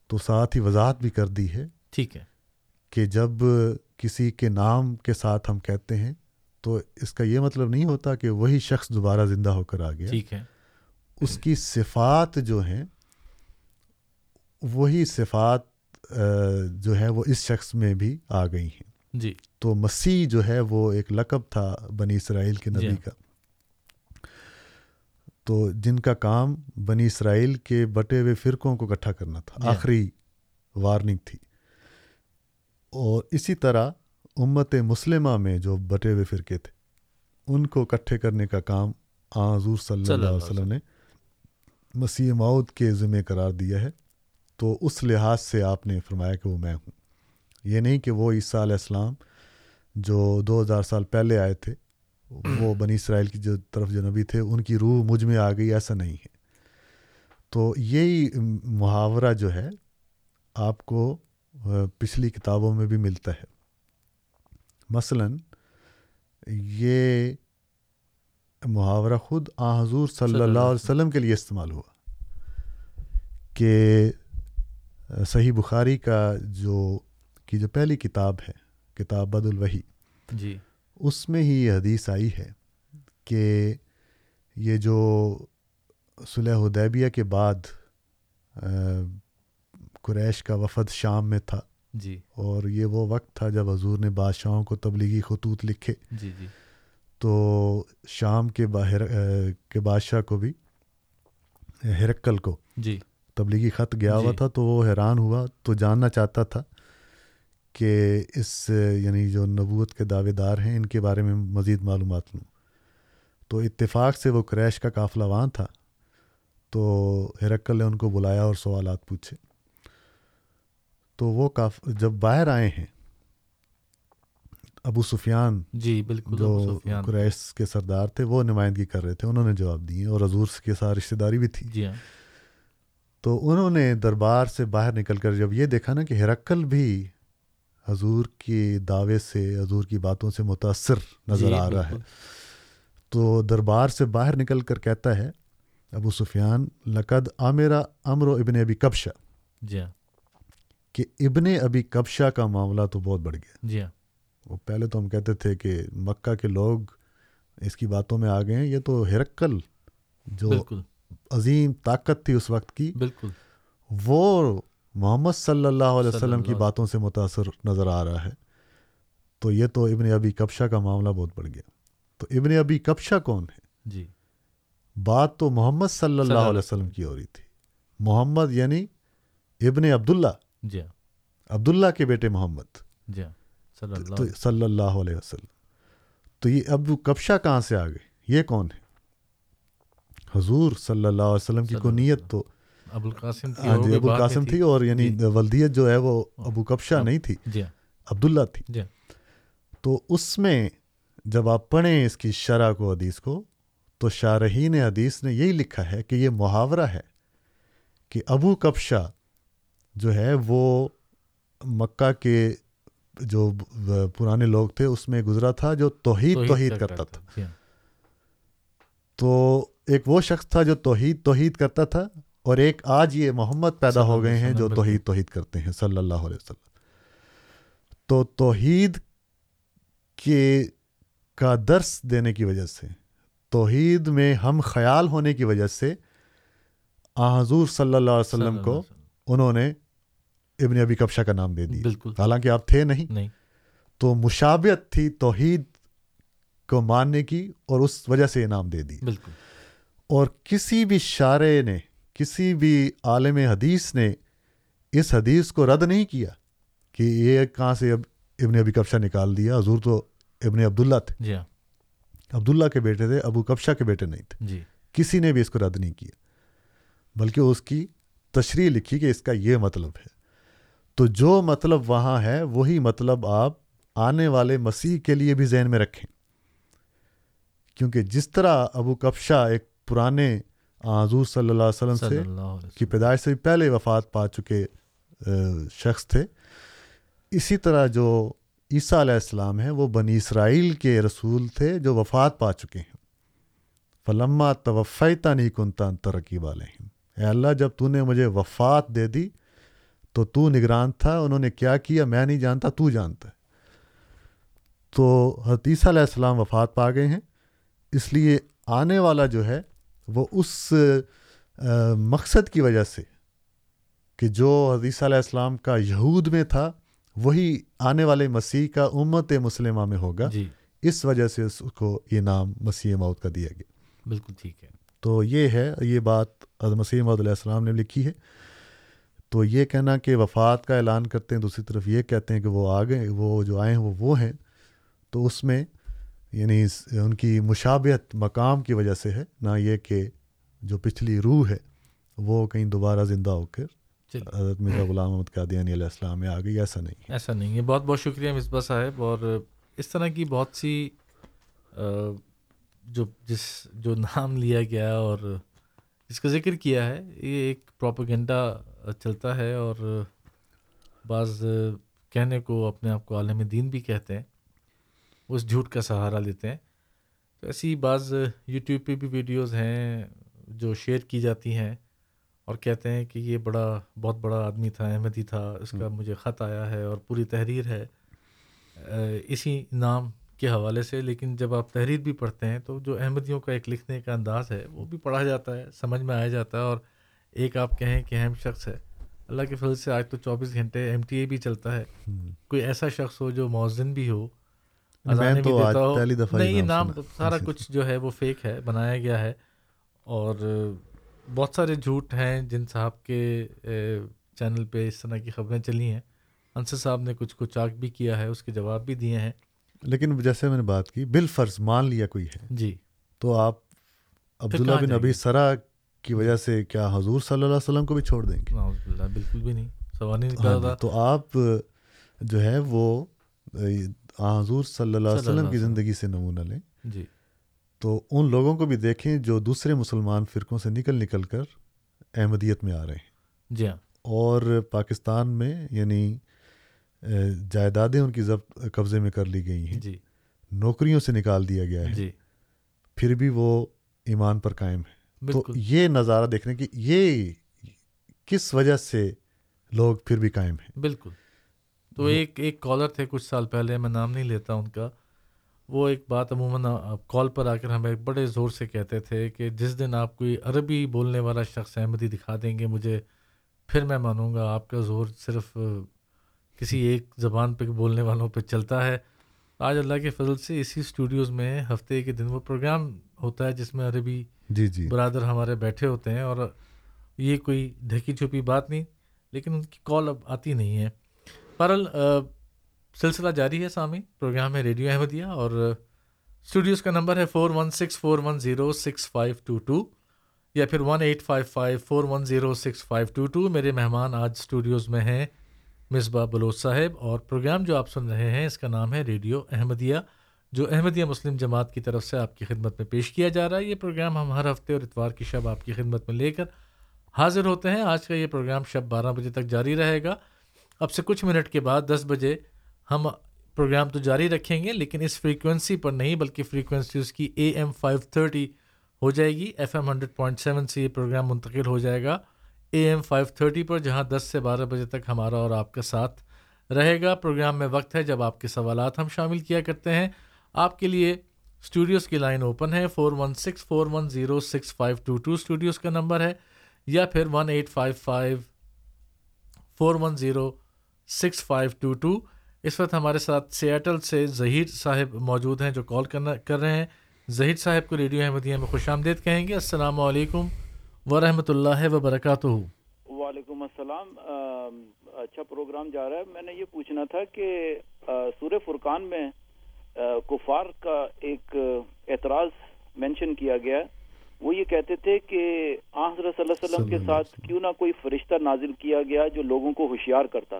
G: تو ساتھ ہی وضاحت بھی کر دی ہے
F: ٹھیک ہے۔
G: کہ جب کسی کے نام کے ساتھ ہم کہتے ہیں تو اس کا یہ مطلب نہیں ہوتا کہ وہی شخص دوبارہ زندہ ہو کر آ گیا۔
F: ٹھیک ہے۔
G: اس کی صفات جو ہیں وہی صفات جو ہے وہ اس شخص میں بھی آ گئی ہیں۔
F: جی۔
G: تو مسیح جو ہے وہ ایک لقب تھا بنی اسرائیل کے نبی جی۔ کا۔ تو جن کا کام بنی اسرائیل کے بٹے ہوئے فرقوں کو اکٹھا کرنا تھا آخری وارننگ تھی۔ اور اسی طرح امت مسلمہ میں جو بٹے ہوئے فرقے تھے ان کو اکٹھے کرنے کا کام آ حضور صلی اللہ علیہ وسلم نے مسیح مود کے ذمہ قرار دیا ہے۔ تو اس لحاظ سے آپ نے فرمایا کہ وہ میں ہوں۔ یہ نہیں کہ وہ عیسیٰ علیہ السلام جو دو ہزار سال پہلے آئے تھے وہ بنی اسرائیل کی جو طرف جو نبی تھے ان کی روح مجھ میں آ گئی ایسا نہیں ہے۔ تو یہی محاورہ جو ہے آپ کو پچھلی کتابوں میں بھی ملتا ہے۔ مثلا یہ محاورہ خود آ حضور صلی اللہ علیہ وسلم کے لیے استعمال ہوا۔ کہ صحیح بخاری کا جو کی جو پہلی کتاب ہے کتاب بد الوحی
F: جی۔
G: اس میں ہی یہ حدیث آئی ہے کہ یہ جو صلح حدیبیہ کے بعد قریش کا وفد شام میں تھا
F: جی۔
G: اور یہ وہ وقت تھا جب حضور نے بادشاہوں کو تبلیغی خطوط لکھے۔
F: جی جی۔
G: تو شام کے باہر کے بادشاہ کو بھی ہرکل کو
F: جی۔
G: تبلیغی خط گیا ہوا
F: جی۔
G: تھا تو وہ حیران ہوا تو جاننا چاہتا تھا کہ اس یعنی جو نبوت کے دعوے دار ہیں ان کے بارے میں مزید معلومات لوں۔ تو اتفاق سے وہ کریش کا قافلہ وہاں تھا۔ تو ہرکل نے ان کو بلایا اور سوالات پوچھے۔ تو وہ کاف جب باہر آئے ہیں ابو سفیان
F: جی بالکل
G: جو قریش کے سردار تھے وہ نمائندگی کر رہے تھے۔ انہوں نے جواب دیے اور حضور کے ساتھ رشتہ داری بھی تھی۔
F: جی ہاں۔
G: تو انہوں نے دربار سے باہر نکل کر جب یہ دیکھا نا کہ ہرکل بھی حضور کے دعوے سے حضور کی باتوں سے متاثر نظر
F: جی
G: آ رہا ہے۔ تو دربار سے باہر نکل کر کہتا ہے ابو سفیان لقد عامرہ امر و ابن ابی کبشہ۔
F: جی ہاں۔
G: کہ ابن ابی کبشہ کا معاملہ تو بہت بڑھ گیا۔
F: جی ہاں۔
G: وہ پہلے تو ہم کہتے تھے کہ مکہ کے لوگ اس کی باتوں میں آ گئے ہیں یہ تو ہرکل جو
F: بالکل۔
G: عظیم طاقت تھی اس وقت کی
F: بالکل۔
G: وہ محمد صلی اللہ علیہ وسلم کی باتوں سے متاثر نظر آ رہا ہے۔ تو یہ تو ابن ابی کبشہ کا معاملہ بہت بڑھ گیا۔ تو ابن ابی کبشہ کون ہے؟
F: جی۔
G: بات تو محمد صلی اللہ علیہ وسلم کی ہو رہی تھی۔ محمد یعنی ابن عبداللہ۔
F: جی ہاں۔
G: عبداللہ کے بیٹے محمد۔
F: جی ہاں۔ صلی اللہ علیہ
G: وسلم۔ تو یہ ابو کبشہ کہاں سے آ گئے؟ یہ کون ہے؟ حضور صلی اللہ علیہ وسلم کی
F: صلی
G: کنیت تو
F: ابو القاسم تھی
G: ہاں جی ابو القاسم تھی اور یعنی
F: جی۔
G: ولدیت جو ہے وہ ابو کبشہ
F: اب-
G: نہیں تھی
F: جی۔ ہاں
G: عبداللہ تھی۔
F: جی۔ ہاں
G: تو اس میں جب آپ پڑھیں اس کی شرح کو حدیث کو تو شارحین حدیث نے یہی لکھا ہے کہ یہ محاورہ ہے کہ ابو کبشہ جو ہے وہ مکہ کے جو پرانے لوگ تھے اس میں گزرا تھا جو توحید توحید کرتا تھا۔
F: ہاں
G: تو ایک وہ شخص تھا جو توحید توحید کرتا تھا اور ایک آج یہ محمد پیدا ہو گئے ہیں جو توحید توحید کرتے ہیں صلی اللہ علیہ وسلم۔ تو توحید کے کا درس دینے کی وجہ سے توحید میں ہم خیال ہونے کی وجہ سے آ حضور صلی اللہ علیہ وسلم
F: اللہ
G: کو
F: علیہ وسلم۔
G: انہوں نے ابن ابی کبشہ کا نام دے دیا۔
F: بالکل۔
G: حالانکہ آپ تھے نہیں۔
F: نہیں۔
G: تو مشابت تھی توحید کو ماننے کی اور اس وجہ سے یہ نام دے دی
F: بالکل۔
G: اور کسی بھی شارع نے کسی بھی عالم حدیث نے اس حدیث کو رد نہیں کیا کہ یہ کہاں سے اب ابن ابی کبشہ نکال دیا؟ حضور تو ابن عبداللہ تھے۔
F: جی ہاں۔
G: عبداللہ کے بیٹے تھے ابو کبشہ کے بیٹے نہیں تھے۔
F: جی۔
G: کسی نے بھی اس کو رد نہیں کیا بلکہ اس کی تشریح لکھی کہ اس کا یہ مطلب ہے۔ تو جو مطلب وہاں ہے وہی مطلب آپ آنے والے مسیح کے لیے بھی ذہن میں رکھیں۔ کیونکہ جس طرح ابو کبشہ ایک پرانے حضور صلی اللہ علیہ وسلم
F: صلی
G: سے کی پیدائش سے بھی پہلے وفات پا چکے شخص تھے۔ اسی طرح جو عیسیٰ علیہ السلام ہیں وہ بنی اسرائیل کے رسول تھے جو وفات پا چکے ہیں۔ فلما توفیتا نہیں کنتا ترقی والے ہیں اے اللہ جب تو نے مجھے وفات دے دی تو تو نگران تھا انہوں نے کیا کیا؟ میں نہیں جانتا تو جانتا ہے۔ تو حتیثہ علیہ السلام وفات پا گئے ہیں۔ اس لیے آنے والا جو ہے وہ اس مقصد کی وجہ سے کہ جو حدیثہ علیہ السلام کا یہود میں تھا وہی آنے والے مسیح کا امت مسلمہ میں ہوگا۔
F: جی۔
G: اس وجہ سے اس کو یہ نام مسیح موت کا دیا گیا۔
F: بالکل ٹھیک ہے۔
G: تو یہ ہے یہ بات مسیح محدود علیہ السلام نے لکھی ہے۔ تو یہ کہنا کہ وفات کا اعلان کرتے ہیں دوسری طرف یہ کہتے ہیں کہ وہ آ گئے وہ جو آئے ہیں وہ وہ ہیں۔ تو اس میں یعنی ان کی مشابہت مقام کی وجہ سے ہے نہ یہ کہ جو پچھلی روح ہے وہ کہیں دوبارہ زندہ ہو کر حضرت مرزا غلام محمد قادیانی علیہ السلام میں آ گئی ایسا نہیں ہے۔
F: ایسا نہیں ہے۔ بہت بہت شکریہ مصباح صاحب۔ اور اس طرح کی بہت سی جو جس جو نام لیا گیا اور جس کا ذکر کیا ہے یہ ایک پروپیگنڈا چلتا ہے اور بعض کہنے کو اپنے آپ کو عالم دین بھی کہتے ہیں۔ اس جھوٹ کا سہارا لیتے ہیں۔ تو ایسی بعض یوٹیوب پہ بھی ویڈیوز ہیں جو شیئر کی جاتی ہیں اور کہتے ہیں کہ یہ بڑا بہت بڑا آدمی تھا احمدی تھا اس کا مجھے خط آیا ہے اور پوری تحریر ہے۔ اسی نام کے حوالے سے لیکن جب آپ تحریر بھی پڑھتے ہیں تو جو احمدیوں کا ایک لکھنے کا انداز ہے وہ بھی پڑھا جاتا ہے سمجھ میں آیا جاتا ہے اور ایک آپ کہیں کہ اہم شخص ہے۔ اللہ کے فضل سے آج تو چوبیس گھنٹے ایم ٹی اے بھی چلتا ہے۔ کوئی ایسا شخص ہو جو مؤذن بھی ہو
G: میں تو آج پہلی دفعہ
F: نہیں نام سارا کچھ جو ہے وہ فیک ہے بنایا گیا ہے۔ اور بہت سارے جھوٹ ہیں جن صاحب کے چینل پہ اس طرح کی خبریں چلی ہیں۔ انصر صاحب نے کچھ کو چاک بھی کیا ہے اس کے جواب بھی دیے ہیں۔
G: لیکن جیسے میں نے بات کی بال فرض مان لیا کوئی ہے۔
F: جی۔
G: تو آپ عبداللہ بن ابی سرا کی وجہ سے کیا حضور صلی اللہ علیہ وسلم کو بھی چھوڑ دیں گے؟
F: بالکل بھی نہیں سوال نہیں
G: ہاں جی، تو آپ جو ہے وہ حضور صلی اللہ علیہ وسلم کی زندگی سے نمونہ لیں۔
F: جی۔
G: تو ان لوگوں کو بھی دیکھیں جو دوسرے مسلمان فرقوں سے نکل نکل کر احمدیت میں آ رہے ہیں۔
F: جی ہاں۔
G: اور پاکستان میں یعنی جائیدادیں ان کی ضبط قبضے میں کر لی گئی ہیں۔
F: جی۔
G: نوکریوں سے نکال دیا گیا ہے۔
F: جی۔
G: پھر بھی وہ ایمان پر قائم ہے تو یہ نظارہ دیکھنے کی یہ کس وجہ سے لوگ پھر بھی قائم ہیں؟
F: بالکل۔ تو ایک ایک کالر تھے کچھ سال پہلے میں نام نہیں لیتا ان کا۔ وہ ایک بات عموماً کال پر آ کر ہمیں بڑے زور سے کہتے تھے کہ جس دن آپ کوئی عربی بولنے والا شخص احمدی دکھا دیں گے مجھے پھر میں مانوں گا۔ آپ کا زور صرف کسی ایک زبان پہ بولنے والوں پہ چلتا ہے۔ آج اللہ کے فضل سے اسی اسٹوڈیوز میں ہفتے کے دن وہ پروگرام ہوتا ہے جس میں عربی
G: جی جی۔
F: برادر ہمارے بیٹھے ہوتے ہیں اور یہ کوئی ڈھکی چھپی بات نہیں لیکن ان کی کال اب آتی نہیں ہے۔ پرل سلسلہ جاری ہے سامع پروگرام ہے ریڈیو احمدیہ اور اسٹوڈیوز کا نمبر ہے four one six four one zero six five two two یا پھر one eight five five four one zero six five two two میرے مہمان آج اسٹوڈیوز میں ہیں مصباح بلوچ صاحب اور پروگرام جو آپ سن رہے ہیں، اس کا نام ہے ریڈیو احمدیہ، جو احمدیہ مسلم جماعت کی طرف سے آپ کی خدمت میں پیش کیا جا رہا ہے۔ یہ پروگرام ہم ہر ہفتے اور اتوار کی شب آپ کی خدمت میں لے کر حاضر ہوتے ہیں۔ آج کا یہ پروگرام شب بارہ بجے تک جاری رہے گا۔ اب سے کچھ منٹ کے بعد دس بجے ہم پروگرام تو جاری رکھیں گے، لیکن اس فریکوینسی پر نہیں، بلکہ فریکوینسی اس کی اے ایم فائیو تھرٹی ہو جائے گی۔ F M hundred point seven سے یہ پروگرام منتقل ہو جائے گا۔ اے ایم فائیو تھرٹی پر جہاں دس سے بارہ بجے تک ہمارا اور آپ کا ساتھ رہے گا۔ پروگرام میں وقت ہے، جب آپ کے سوالات ہم شامل کیا کرتے ہیں۔ آپ کے لیے اسٹوڈیوز کی لائن اوپن ہے، four one six, four one zero six five two two. Studios کا نمبر ہے یا پھر one eight five five four one zero six five two two. اس وقت ہمارے ساتھ سیاٹل سے ظہیر صاحب موجود ہیں جو کال کرنا کر رہے ہیں۔ ظہیر صاحب کو ریڈیو احمدیہ میں خوش آمدید کہیں گے۔ السلام علیکم ورحمۃ اللہ وبرکاتہ۔
J: وعلیکم السلام۔ اچھا پروگرام جا رہا ہے۔ میں نے یہ پوچھنا تھا کہ سورہ فرقان میں کفار کا ایک اعتراض مینشن کیا گیا۔ وہ یہ کہتے تھے کہ حضرت صلی اللہ علیہ وسلم کے ساتھ کیوں نہ کوئی فرشتہ نازل کیا گیا جو لوگوں کو ہوشیار کرتا۔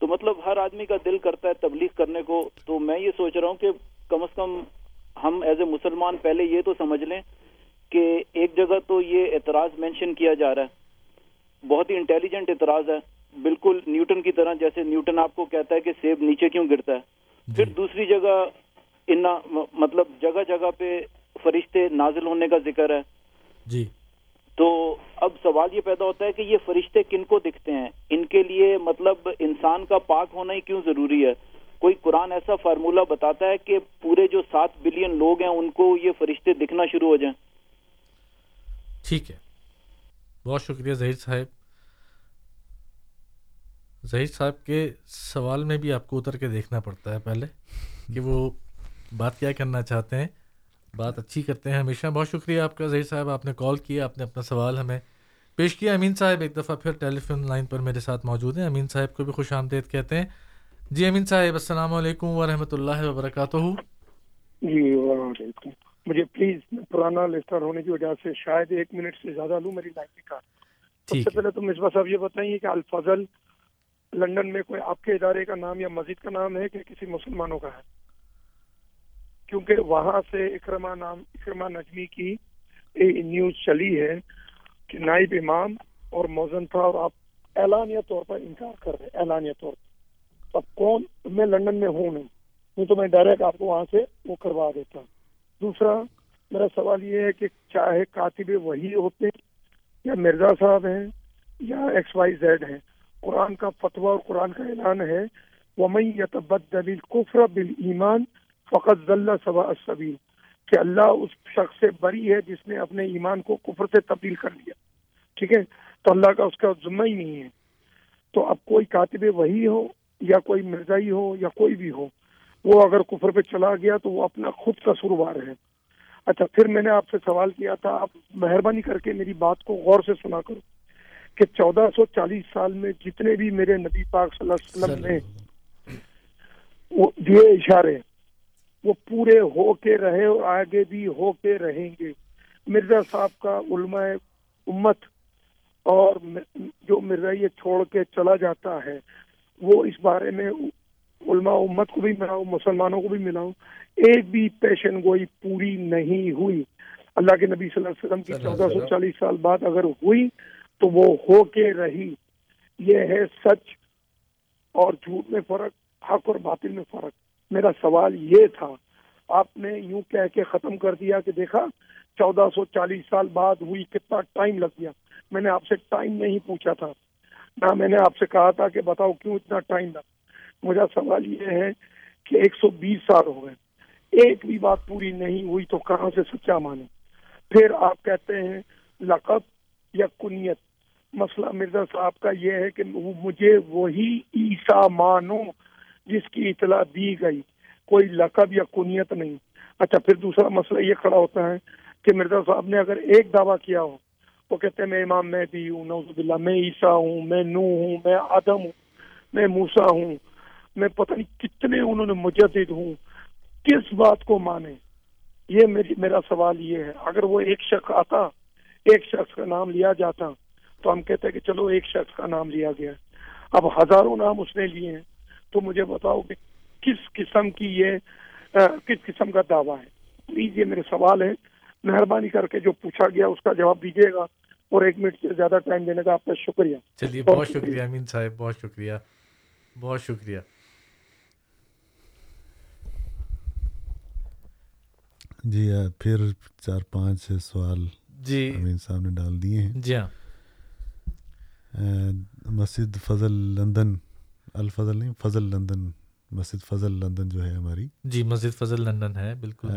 J: تو مطلب ہر آدمی کا دل کرتا ہے تبلیغ کرنے کو تو میں یہ سوچ رہا ہوں کہ کم از کم ہم ایز اے مسلمان پہلے یہ تو سمجھ لیں کہ ایک جگہ تو یہ اعتراض مینشن کیا جا رہا ہے۔ بہت ہی انٹیلیجنٹ اعتراض ہے۔ بالکل نیوٹن کی طرح جیسے نیوٹن آپ کو کہتا ہے کہ سیب نیچے کیوں گرتا ہے۔ پھر دوسری جگہ ان مطلب جگہ جگہ پہ فرشتے نازل ہونے کا ذکر ہے۔
F: جی۔
J: تو اب سوال یہ پیدا ہوتا ہے کہ یہ فرشتے کن کو دکھتے ہیں؟ ان کے لیے مطلب انسان کا پاک ہونا ہی کیوں ضروری ہے؟ کوئی قرآن ایسا فارمولہ بتاتا ہے کہ پورے جو سات بلین لوگ ہیں، ان کو یہ فرشتے دکھنا شروع ہو جائیں؟
F: ٹھیک ہے۔ بہت شکریہ ظہیر صاحب۔ ظہیر صاحب کے سوال میں بھی آپ کو اتر کے دیکھنا پڑتا ہے پہلے کہ وہ بات کیا کرنا چاہتے ہیں۔ بات اچھی کرتے ہیں ہمیشہ۔ بہت شکریہ آپ کا۔ ظہیر صاحب آپ نے کال کیا آپ نے اپنا سوال ہمیں پیش کیا۔ امین صاحب ایک دفعہ پھر ٹیلی فون لائن پر میرے ساتھ موجود ہیں۔ امین صاحب کو بھی خوش آمدید کہتے ہیں۔ جی امین صاحب السلام علیکم ورحمۃ اللہ وبرکاتہ۔
I: جی وعلیکم مجھے پلیز پرانا لسٹر ہونے کی وجہ سے شاید ایک منٹ سے زیادہ لوں میری لائن کا سب سے پہلے تو مصباح صاحب یہ بتائیے کہ الفضل لنڈن میں کوئی آپ کے ادارے کا نام یا مسجد کا نام ہے کہ کسی مسلمانوں کا ہے؟ کیونکہ وہاں سے اکرما نام، اکرما نجمی کی نیوز چلی ہے کہ نائب امام اور موزن تھا اور آپ اعلانیہ طور پر انکار کر رہے اعلانیہ طور پر۔ اب کون؟ میں لنڈن میں ہوں نہیں۔ نہیں تو میں ڈائریکٹ آپ کو وہاں سے وہ کروا دیتا دوسرا، میرا سوال یہ ہے کہ چاہے کاتب وہی ہوتے یا مرزا صاحب ہیں یا ایکس وائی زیڈ ہیں، قرآن کا فتویٰ اور قرآن کا اعلان ہے۔ ومن يتبدل الكفر بالایمان فقط ذل سوا السبیل کہ اللہ اس شخص سے بری ہے جس نے اپنے ایمان کو کفر سے تبدیل کر لیا۔ ٹھیک ہے؟ تو اللہ کا اس کا ذمہ ہی نہیں ہے۔ تو اب کوئی کاتب وہی ہو یا کوئی مرزائی ہو یا کوئی بھی ہو وہ اگر کفر پہ چلا گیا تو وہ اپنا خود کا سروار ہے۔ اچھا پھر میں نے آپ سے سوال کیا تھا آپ مہربانی کر کے میری بات کو غور سے سنا کرو کہ چودہ سو چالیس سال میں جتنے بھی میرے نبی پاک صلی اللہ علیہ وسلم نے وہ دیے اشارے وہ پورے ہو کے رہے اور آگے بھی ہو کے رہیں گے۔ مرزا صاحب کا علماء امت اور جو مرزا یہ چھوڑ کے چلا جاتا ہے وہ اس بارے میں علماء امت کو بھی ملاؤں مسلمانوں کو بھی ملاؤں۔ ایک بھی پیشن گوئی پوری نہیں ہوئی۔ اللہ کے نبی صلی اللہ علیہ وسلم کی چودہ سو چالیس سال بعد اگر ہوئی تو وہ ہو کے رہی۔ یہ ہے سچ اور جھوٹ میں فرق حق اور باطل میں فرق۔ میرا سوال یہ تھا، آپ نے یوں کہہ کے ختم کر دیا کہ دیکھا، چودہ سو چالیس سال بعد ہوئی کتنا ٹائم لگ گیا؟ میں نے آپ سے ٹائم نہیں پوچھا تھا۔ نہ میں نے آپ سے کہا تھا کہ بتاؤ کیوں اتنا ٹائم لگا؟ مجھا سوال یہ ہے کہ ایک سو بیس سال ہو گئے۔ ایک بھی بات پوری نہیں ہوئی تو کہاں سے سچا مانے؟ پھر آپ کہتے ہیں، لقب یا کنیت؟ مسئلہ مرزا صاحب کا یہ ہے کہ مجھے وہی عیسا مانو جس کی اطلاع دی گئی، کوئی لقب یا کنیت نہیں۔ اچھا پھر دوسرا مسئلہ یہ کھڑا ہوتا ہے کہ مرزا صاحب نے اگر ایک دعویٰ کیا ہو، وہ کہتے ہیں، میں امام میں بھی ہوں نوز باللہ، میں عیسیٰ ہوں، میں نو ہوں، میں آدم ہوں، میں موسا ہوں، میں پتہ نہیں کتنے انہوں نے مجدد ہوں، کس بات کو مانے؟ یہ میری، میرا سوال یہ ہے، اگر وہ ایک شخص آتا، ایک شخص کا نام لیا جاتا، تو ہم کہتے ہیں کہ چلو، ایک شخص کا نام لیا گیا۔ اب ہزاروں نام اس نے لیے ہیں تو مجھے بتاؤ کہ کس قسم کی یہ کس قسم کا دعویٰ ہے؟ پلیز یہ میرے سوال ہے مہربانی کر کے جو پوچھا گیا اس کا جواب دیجیے گا اور ایک منٹ سے زیادہ ٹائم دینے کا آپ کا شکریہ۔
F: چلیے بہت شکریہ امین صاحب بہت شکریہ۔ بہت شکریہ۔
G: جی پھر چار پانچ سوال
F: جی۔
G: امین صاحب نے ڈال دیے ہیں۔
F: جی ہاں۔
G: مسجد فضل لندن۔ الفضل نہیں فضل لندن مسجد فضل لندن جو ہے ہماری۔
F: جی مسجد فضل لندن ہے بالکل۔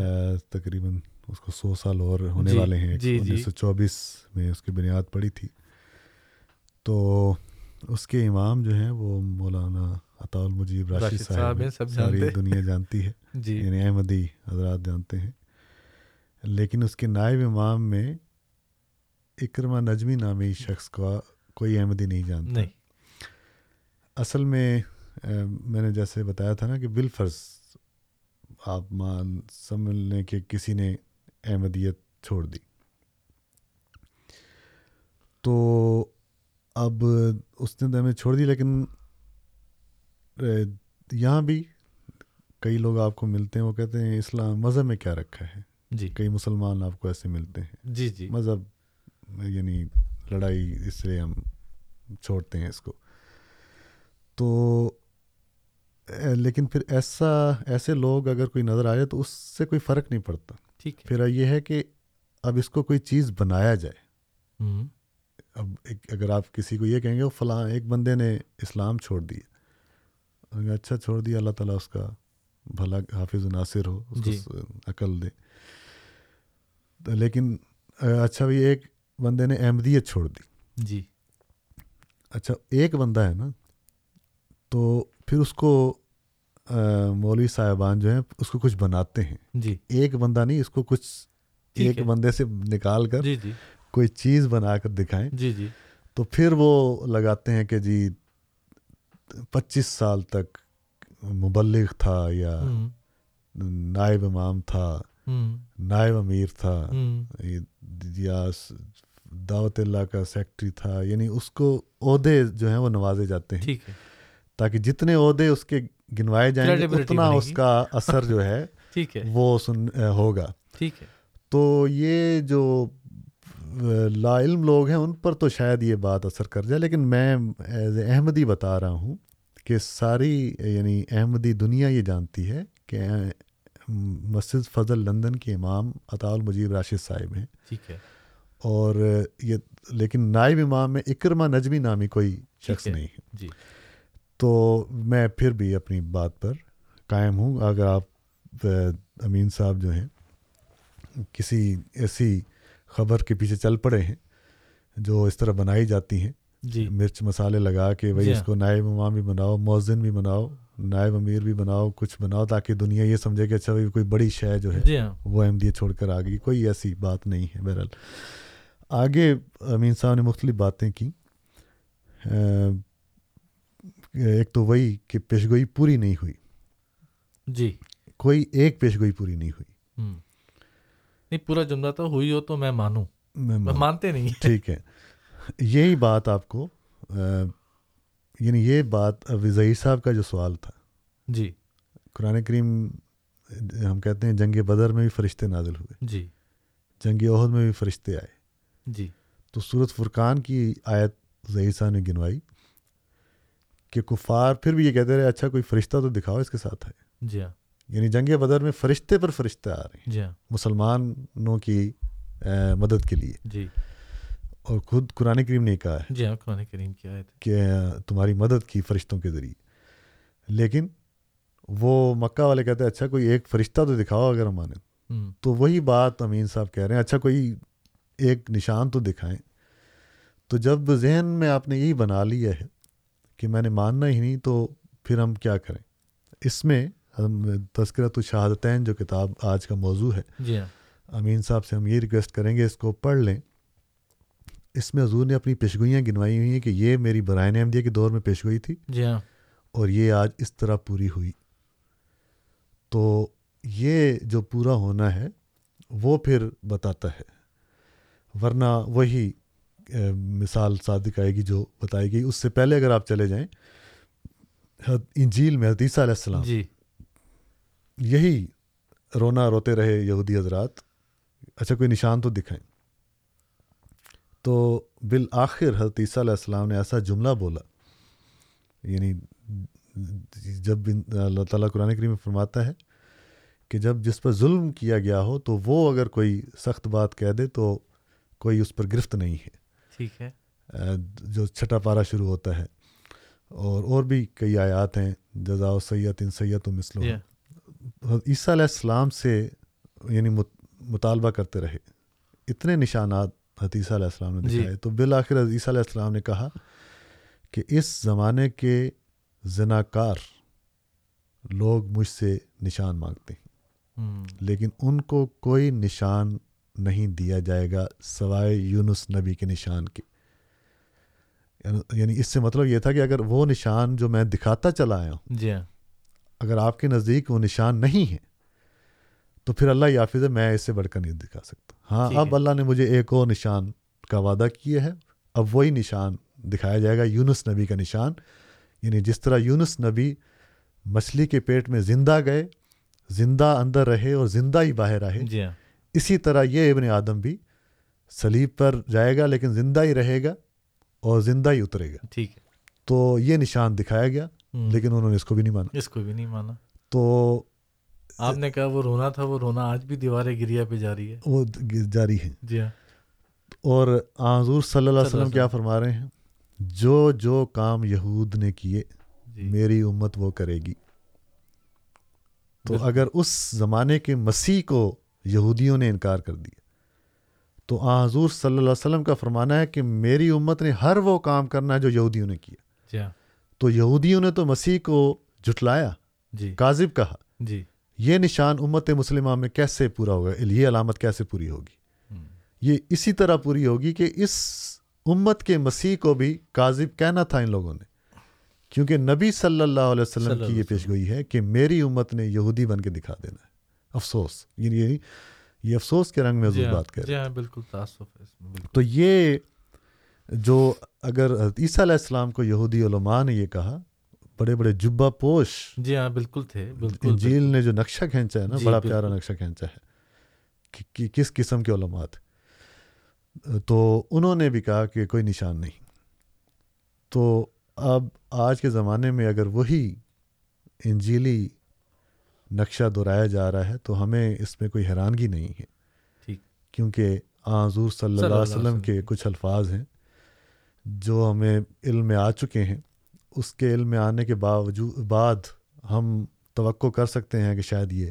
G: تقریباً اس کو سو سال اور ہونے جی, والے ہیں۔
F: جی
G: انیس سو چوبیس میں اس کی بنیاد پڑی تھی۔ تو اس کے امام جو ہیں وہ مولانا عطا المجیب راشد صاحب ساری دنیا جانتی ہے۔
F: جی۔
G: یعنی احمدی حضرات جانتے ہیں۔ لیکن اس کے نائب امام میں اکرما نجمی نامی شخص کا کوئی احمدی نہیں جانتا۔
F: نہیں۔
G: اصل میں میں نے جیسے بتایا تھا نا کہ بالفرض آپ مان سمجھ لیں کہ کسی نے احمدیت چھوڑ دی۔ تو اب اس نے تو ہمیں چھوڑ دی لیکن یہاں بھی کئی لوگ آپ کو ملتے ہیں وہ کہتے ہیں اسلام مذہب میں کیا رکھا ہے؟
F: جی۔
G: کئی مسلمان آپ کو ایسے ملتے ہیں۔
F: جی جی۔
G: مذہب یعنی لڑائی اس لیے ہم چھوڑتے ہیں اس کو۔ تو لیکن پھر ایسا ایسے لوگ اگر کوئی نظر آ جائے تو اس سے کوئی فرق نہیں پڑتا۔
F: ٹھیک
G: پھر یہ ہے کہ اب اس کو کوئی چیز بنایا جائے۔ اب ایک اگر آپ کسی کو یہ کہیں گے وہ فلاں ایک بندے نے اسلام چھوڑ دیا اچھا چھوڑ دیا اللہ تعالیٰ اس کا بھلا حافظ ناصر ہو اس
F: جی۔
G: کو عقل دے۔ لیکن اچھا بھائی ایک بندے نے احمدیت چھوڑ دی۔
F: جی۔
G: اچھا ایک بندہ ہے نا تو پھر اس کو مولوی صاحبان جو ہیں اس کو کچھ بناتے ہیں۔
F: جی۔
G: ایک بندہ نہیں اس کو کچھ ایک بندے سے نکال کر
F: جی جی۔
G: کوئی چیز بنا کر دکھائیں۔
F: جی جی۔
G: تو پھر وہ لگاتے ہیں کہ جی پچیس سال تک مبلغ تھا یا نائب امام تھا نائب امیر تھا یا دعوت اللہ کا سیکٹری تھا یعنی اس کو عہدے جو ہیں وہ نوازے جاتے ہیں۔
F: ٹھیک ہے۔
G: تاکہ جتنے عہدے اس کے گنوائے جائیں گے اتنا اس کا اثر جو ہے
F: ٹھیک ہے۔
G: وہ سن ہوگا۔
F: ٹھیک ہے۔
G: تو یہ جو لا علم لوگ ہیں ان پر تو شاید یہ بات اثر کر جائے لیکن میں ایز احمدی بتا رہا ہوں کہ ساری یعنی احمدی دنیا یہ جانتی ہے کہ مسجد فضل لندن کے امام عطا المجیب راشد صاحب ہیں۔
F: ٹھیک ہے۔
G: اور یہ لیکن نائب امام میں اکرما نجمی نامی کوئی شخص نہیں ہے۔
F: جی۔
G: تو میں پھر بھی اپنی بات پر قائم ہوں۔ اگر آپ امین صاحب جو ہیں کسی ایسی خبر کے پیچھے چل پڑے ہیں جو اس طرح بنائی جاتی ہیں
F: جی۔
G: مرچ مسالے لگا کے بھائی
F: جی
G: اس
F: ہاں۔
G: کو نائب امام بھی بناؤ مؤذن بھی بناؤ نائب امیر بھی بناؤ کچھ بناؤ تاکہ دنیا یہ سمجھے کہ اچھا بھائی کوئی بڑی شے جو ہے
F: جی ہاں۔
G: وہ احمدیہ چھوڑ کر آ گئی کوئی ایسی بات نہیں ہے بہرحال۔ آگے امین صاحب نے مختلف باتیں کی ایک تو وہی کہ پیشگوئی پوری نہیں ہوئی۔
F: جی۔
G: کوئی ایک پیشگوئی پوری نہیں ہوئی۔
F: نہیں پورا جملہ تو ہوئی ہو تو میں مانوں۔
G: میں مان-
F: مانتے نہیں۔
G: ٹھیک ہے۔ یہی بات آپ کو یعنی یہ بات ظہیر صاحب کا جو سوال تھا۔
F: جی۔
G: قرآن کریم ہم کہتے ہیں جنگ بدر میں بھی فرشتے نازل ہوئے۔
F: جی۔
G: جنگ عہد میں بھی فرشتے آئے۔
F: جی۔
G: تو صورت فرقان کی آیت صاحب نے گنوائی۔ کہ کفار پھر بھی یہ کہتے رہے اچھا کوئی فرشتہ تو دکھاؤ اس کے ساتھ ہے۔
F: جی ہاں۔
G: یعنی جنگ بدر میں فرشتے پر فرشتے آ رہے ہیں۔
F: جی ہاں۔
G: مسلمانوں کی مدد کے لیے۔
F: جی۔
G: اور خود قرآن کریم نے کہا ہے
F: جی ہاں قرآن کریم کی آیت ہے۔
G: کہ تمہاری مدد کی فرشتوں کے ذریعے۔ لیکن وہ مکہ والے کہتے ہیں اچھا کوئی ایک فرشتہ تو دکھاؤ اگر ہم مانیں۔ تو وہی بات امین صاحب کہہ رہے ہیں اچھا کوئی ایک نشان تو دکھائیں۔ تو جب ذہن میں آپ نے یہی بنا لیا ہے کہ میں نے ماننا ہی نہیں تو پھر ہم کیا کریں؟ اس میں ہم تذکرۃ الشہادتین جو کتاب آج کا موضوع ہے
F: جی ہاں۔
G: امین صاحب سے ہم یہ ریکویسٹ کریں گے اس کو پڑھ لیں۔ اس میں حضور نے اپنی پیشگوئیاں گنوائی ہوئی ہیں کہ یہ میری برائن احمدیہ کے دور میں پیشگوئی تھی
F: جی ہاں۔
G: اور یہ آج اس طرح پوری ہوئی۔ تو یہ جو پورا ہونا ہے وہ پھر بتاتا ہے۔ ورنہ وہی مثال صادق آئے گی جو بتائی گئی۔ اس سے پہلے اگر آپ چلے جائیں انجیل میں حدیثہ علیہ السلام۔
F: جی۔
G: یہی رونا روتے رہے یہودی حضرات۔ اچھا کوئی نشان تو دکھائیں۔ تو بالآخر حضرت عیسیٰ علیہ السلام نے ایسا جملہ بولا۔ یعنی جب اللہ تعالیٰ قرآن کریم میں فرماتا ہے کہ جب جس پر ظلم کیا گیا ہو تو وہ اگر کوئی سخت بات کہہ دے تو کوئی اس پر گرفت نہیں ہے۔
F: ٹھیک ہے۔
G: جو چھٹا پارا شروع ہوتا ہے۔ اور اور بھی کئی آیات ہیں۔ جزا و سید ان سید و مسلم عیسیٰ علیہ السلام سے یعنی مطالبہ کرتے رہے۔ اتنے نشانات حتیثہ علیہ السلام نے دکھائے۔ تو بالآخر عیسیٰ علیہ السلام نے کہا کہ اس زمانے کے زناکار لوگ مجھ سے نشان مانگتے ہیں۔ لیکن ان کو کوئی نشان نہیں دیا جائے گا سوائے یونس نبی کے نشان کے۔ یعنی اس سے مطلب یہ تھا کہ اگر وہ نشان جو میں دکھاتا چلا آیا ہوں
F: جی ہاں۔
G: اگر آپ کے نزدیک وہ نشان نہیں ہے تو پھر اللہ یافذ ہے میں اس سے بڑھ کر نہیں دکھا سکتا۔ ہاں اب اللہ نے مجھے ایک اور نشان کا وعدہ کیا ہے۔ اب وہی نشان دکھایا جائے گا یونس نبی کا نشان۔ یعنی جس طرح یونس نبی مچھلی کے پیٹ میں زندہ گئے زندہ اندر رہے اور زندہ ہی باہر آئے
F: جی ہاں۔
G: اسی طرح یہ ابن آدم بھی سلیب پر جائے گا لیکن زندہ ہی رہے گا اور زندہ ہی اترے گا۔
F: ٹھیک ہے۔
G: تو یہ نشان دکھایا گیا لیکن انہوں نے اس کو بھی نہیں مانا۔
F: اس کو بھی نہیں مانا۔
G: تو
F: آپ نے کہا وہ رونا تھا وہ رونا آج بھی دیوار گریا پہ جاری ہے۔
G: وہ جاری ہے
F: جی ہاں۔
G: اور حضور صلی اللہ علیہ وسلم کیا فرما رہے ہیں؟ جو جو کام یہود نے کیے
F: جی۔
G: میری امت وہ کرے گی۔ تو اگر اس زمانے کے مسیح کو یہودیوں نے انکار کر دیا۔ تو آ حضور صلی اللہ علیہ وسلم کا فرمانا ہے کہ میری امت نے ہر وہ کام کرنا ہے جو یہودیوں نے کیا۔
F: جی ہاں۔
G: تو یہودیوں نے تو مسیح کو جھٹلایا
F: جی۔
G: کاذب کہا۔
F: جی۔
G: یہ نشان امت مسلمہ میں کیسے پورا ہوگا؟ یہ علامت کیسے پوری ہوگی؟ یہ اسی طرح پوری ہوگی کہ اس امت کے مسیح کو بھی کاذب کہنا تھا ان لوگوں نے۔ کیونکہ نبی صلی اللہ علیہ وسلم کی یہ پیش گوئی ہے کہ میری امت نے یہودی بن کے دکھا دینا ہے۔ افسوس یعنی یہ افسوس کے رنگ میں حضور بات کر
F: جی ہاں بالکل تعصب
G: تو یہ جو اگر عیسیٰ علیہ السلام کو یہودی علماء نے یہ کہا بڑے بڑے جبا پوش
F: جی ہاں بالکل تھے بالکل
G: انجیل نے جو نقشہ کھینچا ہے نا بڑا پیارا نقشہ کھینچا ہے کہ کس قسم کے علماء تھے۔ تو انہوں نے بھی کہا کہ کوئی نشان نہیں۔ تو اب آج کے زمانے میں اگر وہی انجیلی نقشہ دہرایا جا رہا ہے تو ہمیں اس میں کوئی حیرانگی نہیں ہے۔
F: ٹھیک۔
G: کیونکہ حضور صلی اللہ علیہ وسلم کے کچھ الفاظ ہیں جو ہمیں علم میں آ چکے ہیں۔ اس کے علم میں آنے کے باوجود بعد ہم توقع کر سکتے ہیں کہ شاید یہ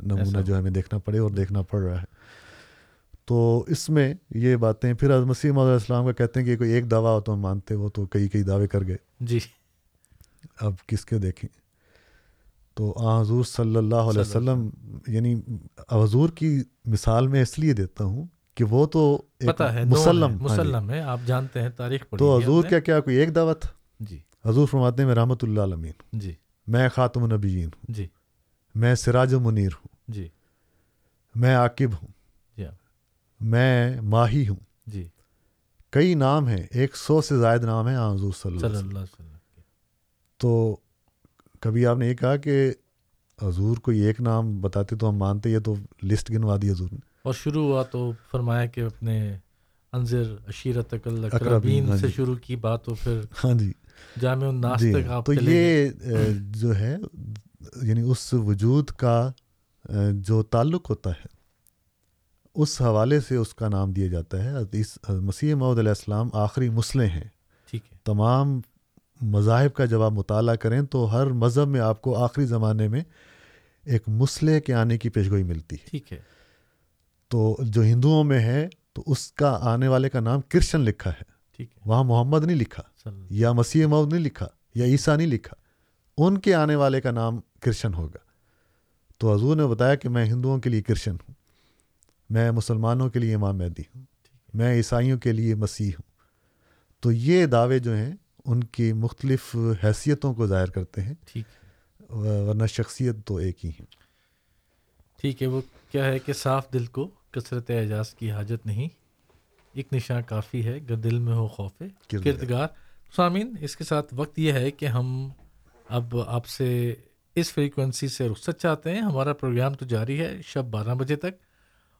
G: نمونہ جو ہمیں دیکھنا پڑے اور دیکھنا پڑ رہا ہے۔ تو اس میں یہ باتیں پھر مسیم علیہ السلام کا کہتے ہیں کہ کوئی ایک دعویٰ ہو تو ہم مانتے وہ تو کئی کئی دعوے کر گئے۔
F: جی۔
G: اب کس کے دیکھیں؟ تو حضور صلی اللہ علیہ وسلم یعنی حضور کی مثال میں اس لیے دیتا ہوں کہ وہ تو
F: مسلم مسلم ہے آپ جانتے ہیں تاریخ
G: تو حضور کیا کیا کوئی ایک دعوت؟
F: جی۔
G: حضور فرماتے ہیں میں رحمۃ اللہ علمین
F: جی۔
G: میں خاتم النبیین ہوں۔
F: جی۔
G: میں سراج منیر ہوں۔
F: جی۔
G: میں عاقب ہوں۔
F: جی۔
G: میں ماہی ہوں۔
F: جی۔
G: کئی نام ہیں ایک سو سے زائد نام ہیں حضور صلی اللہ علیہ وسلم۔ تو کبھی آپ نے یہ کہا کہ حضور کوئی ایک نام بتاتے تو ہم مانتے یہ تو لسٹ گنوا دی حضور نے؟
F: اور شروع ہوا تو فرمایا کہ اپنے انضر عشیرت اقربین سے شروع کی بات تو پھر
G: ہاں جی۔
F: جامع الناس
G: جی۔
F: تک آپ
G: تو یہ جو ہے یعنی اس وجود کا جو تعلق ہوتا ہے اس حوالے سے اس کا نام دیا جاتا ہے۔ اس مسیح محدود علیہ السلام آخری مسلح ہیں۔
F: ٹھیک ہے۔
G: تمام مذاہب کا جب آپ مطالعہ کریں تو ہر مذہب میں آپ کو آخری زمانے میں ایک مسلح کے آنے کی پیشگوئی ملتی ہے۔
F: ٹھیک ہے۔
G: تو جو ہندوؤں میں ہے تو اس کا آنے والے کا نام کرشن لکھا ہے۔
F: ٹھیک ہے۔
G: وہاں محمد نہیں لکھا یا مسیح مود نہیں لکھا یا عیسیٰ نہیں لکھا ان کے آنے والے کا نام کرشن ہوگا۔ تو حضور نے بتایا کہ میں ہندوؤں کے لیے کرشن ہوں میں مسلمانوں کے لیے امام مہدی ہوں میں عیسائیوں کے لیے مسیح ہوں۔ تو یہ دعوے جو ہیں ان کی مختلف حیثیتوں کو ظاہر کرتے ہیں۔
F: ٹھیک۔
G: ورنہ شخصیت تو ایک ہی ہے
F: ٹھیک ہے وہ کیا ہے کہ صاف دل کو کثرت اعجاز کی حاجت نہیں۔ ایک نشان کافی ہے اگر دل میں ہو خوف کردگار۔ سامعین اس کے ساتھ وقت یہ ہے کہ ہم اب آپ سے اس فریکوینسی سے رخصت چاہتے ہیں۔ ہمارا پروگرام تو جاری ہے شب بارہ بجے تک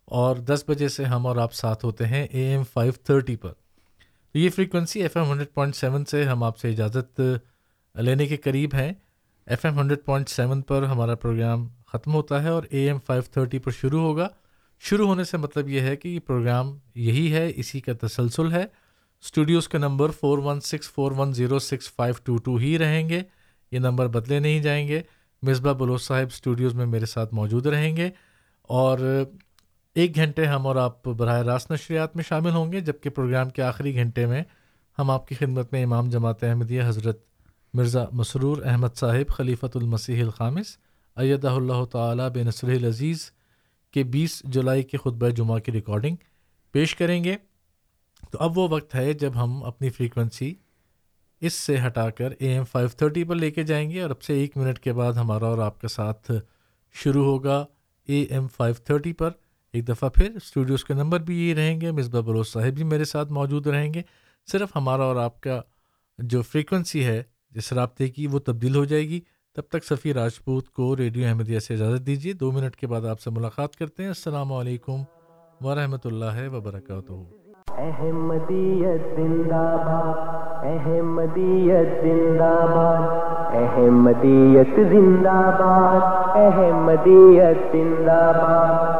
F: اور دس بجے سے ہم اور آپ ساتھ ہوتے ہیں اے ایم فائیو تھرٹی پر۔ تو یہ frequency F M hundred point seven سے ہم آپ سے اجازت لینے کے قریب ہیں۔ F M hundred point seven پر ہمارا پروگرام ختم ہوتا ہے اور اے ایم فائیو تھرٹی پر شروع ہوگا۔ شروع ہونے سے مطلب یہ ہے کہ یہ پروگرام یہی ہے، اسی کا تسلسل ہے۔ اسٹوڈیوز کا number four one six four one zero six five two two ہی رہیں گے۔ یہ نمبر بدلے نہیں جائیں گے۔ مصباح بلوچ صاحب اسٹوڈیوز میں میرے ساتھ موجود رہیں گے۔ اور ایک گھنٹے ہم اور آپ براہ راست نشریات میں شامل ہوں گے، جبکہ پروگرام کے آخری گھنٹے میں ہم آپ کی خدمت میں امام جماعت احمدیہ حضرت مرزا مسرور احمد صاحب، خلیفۃ المسیح الخامس، ایدہ اللہ تعالیٰ بے نصر العزیز کے بیس جولائی کے خطبہ جمعہ کی ریکارڈنگ پیش کریں گے۔ تو اب وہ وقت ہے جب ہم اپنی فریکوینسی اس سے ہٹا کر اے ایم فائیو تھرٹی پر لے کے جائیں گے اور اب سے ایک منٹ کے بعد ہمارا اور آپ کا ساتھ شروع ہوگا اے ایم فائیو تھرٹی پر۔ ایک دفعہ پھر اسٹوڈیوز کے نمبر بھی یہی رہیں گے مصباح بلوچ صاحب بھی میرے ساتھ موجود رہیں گے۔ صرف ہمارا اور آپ کا جو فریکوینسی ہے، جس رابطے کی وہ تبدیل ہو جائے گی۔ تب تک سفیر راجپوت کو ریڈیو احمدیہ سے اجازت دیجیے۔ دو منٹ کے بعد آپ سے ملاقات کرتے ہیں۔ السلام علیکم ورحمۃ اللہ وبرکاتہ۔
A: احمدیت زندہ باد احمدیت زندہ باد احمدیت زندہ باد احمدیت زندہ باد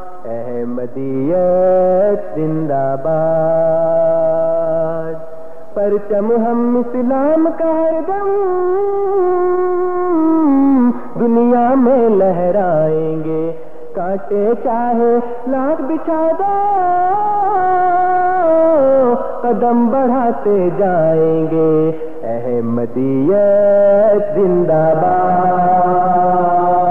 A: احمدیت زندہ باد۔ پرچم ہم اسلام کا ہر دم۔ دنیا میں لہرائیں گے۔ کاٹے چاہے لاکھ بچھا قدم بڑھاتے جائیں گے۔ احمدیت زندہ باد۔